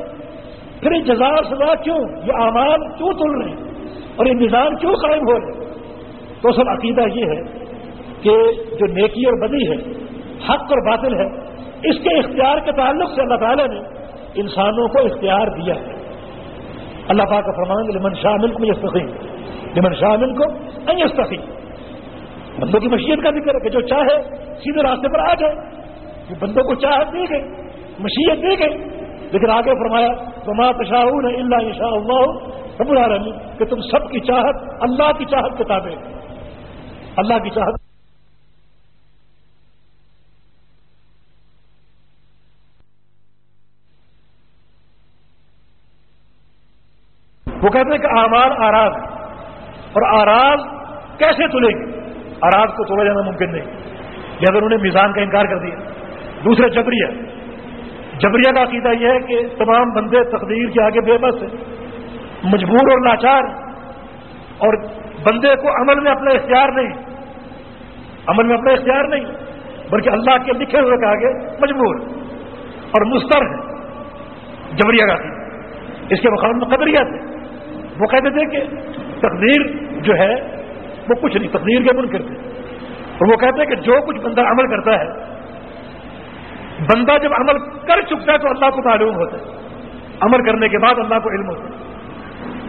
پھر یہ جزا سزا کیوں؟ یہ اعمال کیوں تل رہے ہیں؟ اور یہ نظام کیوں قائم ہو رہے ہیں؟ تو سب عقیدہ یہ ہے کہ جو نیکی اور بدی ہے، حق اور باطل ہے، اس کے اختیار کے تعلق سے اللہ تعالیٰ نے انسانوں کو اختیار دیا ہے۔ اللہ پاک کا فرمان لمن شامل کو یستقیم۔ لمن شامل کو یستقیم۔ بندوں کی مشیت کا ذکر ہے کہ جو چاہے، سیدھے راستے پر آ جائے۔ بندوں کو چاہت دی گئی مشیت دی گئی لیکن آگے فرمایا تو ماں تشاہ اللہ شاء اللہ رب العالمین، کہ تم سب کی چاہت، اللہ کی چاہت کتابیں اللہ کی چاہت وہ کہتے ہیں کہ آمار آراز اور آراز کیسے تلے گی آراز کو توڑا جانا ممکن نہیں۔ لہٰذا انہوں نے میزان کا انکار کر دیا۔ دوسرے جبریہ جبریہ کا عقیدہ یہ ہے کہ تمام بندے تقدیر کے آگے بے بس ہیں، مجبور اور لاچار اور بندے کو عمل میں اپنا اختیار نہیں، عمل میں اپنا اختیار نہیں، بلکہ اللہ کے لکھے ہوئے کے آگے مجبور اور مستر ہے جبریہ کا عقیدہ۔ اس کے مقام میں قدریہ تھے وہ کہتے تھے کہ تقدیر جو ہے، وہ کچھ نہیں، تقدیر کے منکر تھے۔ اور وہ کہتے ہیں کہ جو کچھ بندہ عمل کرتا ہے بندہ جب عمل کر چکتا ہے تو اللہ کو معلوم ہوتا ہے۔ عمل کرنے کے بعد اللہ کو علم ہوتا ہے۔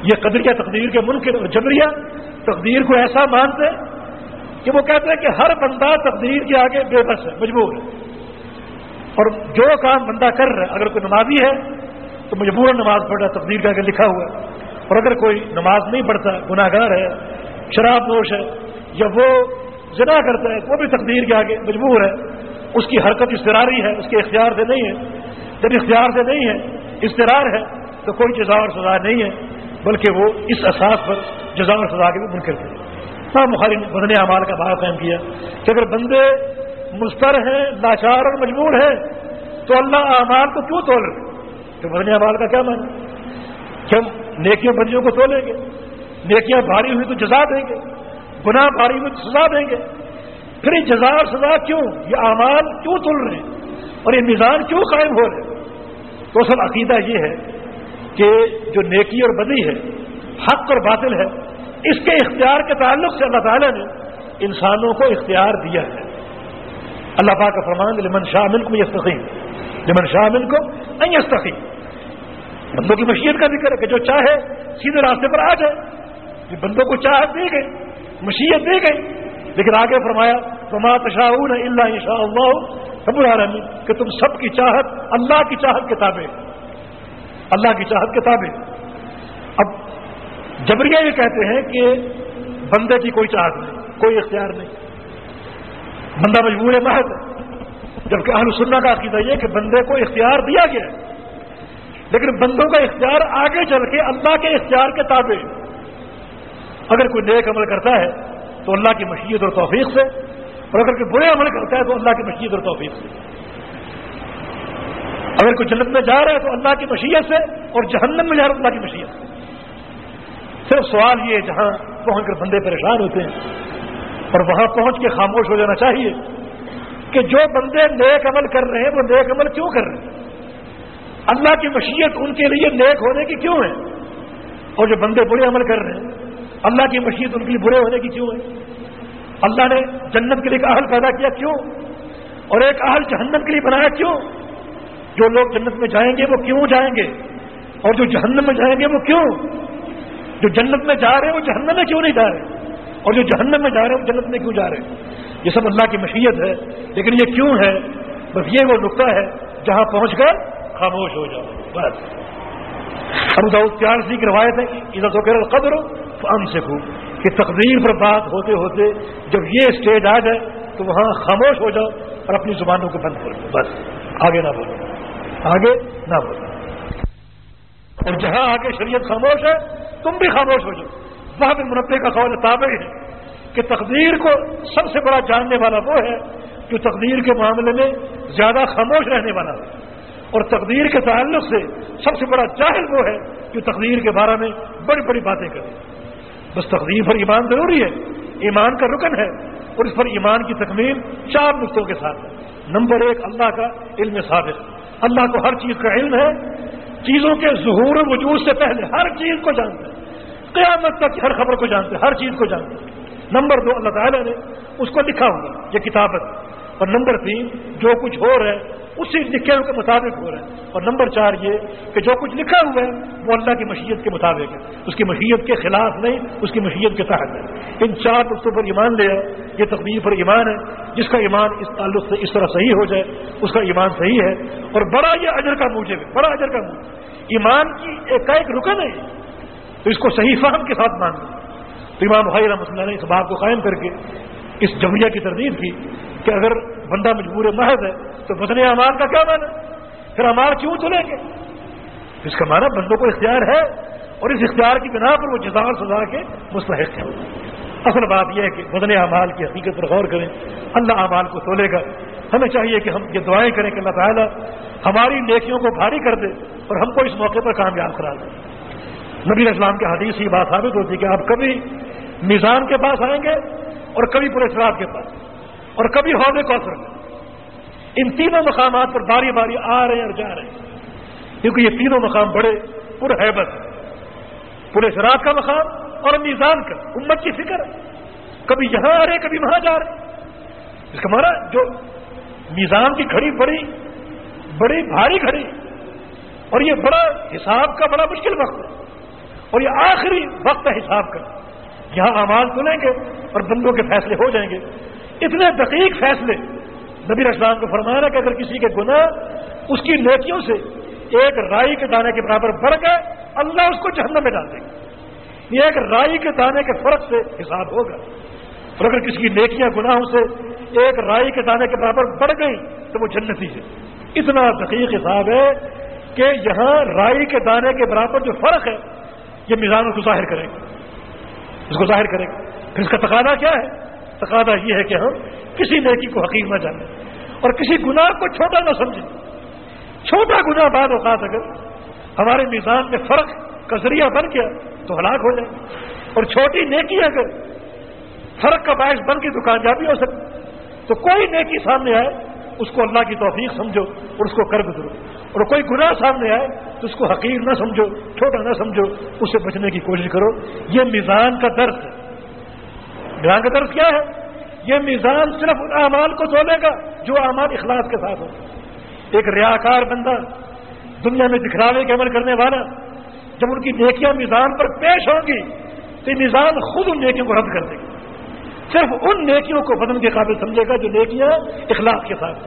یہ قدریہ تقدیر کے ملک جبریہ تقدیر کو ایسا مانتے کہ وہ کہتے ہیں کہ ہر بندہ تقدیر کے آگے بے بس ہے، مجبور ہے۔ اور جو کام بندہ کر رہا ہے، اگر کوئی نمازی ہے تو مجبور نماز پڑھ رہا ہے، تقدیر کے آگے لکھا ہوا ہے۔ اور اگر کوئی نماز نہیں پڑھتا گناہ گار ہے، شراب نوش ہے، یا وہ جنا کرتا ہے، وہ بھی تقدیر کے آگے مجبور ہے۔ اس کی حرکت استراری ہے، اس کے اختیار سے نہیں ہے۔ جب اختیار سے نہیں ہے استرار ہے، تو کوئی جزا اور سزا نہیں ہے، بلکہ وہ اس اساس پر جزا اور سزا کے بھی منکر تھے۔ ہاں بخاری نے بدن اعمال کا بھاگ قائم کیا کہ اگر بندے مستر ہیں، لاچار اور مجبور ہیں، تو اللہ اعمال کو کیوں تول رہے تو بدن اعمال کا کیا مانا کہ ہم نیکیاں بندیوں کو تولیں گے، نیکیاں بھاری ہوئی تو جزا دیں گے، گناہ بھاری ہوئی تو سزا دیں گے۔ پھر یہ جزا سزا کیوں؟ یہ اعمال کیوں تل رہے ہیں؟ اور یہ نظام کیوں قائم ہو رہے ہیں؟ تو اصل عقیدہ یہ ہے کہ جو نیکی اور بدی ہے، حق اور باطل ہے، اس کے اختیار کے تعلق سے اللہ تعالیٰ نے انسانوں کو اختیار دیا ہے۔ اللہ پاک کا فرمان لمن شامل کو یستقیم۔ لمن شامل کو نہیں یستقیم۔ بندوں کی مشیت کا ذکر ہے کہ جو چاہے، سیدھے راستے پر آ جائے۔ بندوں کو چاہت دی گئی، مشیت دی گئی لیکن آگے فرمایا تما تشاؤن اللہ شاء اللہ سب العالمین، کہ تم سب کی چاہت، اللہ کی چاہت کتابیں اللہ کی چاہت کتابیں اب جبریہ یہ کہتے ہیں کہ بندے کی کوئی چاہت نہیں، کوئی اختیار نہیں۔ بندہ مجبور محض ہے۔ جبکہ اہل سننا کا عقیدہ یہ کہ بندے کو اختیار دیا گیا ہے۔ لیکن بندوں کا اختیار آگے چل کے اللہ کے اختیار کے تابع اگر کوئی نیک عمل کرتا ہے تو اللہ کی مشیت اور توفیق سے۔ اور اگر کوئی برے عمل کرتا ہے تو اللہ کی مشیت اور توفیق سے۔ اگر کوئی جنت میں جا رہا ہے تو اللہ کی مشیت سے اور جہنم میں جا رہا ہے اللہ کی مشیت سے۔ صرف سوال یہ جہاں پہنچ کر بندے پریشان ہوتے ہیں اور وہاں پہنچ کے خاموش ہو جانا چاہیے کہ جو بندے نیک عمل کر رہے ہیں وہ نیک عمل کیوں کر رہے ہیں؟ اللہ کی مشیت ان کے لیے نیک ہونے کی کیوں ہے؟ اور جو بندے برے عمل کر رہے ہیں اللہ کی مشیت ان کے لیے برے ہونے کی کیوں ہے؟ اللہ نے جنت کے لیے ایک اہل پیدا کیا کیوں؟ اور ایک اہل جہنم کے لیے بنایا کیوں؟ جو لوگ جنت میں جائیں گے وہ کیوں جائیں گے؟ اور جو جہنم میں جائیں گے وہ کیوں؟ جو جنت میں جا رہے ہیں وہ جہنم میں کیوں نہیں جا رہے؟ اور جو جہنم میں جا رہے ہیں وہ جنت میں کیوں جا رہے ہیں؟ یہ سب اللہ کی مشیت ہے، لیکن یہ کیوں ہے؟ بس یہ وہ نقطہ ہے جہاں پہنچ کر خاموش ہو جاؤ، بس۔ ابو داؤد پیار سی کی روایت ہے ادھر تو قدر ہم سے کہ تقدیر پر بات ہوتے ہوتے جب یہ اسٹیج آ جائے تو وہاں خاموش ہو جاؤ اور اپنی زبانوں کو بند کر دو، بس۔ آگے نہ بولو۔ آگے نہ بولو۔ اور جہاں آگے شریعت خاموش ہے، تم بھی خاموش ہو جاؤ۔ وہاں بھی منبع کا قول تابع ہے کہ تقدیر کو سب سے بڑا جاننے والا وہ ہے جو تقدیر کے معاملے میں زیادہ خاموش رہنے والا ہے۔ اور تقدیر کے تعلق سے سب سے بڑا جاہل وہ ہے جو تقدیر کے بارے میں بڑی بڑی باتیں کرے۔ بس تقدیر پر ایمان ضروری ہے۔ ایمان کا رکن ہے اور اس پر ایمان کی تکمیل چار نقطوں کے ساتھ ہے۔ نمبر ایک، اللہ کا علم ثابت۔ اللہ کو ہر چیز کا علم ہے۔ چیزوں کے ظہور وجود سے پہلے ہر چیز کو جانتے ہیں قیامت تک ہر خبر کو جانتے ہیں ہر چیز کو جانتے ہیں نمبر دو، اللہ تعالیٰ نے اس کو لکھا ہوا یہ کتابت اور نمبر تین، جو کچھ ہو رہا ہے اسی لکھے کے مطابق ہو رہا ہے۔ اور نمبر چار یہ کہ جو کچھ لکھا ہوا ہے، وہ اللہ کی مشیت کے مطابق ہے۔ اس کی مشیت کے خلاف نہیں، اس کی مشیت کے تحت ہے۔ ان چار رقطوں پر ایمان لے یہ تقریب پر ایمان ہے۔ جس کا ایمان اس تعلق سے اس طرح صحیح ہو جائے، اس کا ایمان صحیح ہے۔ اور بڑا یہ اجر کا موجب ہے، بڑا اجر کا موجب ایمان کی ایک ایک رکن ہے۔ تو اس کو صحیح فہم کے ساتھ مان لیں تو امام بھائی رحمۃ اللہ نے اس بات کو قائم کر کے اس جمعیہ کی تردید کی۔ کہ اگر بندہ مجبور محض ہے، تو بدن امار کا کیا مانا پھر امار کیوں چلیں گے؟ اس کا مانا بندوں کو اختیار ہے اور اس اختیار کی بنا پر وہ جزا سزا کے مستحق ہے اصل بات یہ ہے کہ بدن اعمال کی حقیقت پر غور کریں۔ اللہ اعمال کو تولے گا۔ ہمیں چاہیے کہ ہم یہ دعائیں کریں کہ اللہ تعالیٰ ہماری نیکیوں کو بھاری کر دے اور ہم کو اس موقع پر کامیاب کرا دے۔ نبی اسلام کے حدیث یہ بات ثابت ہوتی ہے کہ آپ کبھی میزان کے پاس آئیں گے اور کبھی پورے شراب کے پاس۔ اور کبھی حوض کوثر میں۔ ان تینوں مقامات پر باری باری آ رہے ہیں اور جا رہے ہیں۔ کیونکہ یہ تینوں مقام بڑے پر حیبت پورے شراب کا مقام اور میزان کا، امت کی فکر۔ کبھی یہاں آ رہے کبھی وہاں جا رہے اس کا مانا جو میزان کی گھڑی بڑی بڑی بھاری گھڑی۔ اور یہ بڑا حساب کا، بڑا مشکل وقت ہے۔ اور یہ آخری وقت ہے حساب کا۔ یہاں آواز سنیں گے اور بندوں کے فیصلے ہو جائیں گے۔ اتنے دقیق فیصلے نبی اسلام کو فرمانا کہ اگر کسی کے گناہ اس کی نیکیوں سے ایک رائی کے دانے کے برابر بڑھ گئے اللہ اس کو جہنم میں ڈال دیں گے یہ ایک رائی کے دانے کے فرق سے حساب ہوگا۔ اور اگر کسی کی نیکیاں گناہوں سے ایک رائی کے دانے کے برابر بڑھ گئی تو وہ جنتی ہے۔ اتنا دقیق حساب ہے کہ یہاں رائی کے دانے کے برابر جو فرق ہے، یہ میزان اس کو ظاہر کرے گا۔ اس کو ظاہر کرے گا۔ پھر اس کا تقاضا کیا ہے؟ تقاضا یہ ہے کہ ہم کسی نیکی کو حقیق نہ جانیں اور کسی گناہ کو چھوٹا نہ سمجھیں۔ چھوٹا گناہ بعد اوقات اگر ہمارے میزان میں فرق کا ذریعہ بن گیا تو ہلاک ہو جائے اور چھوٹی نیکی اگر فرق کا باعث بن کے تو کامیابی ہو سکتی تو کوئی نیکی سامنے آئے، اس کو اللہ کی توفیق سمجھو اور اس کو کر گزرو۔ اور کوئی گناہ سامنے آئے تو اس کو حقیر نہ سمجھو، چھوٹا نہ سمجھو، اس سے بچنے کی کوشش کرو۔ یہ میزان کا درد ہے۔ میزان کا درد کیا ہے؟ یہ میزان صرف ان اعمال کو تولے گا جو اعمال اخلاص کے ساتھ ہو ایک ریاکار بندہ دنیا میں دکھلاوے کے عمل کرنے والا جب ان کی نیکیاں میزان پر پیش ہوں گی تو یہ میزان خود ان نیکیوں کو رد کر دے گی۔ صرف ان نیکیوں کو بدن کے قابل سمجھے گا جو نیکیاں اخلاق کے ساتھ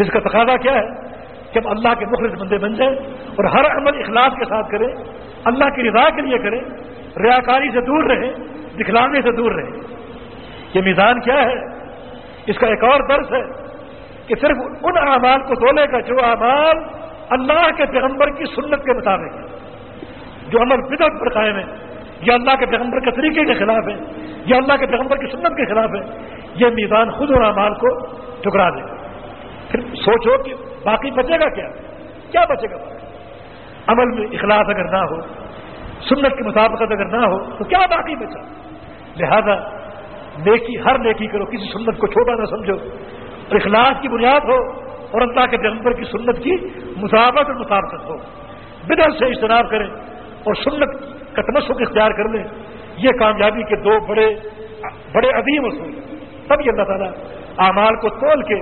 اس کا تقاضا کیا ہے؟ کہ ہم اللہ کے مخلص بندے بن جائیں اور ہر عمل اخلاق کے ساتھ کریں، اللہ کی رضا کے لیے کریں، ریاکاری سے دور رہیں دکھلانے سے دور رہیں یہ میزان کیا ہے؟ اس کا ایک اور درس ہے کہ صرف ان اعمال کو دولے گا جو اعمال اللہ کے پیغمبر کی سنت کے مطابق ہے جو عمل بدت پر قائم ہے یا اللہ کے پیغمبر کے طریقے کے خلاف ہے یا اللہ کے پیغمبر کی سنت کے خلاف ہے یہ میدان خود اور اعمال کو ٹکرا دے گا۔ پھر سوچو کہ باقی بچے گا کیا؟ کیا بچے گا؟ عمل میں اخلاص اگر نہ ہو، سنت کے مطابقت اگر نہ ہو، تو کیا باقی بچا؟ لہذا نیکی ہر نیکی کرو، کسی سنت کو چھوٹا نہ سمجھو۔ اور اخلاص کی بنیاد ہو اور اللہ کے پیغمبر کی سنت کی مساوت اور مطابقت ہو۔ بدل سے اجتناب کریں اور سنت کا تمسک اختیار کر لیں۔ یہ کامیابی کے دو بڑے بڑے عظیم اصول تب یہ اللہ تعالیٰ اعمال کو تول کے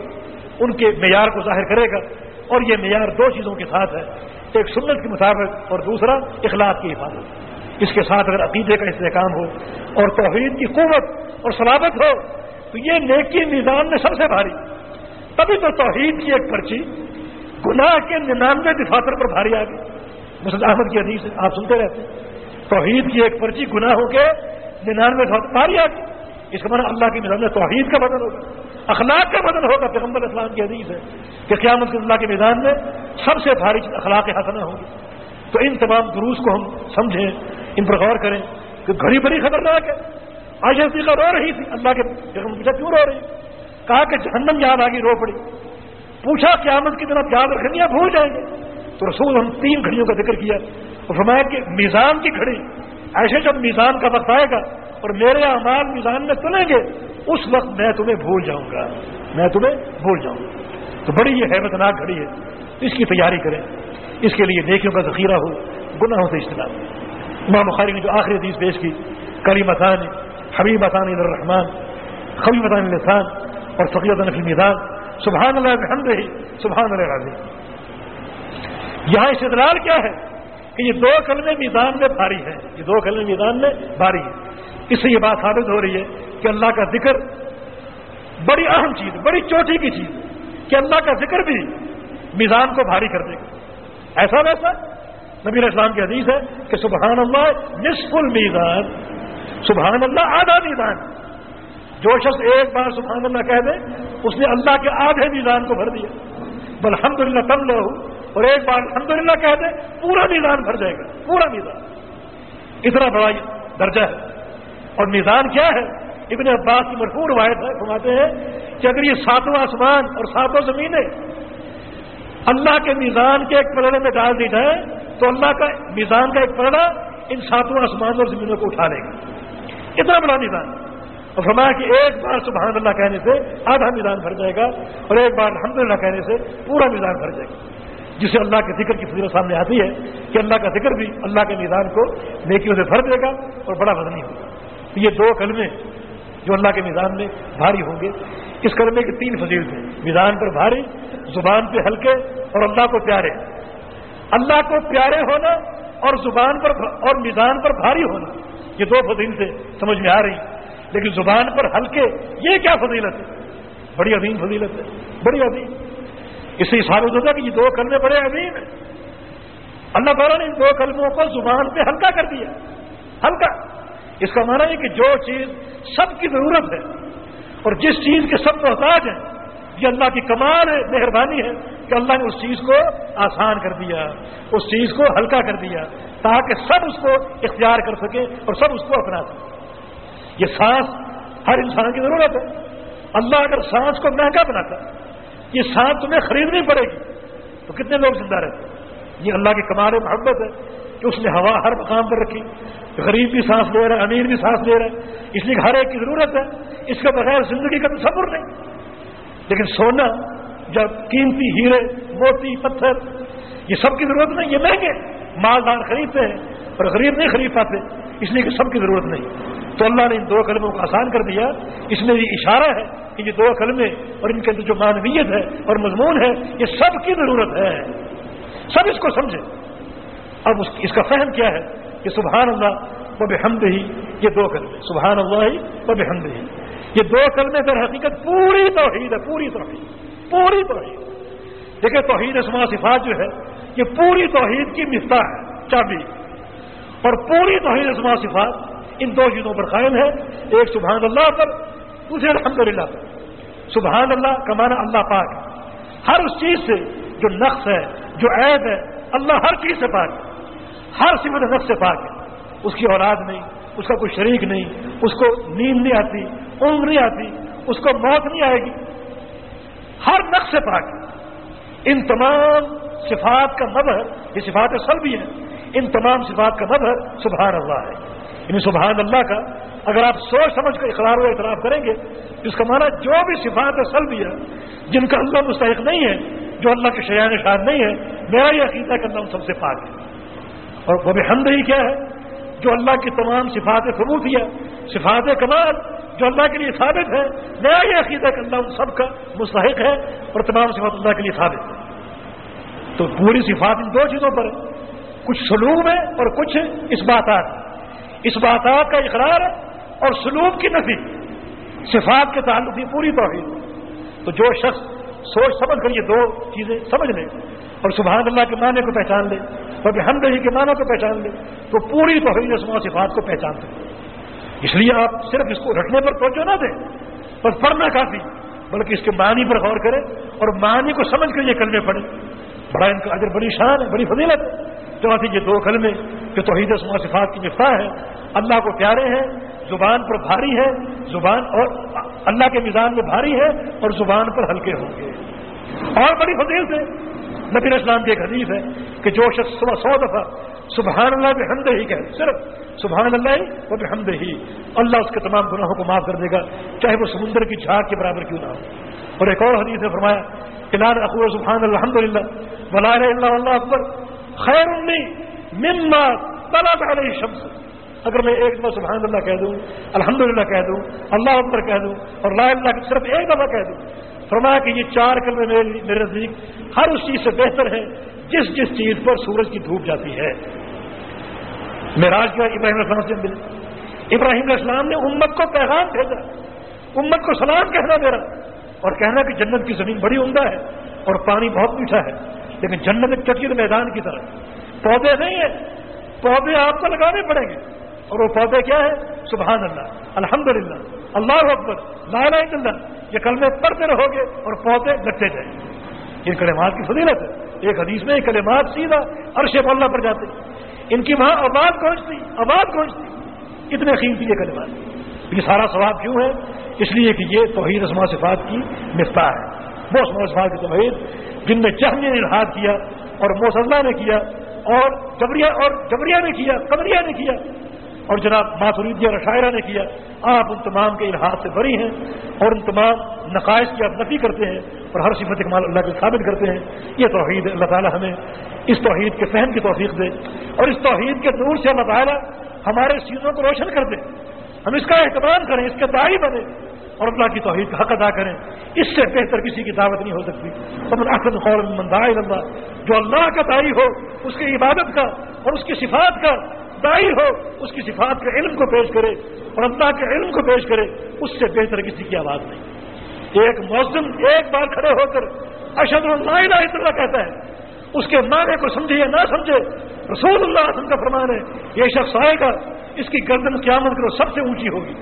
ان کے معیار کو ظاہر کرے گا۔ اور یہ معیار دو چیزوں کے ساتھ ہے۔ ایک سنت کے مطابق اور دوسرا اخلاق کی حفاظت۔ اس کے ساتھ اگر عقیدے کا استحکام ہو اور توحید کی قوت اور سلامت ہو، تو یہ نیکی میزان میں سب سے بھاری۔ تبھی تو توحید کی ایک پرچی گناہ کے ننانوے دفاتر پر بھاری آ گئی مسد احمد کی حدیث آپ سنتے رہتے ہیں۔ توحید کی ایک پرچی گناہوں کے ننانوے بھاری آ گئی اس کا معنی اللہ کی میدان میں توحید کا بدل ہوگا، اخلاق کا بدل ہوگا، پیغمبر اسلام کی حدیث ہے کہ قیامت اللہ کے میدان میں سب سے بھاری اخلاق حسنہ ہوگی تو ان تمام دروس کو ہم سمجھیں، ان پر غور کریں کہ گھڑی بڑی خطرناک ہے۔ آج کا رو رہی تھی، اللہ کے پیغمبر کیوں رو رہی؟ کہا کہ جہنم یاد آ گئی رو پڑی۔ پوچھا، قیامت کی طرف یاد رکھنی بھول جائیں گے؟ تو رسول ہم تین گھڑیوں کا ذکر کیا اور فرمایا کہ میزان کی گھڑی ایسے جب میزان کا وقت آئے گا اور میرے اعمال میزان میں چلیں گے، اس وقت میں تمہیں بھول جاؤں گا۔ میں تمہیں بھول جاؤں گا۔ تو بڑی یہ حیرت ناک گھڑی ہے۔ اس کی تیاری کریں۔ اس کے لیے نیکیوں کا ذخیرہ ہو، گناہوں سے اجتناب۔ امام بخاری نے جو آخری حدیث پیش کی کری مسان حبیب مسان الرحمان خبی مسان السان اور فقیت نفی میدان سبحان اللہ بحمد ہی سبحان اللہ راضی یہاں استدلال کیا ہے؟ کہ یہ دو کلمے میدان میں بھاری ہے یہ دو کلمے میدان میں بھاری ہے اس سے یہ بات ثابت ہو رہی ہے کہ اللہ کا ذکر بڑی اہم چیز، بڑی چوٹی کی چیز، کہ اللہ کا ذکر بھی میزان کو بھاری کر دے گا۔ ایسا ویسا۔ نبی اسلام کی حدیث ہے کہ سبحان اللہ نصف المیزان، سبحان اللہ آدھا میدان جو شخص ایک بار سبحان اللہ کہہ دے، اس نے اللہ کے آدھے میزان کو بھر دیا۔ الحمد للہ تب لو اور ایک بار الحمد للہ کہہ دے، پورا میزان بھر جائے گا، پورا میزان۔ اتنا بڑا درجہ ہے۔ اور میزان کیا ہے؟ ابن عباس کی مرفوع روایت ہے، فرماتے ہیں کہ اگر یہ ساتواں آسمان اور ساتوں زمینیں اللہ کے میزان کے ایک پلڑے میں ڈال دی جائے تو اللہ کا میزان کا ایک پلڑا ان ساتواں آسمان اور زمینوں کو اٹھا لے گا۔ اتنا بڑا میزان۔ اور فرمایا کہ ایک بار سبحان اللہ کہنے سے آدھا میدان بھر جائے گا اور ایک بار الحمد للہ کہنے سے پورا میدان بھر جائے گا۔ جسے اللہ کے ذکر کی فضیلت سامنے آتی ہے کہ اللہ کا ذکر بھی اللہ کے میدان کو نیکیوں سے بھر دے گا اور بڑا وزنی ہوگا۔ یہ دو کلمے جو اللہ کے میدان میں بھاری ہوں گے۔ اس کلمے کی تین فضیل تھے میدان پر بھاری، زبان پہ ہلکے اور اللہ کو پیارے۔ اللہ کو پیارے ہونا اور زبان پر اور میدان پر بھاری ہونا۔ یہ دو فضیل سے سمجھ میں آ رہی لیکن زبان پر ہلکے، یہ کیا فضیلت ہے؟ بڑی عظیم فضیلت ہے۔ بڑی عظیم۔ اس سے ثابت ہوتا کہ یہ دو کلمے بڑے عظیم ہیں۔ اللہ تعالیٰ نے ان دو کلموں کو زبان پہ ہلکا کر دیا۔ ہلکا۔ اس کا معنی ہے کہ جو چیز سب کی ضرورت ہے اور جس چیز کے سب محتاج ہیں یہ اللہ کی کمال ہے، مہربانی ہے کہ اللہ نے اس چیز کو آسان کر دیا، اس چیز کو ہلکا کر دیا، تاکہ سب اس کو اختیار کر سکے اور سب اس کو اپنا سکے۔ یہ سانس ہر انسان کی ضرورت ہے۔ اللہ اگر سانس کو مہنگا بناتا، یہ سانس تمہیں خریدنی پڑے گی۔ تو کتنے لوگ زندہ رہتے؟ ہیں یہ اللہ کی کمال محبت ہے۔ کہ اس نے ہوا ہر مقام پر رکھی، غریب بھی سانس لے رہا ہے، امیر بھی سانس لے رہا ہے۔ اس لیے ہر ایک کی ضرورت ہے، اس کے بغیر زندگی کا تصور نہیں۔ لیکن سونا جب قیمتی ہیرے، موتی، پتھر، یہ سب کی ضرورت نہیں، یہ مہنگے مالدار خریدتے ہیں اور غریب نہیں خرید پاتے، اس لیے کہ سب کی ضرورت نہیں۔ تو اللہ نے ان دو کلموں کو آسان کر دیا۔ اس میں یہ اشارہ ہے کہ یہ دو کلمے اور ان کے اندر جو مانویت ہے اور مضمون ہے، یہ سب کی ضرورت ہے۔ سب اس کو سمجھے۔ اب اس اس کا فہم کیا ہے کہ سبحان اللہ و بحمد ہی یہ دو کلمے سبحان اللہ ہی و بحمد ہی یہ دو کلمے در حقیقت پوری توحید ہے، پوری توحید پوری توحید۔ دیکھیں توحید اسما صفات جو ہے، یہ پوری توحید کی مفتا ہے، چابی۔ اور پوری توحید اسما صفات ان دو چیزوں پر قائم ہے۔ ایک سبحان اللہ پر، دوسرے الحمد للہ پر۔ سبحان اللہ کا معنی اللہ پاک ہر اس چیز سے جو نقص ہے، جو عید ہے، اللہ ہر چیز سے پاک ہے۔ ہر صفت نفس سے پاک ہے۔ اس کی اولاد نہیں، اس کا کوئی شریک نہیں، اس کو نیند نہیں آتی، عمر نہیں آتی، اس کو موت نہیں آئے گی۔ ہر نقص سے پاک ہے۔ ان تمام صفات کا مظہر، یہ صفات سلبی ہیں، ان تمام صفات کا مظہر سبحان اللہ ہے۔ یعنی سبحان اللہ کا اگر آپ سوچ سمجھ کر اقرار و اعتراف کریں گے، تو اس کا معنی جو بھی صفات سلبی ہے جن کا اللہ مستحق نہیں ہے، جو اللہ کے شیان شاد نہیں ہے، میرا یہ عقیدہ کرنا ان سب سے پاک ہے۔ اور وہ بھی ہم کیا ہے؟ جو اللہ کی تمام صفات ثبوت ہے، صفات کمال جو اللہ کے لیے ثابت ہے۔ نیا یہ عقیدہ کہ اللہ ان سب کا مستحق ہے اور تمام صفات اللہ کے لیے ثابت ہے۔ تو پوری صفات ان دو چیزوں پر ہے۔ کچھ سلوب ہے اور کچھ اس باتات اس باتات کا اقرار ہے اور سلوب کی نفی۔ صفات کے تعلق کی پوری توحید۔ تو جو شخص سوچ سمجھ کر یہ دو چیزیں سمجھ لیں اور سبحان اللہ کے معنی کو پہچان لے، اور ہم رہی کے معنی کو پہچان لے، تو پوری توحید اسما صفات کو پہچان سکتے اس لیے آپ صرف اس کو رکھنے پر توجہ نہ دیں، بس پڑھنا کافی، بلکہ اس کے معنی پر غور کریں اور معنی کو سمجھ کر یہ کلمے پڑھیں۔ بڑا ان کا اگر بڑی شان ہے، بڑی فضیلت۔ ہے چوتھی یہ دو کلمے جو توحید اسما صفات کی مفتاح ہے اللہ کو پیارے ہیں، زبان پر بھاری ہے زبان اور اللہ کے میزان میں بھاری ہے اور زبان پر ہلکے ہوں گے۔ اور بڑی فضیل سے نبی اسلام کی ایک حدیث ہے کہ جو شخص صبح سو دفعہ سبحان اللہ میں حمد ہی کہے، صرف سبحان اللہ وہ بھی حمد ہی، اللہ اس کے تمام گناہوں کو معاف کر دے گا، چاہے وہ سمندر کی جھاگ کے برابر کیوں نہ ہو۔ اور ایک اور حدیث نے فرمایا کہ لال اکبر سبحان الحمد للہ ولا اللہ اللہ اکبر، خیر مما طلب علیہ شمس اگر میں ایک دفعہ سبحان اللہ کہہ دوں الحمد للہ کہہ دوں، اللہ اکبر کہہ دوں، اور لا اللہ صرف ایک دفعہ کہہ دوں فرمایا کہ یہ چار کلمے میرے نزدیک ہر اس چیز سے بہتر ہے جس جس چیز پر سورج کی دھوپ جاتی ہے۔ میراج کیا ابراہیم السلام سے ملے ابراہیم السلام نے امت کو پیغام بھیجا، امت کو سلام کہنا میرا۔ اور کہنا کہ جنت کی زمین بڑی عمدہ ہے اور پانی بہت میٹھا ہے، لیکن جنت ایک چٹیر میدان کی طرح۔ پودے نہیں ہیں، پودے آپ کو لگانے پڑیں گے۔ اور وہ پودے کیا ہے سبحان اللہ الحمد للہ اللہ اکبر، لا الہ الا اللہ۔ یہ کلمے پڑھتے رہو گے اور پودے لگتے جائیں گے۔ یہ کلمات کی فضیلت ہے۔ ایک حدیث میں یہ کلمات سیدھا عرش اللہ پر جاتے ان کی وہاں آباد پہنچتی آباد پہنچتی اتنے قیمتی یہ کلمات یہ سارا ثواب کیوں ہے؟ اس لیے کہ یہ توحید اسما صفات کی مفتاح ہے۔ وہ اسما صفات کی توحید جن میں چہنے نے الحاد کیا اور موسلہ نے کیا اور جبریا اور جبریا نے کیا، قبریہ نے کیا۔ اور جناب ماتوریدیا رشاعرہ نے کیا، آپ ان تمام کے الحاظ سے بری ہیں اور ان تمام نقائص کی آپ نفی کرتے ہیں اور ہر صفت کمال اللہ کے ثابت کرتے ہیں۔ یہ توحید اللہ تعالیٰ ہمیں اس توحید کے فہم کی توفیق دے اور اس توحید کے دور سے اللہ تعالیٰ ہمارے چیزوں کو روشن کر دے۔ ہم اس کا اہتمام کریں، اس کے دائی بنے اور اللہ کی توحید کا حق ادا کریں۔ اس سے بہتر کسی کی دعوت نہیں ہو سکتی۔ خور مندائے اللہ جو اللہ کا دائی ہو، اس کی عبادت کا اور اس کی صفات کا دائی ہو، اس کی صفات کے علم کو پیش کرے، اور اللہ کے علم کو پیش کرے، اس سے بہتر کسی کی آواز نہیں۔ ایک موسم ایک بار کھڑے ہو کر اشد اللہ اللہ کہتا ہے۔ اس کے معنی کو سمجھے یا نہ سمجھے، رسول اللہ حسن کا فرمان ہے، یہ شخص آئے گا، اس کی گردن قیامت کرو سب سے اونچی ہوگی،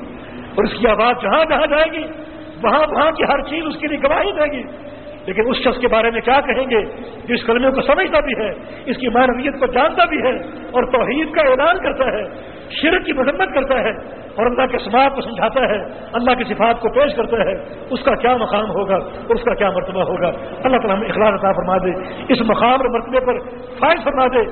اور اس کی آواز جہاں جہاں جائے گی، وہاں وہاں کی ہر چیز اس کے لیے گواہی دے گی۔ لیکن اس شخص کے بارے میں کیا کہیں گے؟ جو اس کلمے کو سمجھتا بھی ہے، اس کی معنویت کو جانتا بھی ہے اور توحید کا اعلان کرتا ہے، شرک کی مذمت کرتا ہے اور اللہ کے سماعت کو سمجھاتا ہے، اللہ کی صفات کو پیش کرتا ہے، اس کا کیا مقام ہوگا اور اس کا کیا مرتبہ ہوگا؟ اللہ تعالیٰ ہمیں اخلاق عطا فرما دے، اس مقام اور مرتبے پر فائد فرما دے۔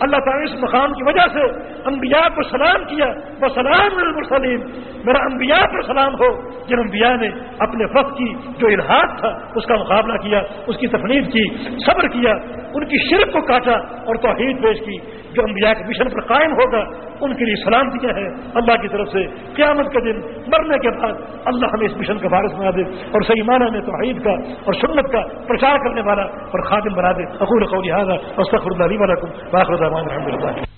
اللہ تعالیٰ اس مقام کی وجہ سے انبیاء کو سلام کیا۔ وہ سلام المرسلین میرا انبیاء پر سلام ہو۔ جن انبیاء نے اپنے وقت کی جو الحاط تھا، اس کا مقابلہ کیا، اس کی تفریح کی، صبر کیا، ان کی شرک کو کاٹا اور توحید پیش کی۔ جو انبیاء کے مشن پر قائم ہوگا ان کے لیے سلامتیاں ہیں ہے؟ اللہ کی طرف سے قیامت کے دن مرنے کے بعد اللہ ہمیں اس مشن کا وارث بنا دے اور صحیح معنی میں توحید کا اور سنت کا پرچار کرنے والا اور خادم بنا دے۔ اقول قولی اور سخر اللہ علیہ الحمد اللہ